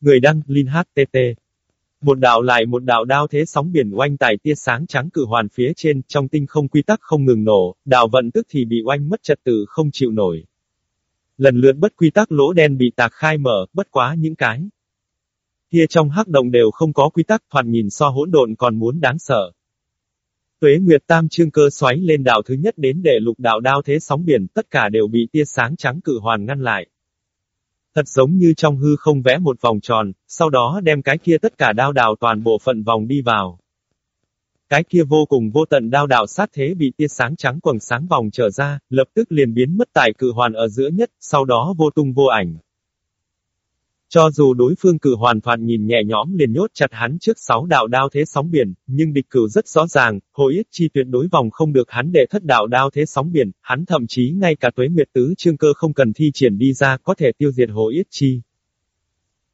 Người đăng, Linh HTT. Một đạo lại một đạo đao thế sóng biển oanh tải tia sáng trắng cử hoàn phía trên, trong tinh không quy tắc không ngừng nổ, đạo vận tức thì bị oanh mất trật tự không chịu nổi. Lần lượt bất quy tắc lỗ đen bị tạc khai mở, bất quá những cái. Kia trong hắc động đều không có quy tắc, thoạt nhìn so hỗn độn còn muốn đáng sợ. Tuế Nguyệt Tam Trương cơ xoáy lên đảo thứ nhất đến để lục đạo đao thế sóng biển, tất cả đều bị tia sáng trắng cự hoàn ngăn lại. Thật giống như trong hư không vẽ một vòng tròn, sau đó đem cái kia tất cả đao đào toàn bộ phận vòng đi vào. Cái kia vô cùng vô tận đao đạo sát thế bị tia sáng trắng quầng sáng vòng trở ra, lập tức liền biến mất tại cự hoàn ở giữa nhất, sau đó vô tung vô ảnh. Cho dù đối phương cử hoàn toàn nhìn nhẹ nhõm liền nhốt chặt hắn trước sáu đạo đao thế sóng biển, nhưng địch cử rất rõ ràng, hồ yết chi tuyệt đối vòng không được hắn để thất đạo đao thế sóng biển, hắn thậm chí ngay cả tuế nguyệt tứ trương cơ không cần thi triển đi ra có thể tiêu diệt hồ yết chi.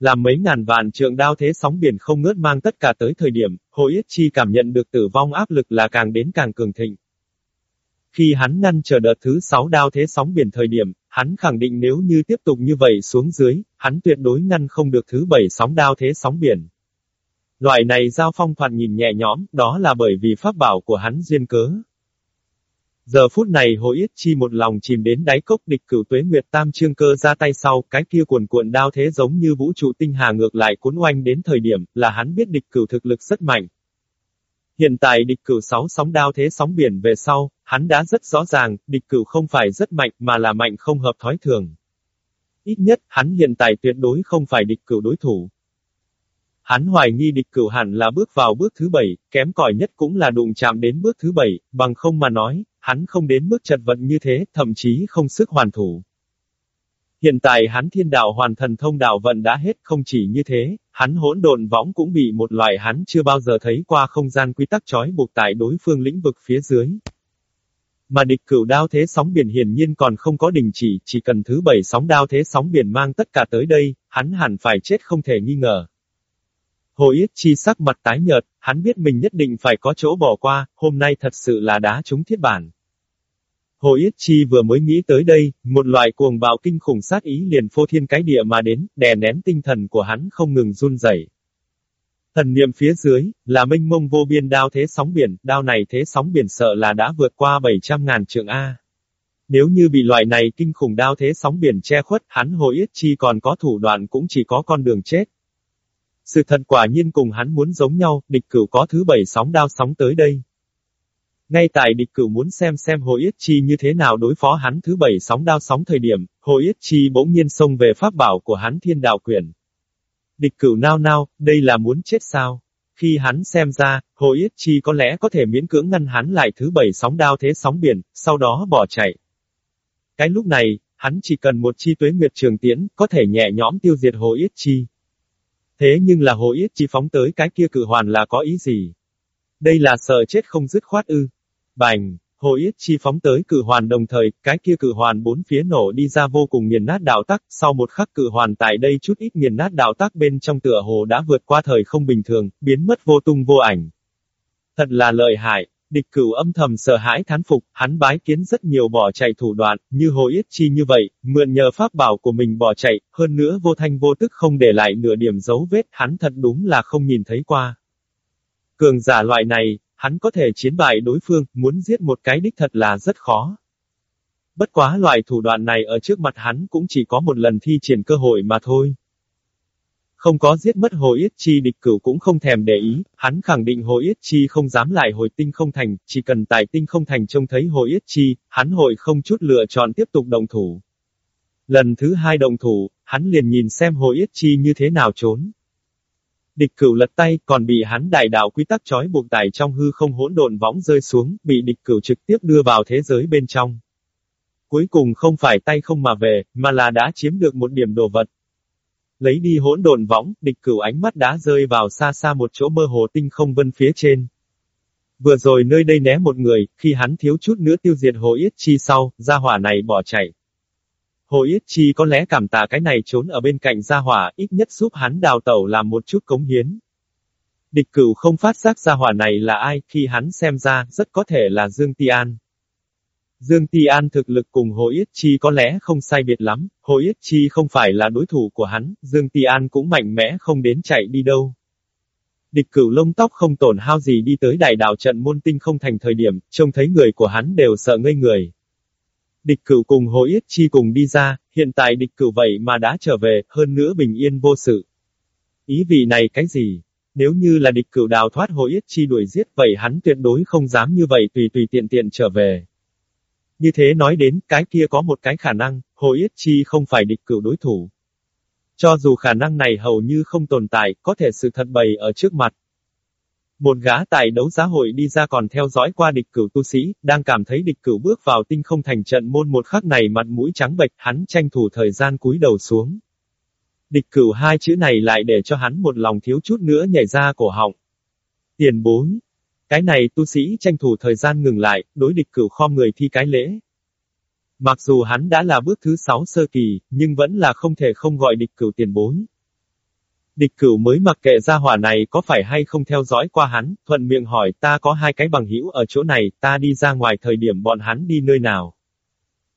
Làm mấy ngàn vạn trượng đao thế sóng biển không ngớt mang tất cả tới thời điểm, hồ yết chi cảm nhận được tử vong áp lực là càng đến càng cường thịnh. Khi hắn ngăn chờ đợt thứ sáu đao thế sóng biển thời điểm, hắn khẳng định nếu như tiếp tục như vậy xuống dưới, hắn tuyệt đối ngăn không được thứ bảy sóng đao thế sóng biển. Loại này giao phong thoạt nhìn nhẹ nhõm, đó là bởi vì pháp bảo của hắn duyên cớ. Giờ phút này hồ yết chi một lòng chìm đến đáy cốc địch cửu tuế nguyệt tam trương cơ ra tay sau, cái kia cuồn cuộn đao thế giống như vũ trụ tinh hà ngược lại cuốn oanh đến thời điểm, là hắn biết địch cửu thực lực rất mạnh, Hiện tại địch cửu sáu sóng đao thế sóng biển về sau, hắn đã rất rõ ràng, địch cửu không phải rất mạnh mà là mạnh không hợp thói thường. Ít nhất, hắn hiện tại tuyệt đối không phải địch cửu đối thủ. Hắn hoài nghi địch cửu hẳn là bước vào bước thứ bảy, kém cỏi nhất cũng là đụng chạm đến bước thứ bảy, bằng không mà nói, hắn không đến mức chật vật như thế, thậm chí không sức hoàn thủ. Hiện tại hắn thiên đạo hoàn thần thông đạo vận đã hết không chỉ như thế, hắn hỗn độn võng cũng bị một loại hắn chưa bao giờ thấy qua không gian quy tắc trói buộc tại đối phương lĩnh vực phía dưới. Mà địch cửu đao thế sóng biển hiển nhiên còn không có đình chỉ, chỉ cần thứ bảy sóng đao thế sóng biển mang tất cả tới đây, hắn hẳn phải chết không thể nghi ngờ. Hồ Yết Chi sắc mặt tái nhợt, hắn biết mình nhất định phải có chỗ bỏ qua, hôm nay thật sự là đá trúng thiết bản. Hồ Yết Chi vừa mới nghĩ tới đây, một loại cuồng bạo kinh khủng sát ý liền phô thiên cái địa mà đến, đè nén tinh thần của hắn không ngừng run rẩy. Thần niệm phía dưới, là minh mông vô biên đao thế sóng biển, đao này thế sóng biển sợ là đã vượt qua 700 ngàn trượng A. Nếu như bị loại này kinh khủng đao thế sóng biển che khuất, hắn Hồ ít Chi còn có thủ đoạn cũng chỉ có con đường chết. Sự thật quả nhiên cùng hắn muốn giống nhau, địch cửu có thứ bảy sóng đao sóng tới đây. Ngay tại địch cửu muốn xem xem Hồ Yết Chi như thế nào đối phó hắn thứ bảy sóng đao sóng thời điểm, Hồ Yết Chi bỗng nhiên xông về pháp bảo của hắn thiên đạo quyển. Địch cửu nao nao, đây là muốn chết sao? Khi hắn xem ra, Hồ Yết Chi có lẽ có thể miễn cưỡng ngăn hắn lại thứ bảy sóng đao thế sóng biển, sau đó bỏ chạy. Cái lúc này, hắn chỉ cần một chi tuế nguyệt trường tiễn, có thể nhẹ nhõm tiêu diệt Hồ Yết Chi. Thế nhưng là Hồ Yết Chi phóng tới cái kia cử hoàn là có ý gì? Đây là sợ chết không dứt khoát ư. Bành, Hồ Yết Chi phóng tới cử hoàn đồng thời, cái kia cử hoàn bốn phía nổ đi ra vô cùng nghiền nát đạo tắc, sau một khắc cử hoàn tại đây chút ít nghiền nát đạo tắc bên trong tựa hồ đã vượt qua thời không bình thường, biến mất vô tung vô ảnh. Thật là lợi hại, địch cửu âm thầm sợ hãi thán phục, hắn bái kiến rất nhiều bỏ chạy thủ đoạn, như Hồ Yết Chi như vậy, mượn nhờ pháp bảo của mình bỏ chạy, hơn nữa vô thanh vô tức không để lại nửa điểm dấu vết, hắn thật đúng là không nhìn thấy qua. Cường giả loại này, hắn có thể chiến bại đối phương, muốn giết một cái đích thật là rất khó. Bất quá loại thủ đoạn này ở trước mặt hắn cũng chỉ có một lần thi triển cơ hội mà thôi. Không có giết mất Hồ Yết Chi địch cửu cũng không thèm để ý, hắn khẳng định Hồ Yết Chi không dám lại hồi tinh không thành, chỉ cần tại tinh không thành trông thấy Hồ Yết Chi, hắn hội không chút lựa chọn tiếp tục động thủ. Lần thứ hai động thủ, hắn liền nhìn xem Hồ Yết Chi như thế nào trốn. Địch cửu lật tay, còn bị hắn đại đạo quy tắc trói buộc tại trong hư không hỗn độn võng rơi xuống, bị địch cửu trực tiếp đưa vào thế giới bên trong. Cuối cùng không phải tay không mà về, mà là đã chiếm được một điểm đồ vật. Lấy đi hỗn độn võng, địch cửu ánh mắt đã rơi vào xa xa một chỗ mơ hồ tinh không vân phía trên. Vừa rồi nơi đây né một người, khi hắn thiếu chút nữa tiêu diệt hồ yết chi sau, gia hỏa này bỏ chạy. Hồ Yết Chi có lẽ cảm tạ cái này trốn ở bên cạnh gia hỏa, ít nhất giúp hắn đào tẩu làm một chút cống hiến. Địch cửu không phát giác gia hỏa này là ai, khi hắn xem ra, rất có thể là Dương Ti An. Dương Ti An thực lực cùng Hồ Yết Chi có lẽ không sai biệt lắm, Hồ Yết Chi không phải là đối thủ của hắn, Dương Ti An cũng mạnh mẽ không đến chạy đi đâu. Địch cửu lông tóc không tổn hao gì đi tới đại đạo trận môn tinh không thành thời điểm, trông thấy người của hắn đều sợ ngây người. Địch cửu cùng Hồ Yết Chi cùng đi ra, hiện tại địch cửu vậy mà đã trở về, hơn nữa bình yên vô sự. Ý vị này cái gì? Nếu như là địch cửu đào thoát Hồ Yết Chi đuổi giết vậy hắn tuyệt đối không dám như vậy tùy tùy tiện tiện trở về. Như thế nói đến, cái kia có một cái khả năng, Hồ Yết Chi không phải địch cửu đối thủ. Cho dù khả năng này hầu như không tồn tại, có thể sự thật bày ở trước mặt, một gã tại đấu giá hội đi ra còn theo dõi qua địch cửu tu sĩ, đang cảm thấy địch cửu bước vào tinh không thành trận môn một khắc này mặt mũi trắng bệch, hắn tranh thủ thời gian cúi đầu xuống. Địch cửu hai chữ này lại để cho hắn một lòng thiếu chút nữa nhảy ra cổ họng. Tiền bối. Cái này tu sĩ tranh thủ thời gian ngừng lại, đối địch cửu khom người thi cái lễ. Mặc dù hắn đã là bước thứ sáu sơ kỳ, nhưng vẫn là không thể không gọi địch cửu tiền bối. Địch cửu mới mặc kệ gia hỏa này có phải hay không theo dõi qua hắn, thuận miệng hỏi ta có hai cái bằng hữu ở chỗ này, ta đi ra ngoài thời điểm bọn hắn đi nơi nào.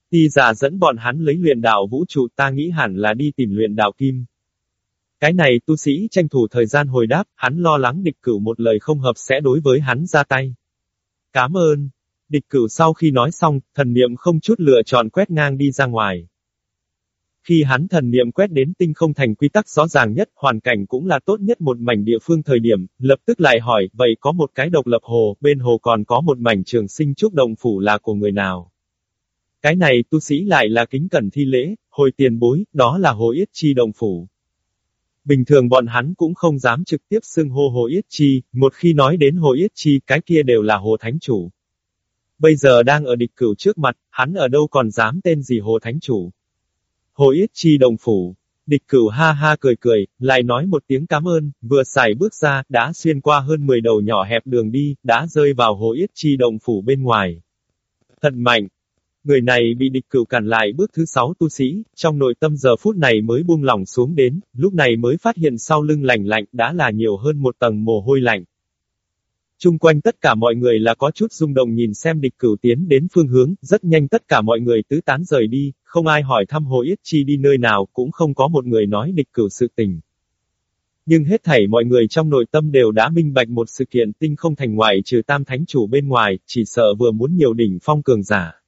Ti giả dẫn bọn hắn lấy luyện đạo vũ trụ ta nghĩ hẳn là đi tìm luyện đạo kim. Cái này tu sĩ tranh thủ thời gian hồi đáp, hắn lo lắng địch cửu một lời không hợp sẽ đối với hắn ra tay. Cảm ơn. Địch cửu sau khi nói xong, thần niệm không chút lựa chọn quét ngang đi ra ngoài. Khi hắn thần niệm quét đến tinh không thành quy tắc rõ ràng nhất, hoàn cảnh cũng là tốt nhất một mảnh địa phương thời điểm, lập tức lại hỏi, vậy có một cái độc lập hồ, bên hồ còn có một mảnh trường sinh trúc động phủ là của người nào? Cái này tu sĩ lại là kính cẩn thi lễ, hồi tiền bối, đó là hồ yết chi động phủ. Bình thường bọn hắn cũng không dám trực tiếp xưng hô Hồ Yết Chi, một khi nói đến Hồ Yết Chi cái kia đều là Hồ Thánh Chủ. Bây giờ đang ở địch cửu trước mặt, hắn ở đâu còn dám tên gì Hồ Thánh Chủ. Hồ Yết Chi đồng phủ. Địch cửu ha ha cười cười, lại nói một tiếng cảm ơn, vừa xài bước ra, đã xuyên qua hơn 10 đầu nhỏ hẹp đường đi, đã rơi vào Hồ Yết Chi đồng phủ bên ngoài. Thật mạnh, Người này bị địch cửu cản lại bước thứ sáu tu sĩ, trong nội tâm giờ phút này mới buông lỏng xuống đến, lúc này mới phát hiện sau lưng lạnh lạnh đã là nhiều hơn một tầng mồ hôi lạnh. Trung quanh tất cả mọi người là có chút rung động nhìn xem địch cửu tiến đến phương hướng, rất nhanh tất cả mọi người tứ tán rời đi, không ai hỏi thăm Hồ Yết Chi đi nơi nào, cũng không có một người nói địch cửu sự tình. Nhưng hết thảy mọi người trong nội tâm đều đã minh bạch một sự kiện tinh không thành ngoại trừ tam thánh chủ bên ngoài, chỉ sợ vừa muốn nhiều đỉnh phong cường giả.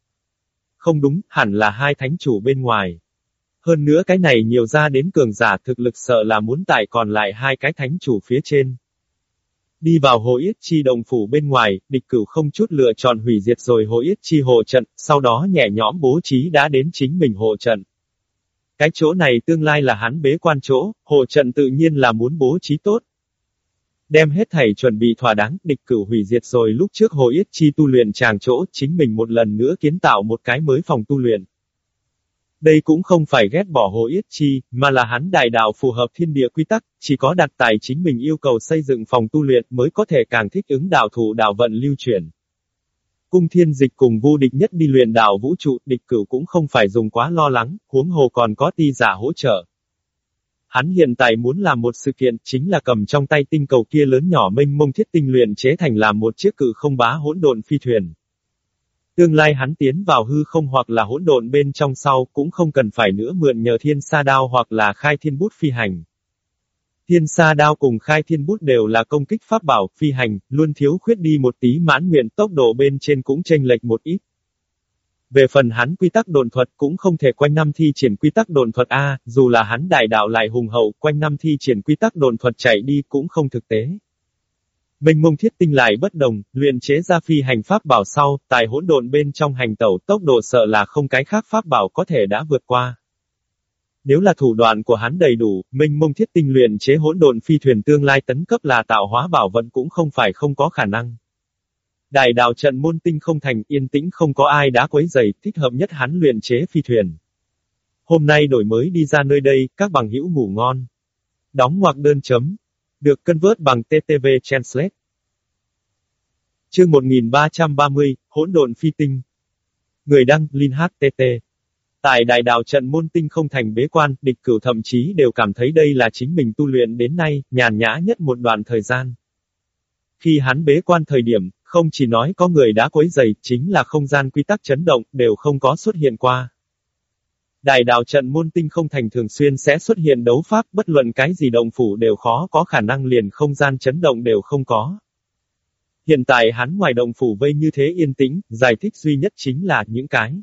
Không đúng, hẳn là hai thánh chủ bên ngoài. Hơn nữa cái này nhiều ra đến cường giả thực lực sợ là muốn tại còn lại hai cái thánh chủ phía trên. Đi vào hồ yết chi đồng phủ bên ngoài, địch cửu không chút lựa chọn hủy diệt rồi hồ yết chi hộ trận, sau đó nhẹ nhõm bố trí đã đến chính mình hộ trận. Cái chỗ này tương lai là hắn bế quan chỗ, hộ trận tự nhiên là muốn bố trí tốt, Đem hết thảy chuẩn bị thỏa đáng, địch cửu hủy diệt rồi lúc trước Hồ Yết Chi tu luyện tràng chỗ, chính mình một lần nữa kiến tạo một cái mới phòng tu luyện. Đây cũng không phải ghét bỏ Hồ Yết Chi, mà là hắn đại đạo phù hợp thiên địa quy tắc, chỉ có đặt tài chính mình yêu cầu xây dựng phòng tu luyện mới có thể càng thích ứng đạo thủ đạo vận lưu chuyển. Cung thiên dịch cùng vô địch nhất đi luyện đạo vũ trụ, địch cửu cũng không phải dùng quá lo lắng, huống hồ còn có ti giả hỗ trợ. Hắn hiện tại muốn làm một sự kiện, chính là cầm trong tay tinh cầu kia lớn nhỏ mênh mông thiết tinh luyện chế thành làm một chiếc cự không bá hỗn độn phi thuyền. Tương lai hắn tiến vào hư không hoặc là hỗn độn bên trong sau, cũng không cần phải nữa mượn nhờ thiên sa đao hoặc là khai thiên bút phi hành. Thiên sa đao cùng khai thiên bút đều là công kích pháp bảo, phi hành, luôn thiếu khuyết đi một tí mãn nguyện tốc độ bên trên cũng chênh lệch một ít. Về phần hắn quy tắc đồn thuật cũng không thể quanh năm thi triển quy tắc đồn thuật A, dù là hắn đại đạo lại hùng hậu, quanh năm thi triển quy tắc đồn thuật chạy đi cũng không thực tế. Minh mông thiết tinh lại bất đồng, luyện chế ra phi hành pháp bảo sau, tại hỗn độn bên trong hành tẩu tốc độ sợ là không cái khác pháp bảo có thể đã vượt qua. Nếu là thủ đoạn của hắn đầy đủ, minh mông thiết tinh luyện chế hỗn độn phi thuyền tương lai tấn cấp là tạo hóa bảo vận cũng không phải không có khả năng. Đại đạo trận môn tinh không thành, yên tĩnh không có ai đã quấy rầy, thích hợp nhất hắn luyện chế phi thuyền. Hôm nay đổi mới đi ra nơi đây, các bằng hữu ngủ ngon. Đóng ngoặc đơn chấm. Được cân bằng TTV Translate. Chương 1330, hỗn độn phi tinh. Người đăng, Linh HTT. Tại đại đạo trận môn tinh không thành bế quan, địch cửu thậm chí đều cảm thấy đây là chính mình tu luyện đến nay, nhàn nhã nhất một đoạn thời gian. Khi hắn bế quan thời điểm, không chỉ nói có người đã quấy dày, chính là không gian quy tắc chấn động, đều không có xuất hiện qua. Đại đào trận môn tinh không thành thường xuyên sẽ xuất hiện đấu pháp, bất luận cái gì động phủ đều khó có khả năng liền không gian chấn động đều không có. Hiện tại hắn ngoài động phủ vây như thế yên tĩnh, giải thích duy nhất chính là những cái.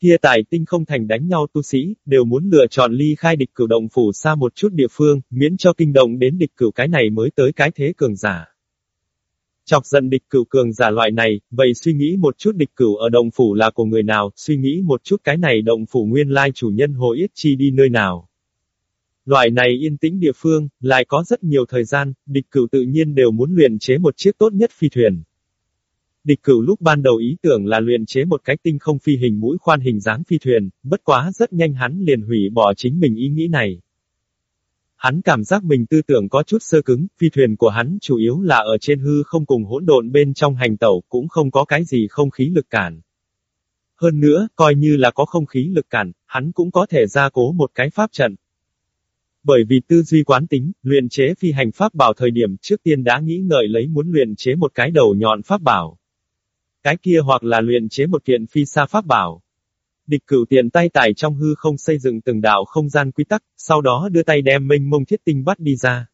Kia tại tinh không thành đánh nhau tu sĩ, đều muốn lựa chọn ly khai địch cửu động phủ xa một chút địa phương, miễn cho kinh động đến địch cửu cái này mới tới cái thế cường giả. Chọc giận địch cửu cường giả loại này, vậy suy nghĩ một chút địch cửu ở động phủ là của người nào, suy nghĩ một chút cái này động phủ nguyên lai chủ nhân Hồ Yết Chi đi nơi nào. Loại này yên tĩnh địa phương, lại có rất nhiều thời gian, địch cửu tự nhiên đều muốn luyện chế một chiếc tốt nhất phi thuyền. Địch cửu lúc ban đầu ý tưởng là luyện chế một cái tinh không phi hình mũi khoan hình dáng phi thuyền, bất quá rất nhanh hắn liền hủy bỏ chính mình ý nghĩ này. Hắn cảm giác mình tư tưởng có chút sơ cứng, phi thuyền của hắn chủ yếu là ở trên hư không cùng hỗn độn bên trong hành tẩu, cũng không có cái gì không khí lực cản. Hơn nữa, coi như là có không khí lực cản, hắn cũng có thể gia cố một cái pháp trận. Bởi vì tư duy quán tính, luyện chế phi hành pháp bảo thời điểm trước tiên đã nghĩ ngợi lấy muốn luyện chế một cái đầu nhọn pháp bảo. Cái kia hoặc là luyện chế một kiện phi xa pháp bảo. Địch cửu tiền tay tải trong hư không xây dựng từng đạo không gian quy tắc, sau đó đưa tay đem minh mông thiết tinh bắt đi ra.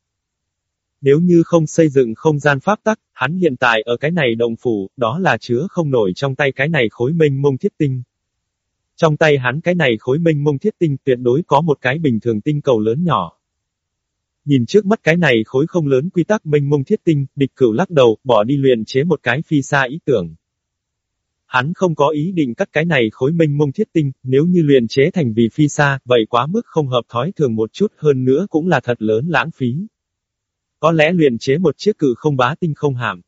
Nếu như không xây dựng không gian pháp tắc, hắn hiện tại ở cái này đồng phủ, đó là chứa không nổi trong tay cái này khối minh mông thiết tinh. Trong tay hắn cái này khối minh mông thiết tinh tuyệt đối có một cái bình thường tinh cầu lớn nhỏ. Nhìn trước mắt cái này khối không lớn quy tắc minh mông thiết tinh, địch cửu lắc đầu, bỏ đi luyện chế một cái phi xa ý tưởng. Hắn không có ý định cắt cái này khối minh mông thiết tinh, nếu như luyện chế thành vì phi xa, vậy quá mức không hợp thói thường một chút hơn nữa cũng là thật lớn lãng phí. Có lẽ luyện chế một chiếc cự không bá tinh không hàm.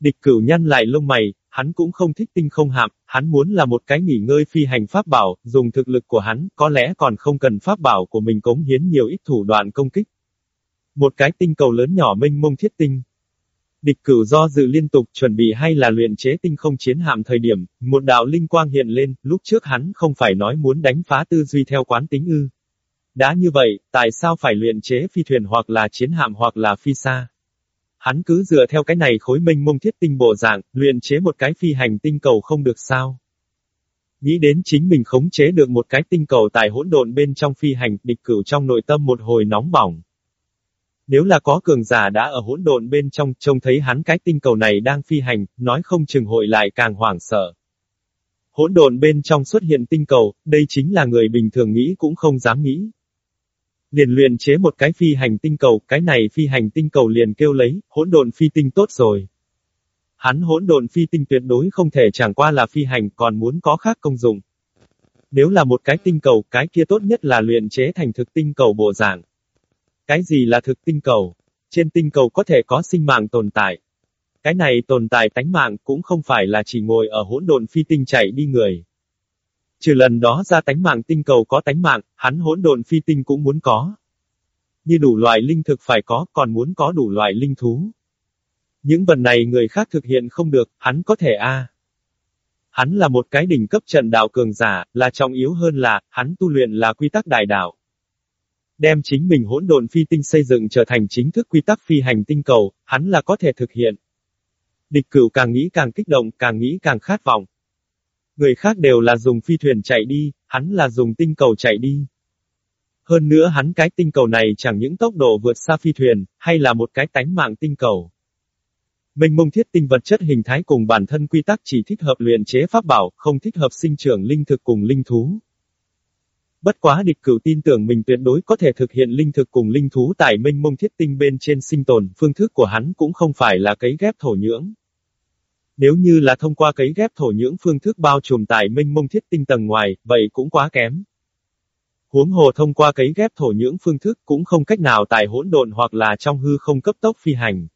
Địch cửu nhăn lại lông mày, hắn cũng không thích tinh không hạm, hắn muốn là một cái nghỉ ngơi phi hành pháp bảo, dùng thực lực của hắn, có lẽ còn không cần pháp bảo của mình cống hiến nhiều ít thủ đoạn công kích. Một cái tinh cầu lớn nhỏ mênh mông thiết tinh. Địch cửu do dự liên tục chuẩn bị hay là luyện chế tinh không chiến hạm thời điểm, một đạo linh quang hiện lên, lúc trước hắn không phải nói muốn đánh phá tư duy theo quán tính ư. Đã như vậy, tại sao phải luyện chế phi thuyền hoặc là chiến hạm hoặc là phi xa? Hắn cứ dựa theo cái này khối minh mông thiết tinh bộ dạng, luyện chế một cái phi hành tinh cầu không được sao. Nghĩ đến chính mình khống chế được một cái tinh cầu tại hỗn độn bên trong phi hành, địch cửu trong nội tâm một hồi nóng bỏng. Nếu là có cường giả đã ở hỗn độn bên trong, trông thấy hắn cái tinh cầu này đang phi hành, nói không chừng hội lại càng hoảng sợ. Hỗn độn bên trong xuất hiện tinh cầu, đây chính là người bình thường nghĩ cũng không dám nghĩ liền luyện chế một cái phi hành tinh cầu, cái này phi hành tinh cầu liền kêu lấy, hỗn độn phi tinh tốt rồi. Hắn hỗn độn phi tinh tuyệt đối không thể chẳng qua là phi hành, còn muốn có khác công dụng. Nếu là một cái tinh cầu, cái kia tốt nhất là luyện chế thành thực tinh cầu bộ dạng. Cái gì là thực tinh cầu? Trên tinh cầu có thể có sinh mạng tồn tại. Cái này tồn tại tánh mạng cũng không phải là chỉ ngồi ở hỗn độn phi tinh chạy đi người. Trừ lần đó ra tánh mạng tinh cầu có tánh mạng, hắn hỗn độn phi tinh cũng muốn có. Như đủ loại linh thực phải có, còn muốn có đủ loại linh thú. Những vật này người khác thực hiện không được, hắn có thể a. Hắn là một cái đỉnh cấp trận đạo cường giả, là trọng yếu hơn là, hắn tu luyện là quy tắc đại đạo. Đem chính mình hỗn độn phi tinh xây dựng trở thành chính thức quy tắc phi hành tinh cầu, hắn là có thể thực hiện. Địch cửu càng nghĩ càng kích động, càng nghĩ càng khát vọng. Người khác đều là dùng phi thuyền chạy đi, hắn là dùng tinh cầu chạy đi. Hơn nữa hắn cái tinh cầu này chẳng những tốc độ vượt xa phi thuyền, hay là một cái tánh mạng tinh cầu. Minh mông thiết tinh vật chất hình thái cùng bản thân quy tắc chỉ thích hợp luyện chế pháp bảo, không thích hợp sinh trưởng linh thực cùng linh thú. Bất quá địch cửu tin tưởng mình tuyệt đối có thể thực hiện linh thực cùng linh thú tại minh mông thiết tinh bên trên sinh tồn, phương thức của hắn cũng không phải là cấy ghép thổ nhưỡng. Nếu như là thông qua cấy ghép thổ nhưỡng phương thức bao trùm tại minh mông thiết tinh tầng ngoài, vậy cũng quá kém. Huống hồ thông qua cấy ghép thổ nhưỡng phương thức cũng không cách nào tại hỗn độn hoặc là trong hư không cấp tốc phi hành.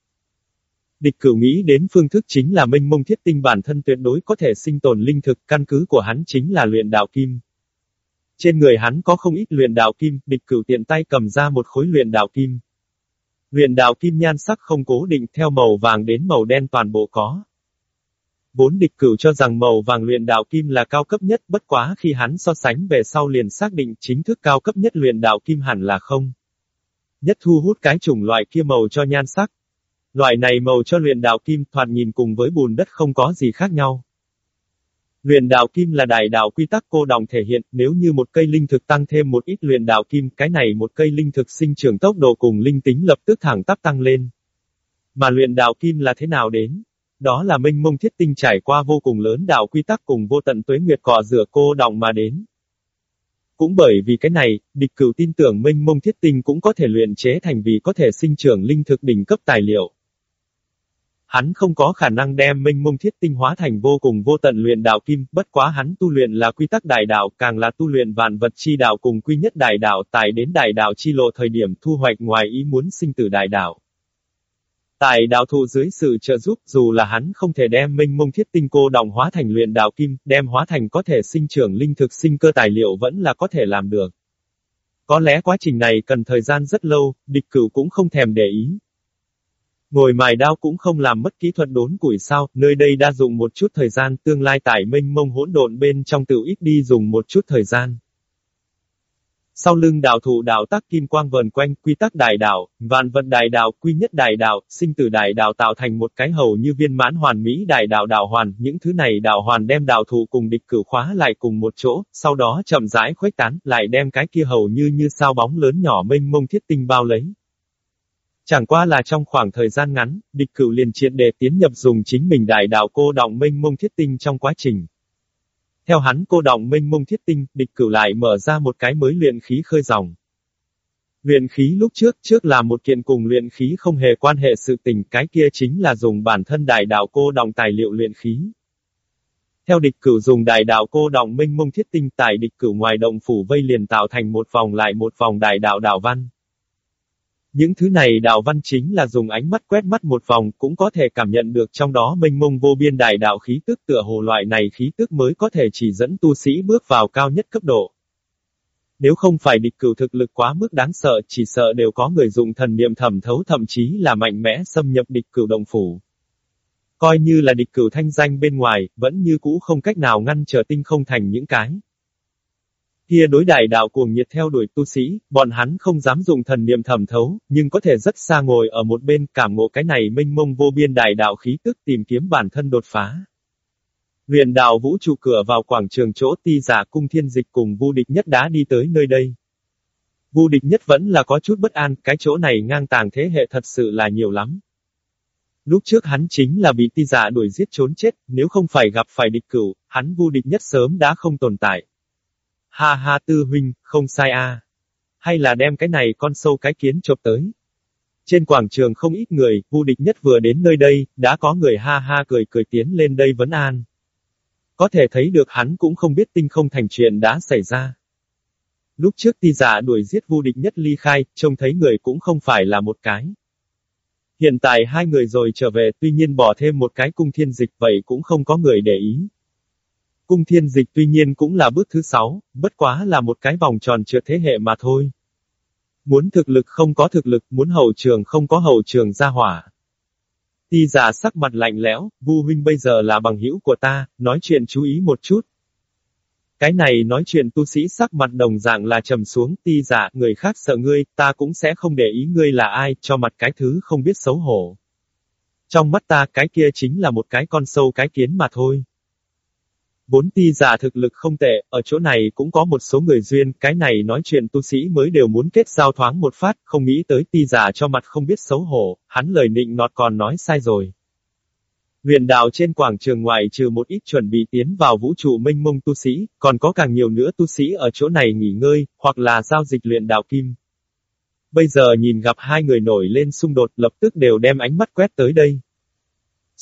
Địch cửu nghĩ đến phương thức chính là minh mông thiết tinh bản thân tuyệt đối có thể sinh tồn linh thực, căn cứ của hắn chính là luyện đạo kim. Trên người hắn có không ít luyện đạo kim, địch cửu tiện tay cầm ra một khối luyện đạo kim. Luyện đạo kim nhan sắc không cố định theo màu vàng đến màu đen toàn bộ có. Vốn địch cửu cho rằng màu vàng luyện đạo kim là cao cấp nhất, bất quá khi hắn so sánh về sau liền xác định chính thức cao cấp nhất luyện đạo kim hẳn là không. Nhất thu hút cái chủng loại kia màu cho nhan sắc. Loại này màu cho luyện đạo kim thoạt nhìn cùng với bùn đất không có gì khác nhau. Luyện đạo kim là đại đạo quy tắc cô đồng thể hiện, nếu như một cây linh thực tăng thêm một ít luyện đạo kim, cái này một cây linh thực sinh trưởng tốc độ cùng linh tính lập tức thẳng tắp tăng lên. Mà luyện đạo kim là thế nào đến? Đó là minh mông thiết tinh trải qua vô cùng lớn đạo quy tắc cùng vô tận tuế nguyệt cọ rửa cô đồng mà đến. Cũng bởi vì cái này, địch cửu tin tưởng minh mông thiết tinh cũng có thể luyện chế thành vì có thể sinh trưởng linh thực đỉnh cấp tài liệu. Hắn không có khả năng đem minh mông thiết tinh hóa thành vô cùng vô tận luyện đạo kim, bất quá hắn tu luyện là quy tắc đại đạo, càng là tu luyện vạn vật chi đạo cùng quy nhất đại đạo, tại đến đại đạo chi lộ thời điểm thu hoạch ngoài ý muốn sinh tử đại đạo. Tại đạo thụ dưới sự trợ giúp, dù là hắn không thể đem minh mông thiết tinh cô đồng hóa thành luyện đạo kim, đem hóa thành có thể sinh trưởng linh thực sinh cơ tài liệu vẫn là có thể làm được. Có lẽ quá trình này cần thời gian rất lâu, địch cửu cũng không thèm để ý. Ngồi mài đao cũng không làm mất kỹ thuật đốn củi sao, nơi đây đã dùng một chút thời gian, tương lai tải minh mông hỗn độn bên trong tự ít đi dùng một chút thời gian. Sau lưng đạo thủ đạo tác kim quang vần quanh, quy tắc đại đạo, vạn vận đại đạo, quy nhất đại đạo, sinh tử đại đạo tạo thành một cái hầu như viên mãn hoàn mỹ đại đạo đạo hoàn, những thứ này đạo hoàn đem đạo thủ cùng địch cử khóa lại cùng một chỗ, sau đó chậm rãi khuếch tán, lại đem cái kia hầu như như sao bóng lớn nhỏ mênh mông thiết tinh bao lấy. Chẳng qua là trong khoảng thời gian ngắn, địch cửu liền triệt để tiến nhập dùng chính mình đại đạo cô động minh mông thiết tinh trong quá trình. Theo hắn cô động minh mông thiết tinh, địch cửu lại mở ra một cái mới luyện khí khơi dòng. Luyện khí lúc trước, trước là một kiện cùng luyện khí không hề quan hệ sự tình, cái kia chính là dùng bản thân đại đạo cô động tài liệu luyện khí. Theo địch cửu dùng đại đạo cô động minh mông thiết tinh tại địch cửu ngoài động phủ vây liền tạo thành một vòng lại một vòng đại đạo đảo văn. Những thứ này đạo văn chính là dùng ánh mắt quét mắt một vòng cũng có thể cảm nhận được trong đó mênh mông vô biên đại đạo khí tức tựa hồ loại này khí tức mới có thể chỉ dẫn tu sĩ bước vào cao nhất cấp độ. Nếu không phải địch cửu thực lực quá mức đáng sợ chỉ sợ đều có người dùng thần niệm thẩm thấu thậm chí là mạnh mẽ xâm nhập địch cửu đồng phủ. Coi như là địch cửu thanh danh bên ngoài, vẫn như cũ không cách nào ngăn trở tinh không thành những cái. Kia đối đại đạo cuồng nhiệt theo đuổi tu sĩ, bọn hắn không dám dùng thần niệm thẩm thấu, nhưng có thể rất xa ngồi ở một bên cảm ngộ cái này minh mông vô biên đại đạo khí tức tìm kiếm bản thân đột phá. Huyền đạo vũ trụ cửa vào quảng trường chỗ ti giả cung thiên dịch cùng vu địch nhất đã đi tới nơi đây. Vu địch nhất vẫn là có chút bất an, cái chỗ này ngang tàng thế hệ thật sự là nhiều lắm. Lúc trước hắn chính là bị ti giả đuổi giết trốn chết, nếu không phải gặp phải địch cửu, hắn vu địch nhất sớm đã không tồn tại. Ha ha tư huynh, không sai a. Hay là đem cái này con sâu cái kiến chộp tới. Trên quảng trường không ít người, vu địch nhất vừa đến nơi đây, đã có người ha ha cười cười tiến lên đây vấn an. Có thể thấy được hắn cũng không biết tinh không thành chuyện đã xảy ra. Lúc trước ti giả đuổi giết vu địch nhất ly khai, trông thấy người cũng không phải là một cái. Hiện tại hai người rồi trở về, tuy nhiên bỏ thêm một cái cung thiên dịch vậy cũng không có người để ý. Cung thiên dịch tuy nhiên cũng là bước thứ sáu, bất quá là một cái vòng tròn trượt thế hệ mà thôi. Muốn thực lực không có thực lực, muốn hậu trường không có hậu trường ra hỏa. Ti giả sắc mặt lạnh lẽo, Vu huynh bây giờ là bằng hữu của ta, nói chuyện chú ý một chút. Cái này nói chuyện tu sĩ sắc mặt đồng dạng là trầm xuống, ti giả, người khác sợ ngươi, ta cũng sẽ không để ý ngươi là ai, cho mặt cái thứ không biết xấu hổ. Trong mắt ta cái kia chính là một cái con sâu cái kiến mà thôi. Bốn ti giả thực lực không tệ, ở chỗ này cũng có một số người duyên, cái này nói chuyện tu sĩ mới đều muốn kết giao thoáng một phát, không nghĩ tới ti giả cho mặt không biết xấu hổ, hắn lời nịnh nọt còn nói sai rồi. Huyền đạo trên quảng trường ngoài trừ một ít chuẩn bị tiến vào vũ trụ minh mông tu sĩ, còn có càng nhiều nữa tu sĩ ở chỗ này nghỉ ngơi, hoặc là giao dịch luyện đạo kim. Bây giờ nhìn gặp hai người nổi lên xung đột lập tức đều đem ánh mắt quét tới đây.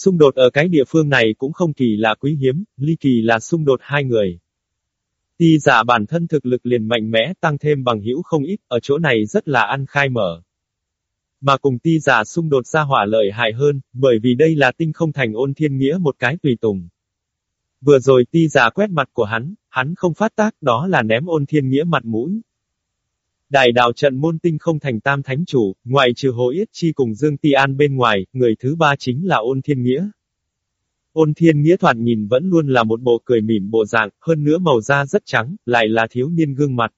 Xung đột ở cái địa phương này cũng không kỳ là quý hiếm, ly kỳ là xung đột hai người. Ti giả bản thân thực lực liền mạnh mẽ tăng thêm bằng hữu không ít, ở chỗ này rất là ăn khai mở. Mà cùng ti giả xung đột ra hỏa lợi hại hơn, bởi vì đây là tinh không thành ôn thiên nghĩa một cái tùy tùng. Vừa rồi ti giả quét mặt của hắn, hắn không phát tác đó là ném ôn thiên nghĩa mặt mũi. Đại đạo trận môn tinh không thành tam thánh chủ, ngoài trừ Hồ Yết Chi cùng Dương Ti An bên ngoài, người thứ ba chính là ôn thiên nghĩa. Ôn thiên nghĩa thoạt nhìn vẫn luôn là một bộ cười mỉm bộ dạng, hơn nữa màu da rất trắng, lại là thiếu niên gương mặt.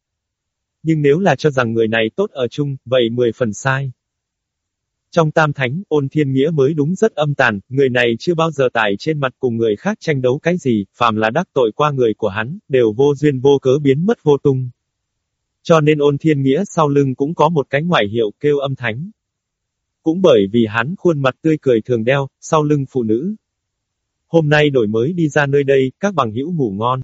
Nhưng nếu là cho rằng người này tốt ở chung, vậy mười phần sai. Trong tam thánh, ôn thiên nghĩa mới đúng rất âm tàn, người này chưa bao giờ tải trên mặt cùng người khác tranh đấu cái gì, phàm là đắc tội qua người của hắn, đều vô duyên vô cớ biến mất vô tung. Cho nên ôn thiên nghĩa sau lưng cũng có một cái ngoại hiệu kêu âm thánh. Cũng bởi vì hắn khuôn mặt tươi cười thường đeo, sau lưng phụ nữ. Hôm nay đổi mới đi ra nơi đây, các bằng hữu ngủ ngon.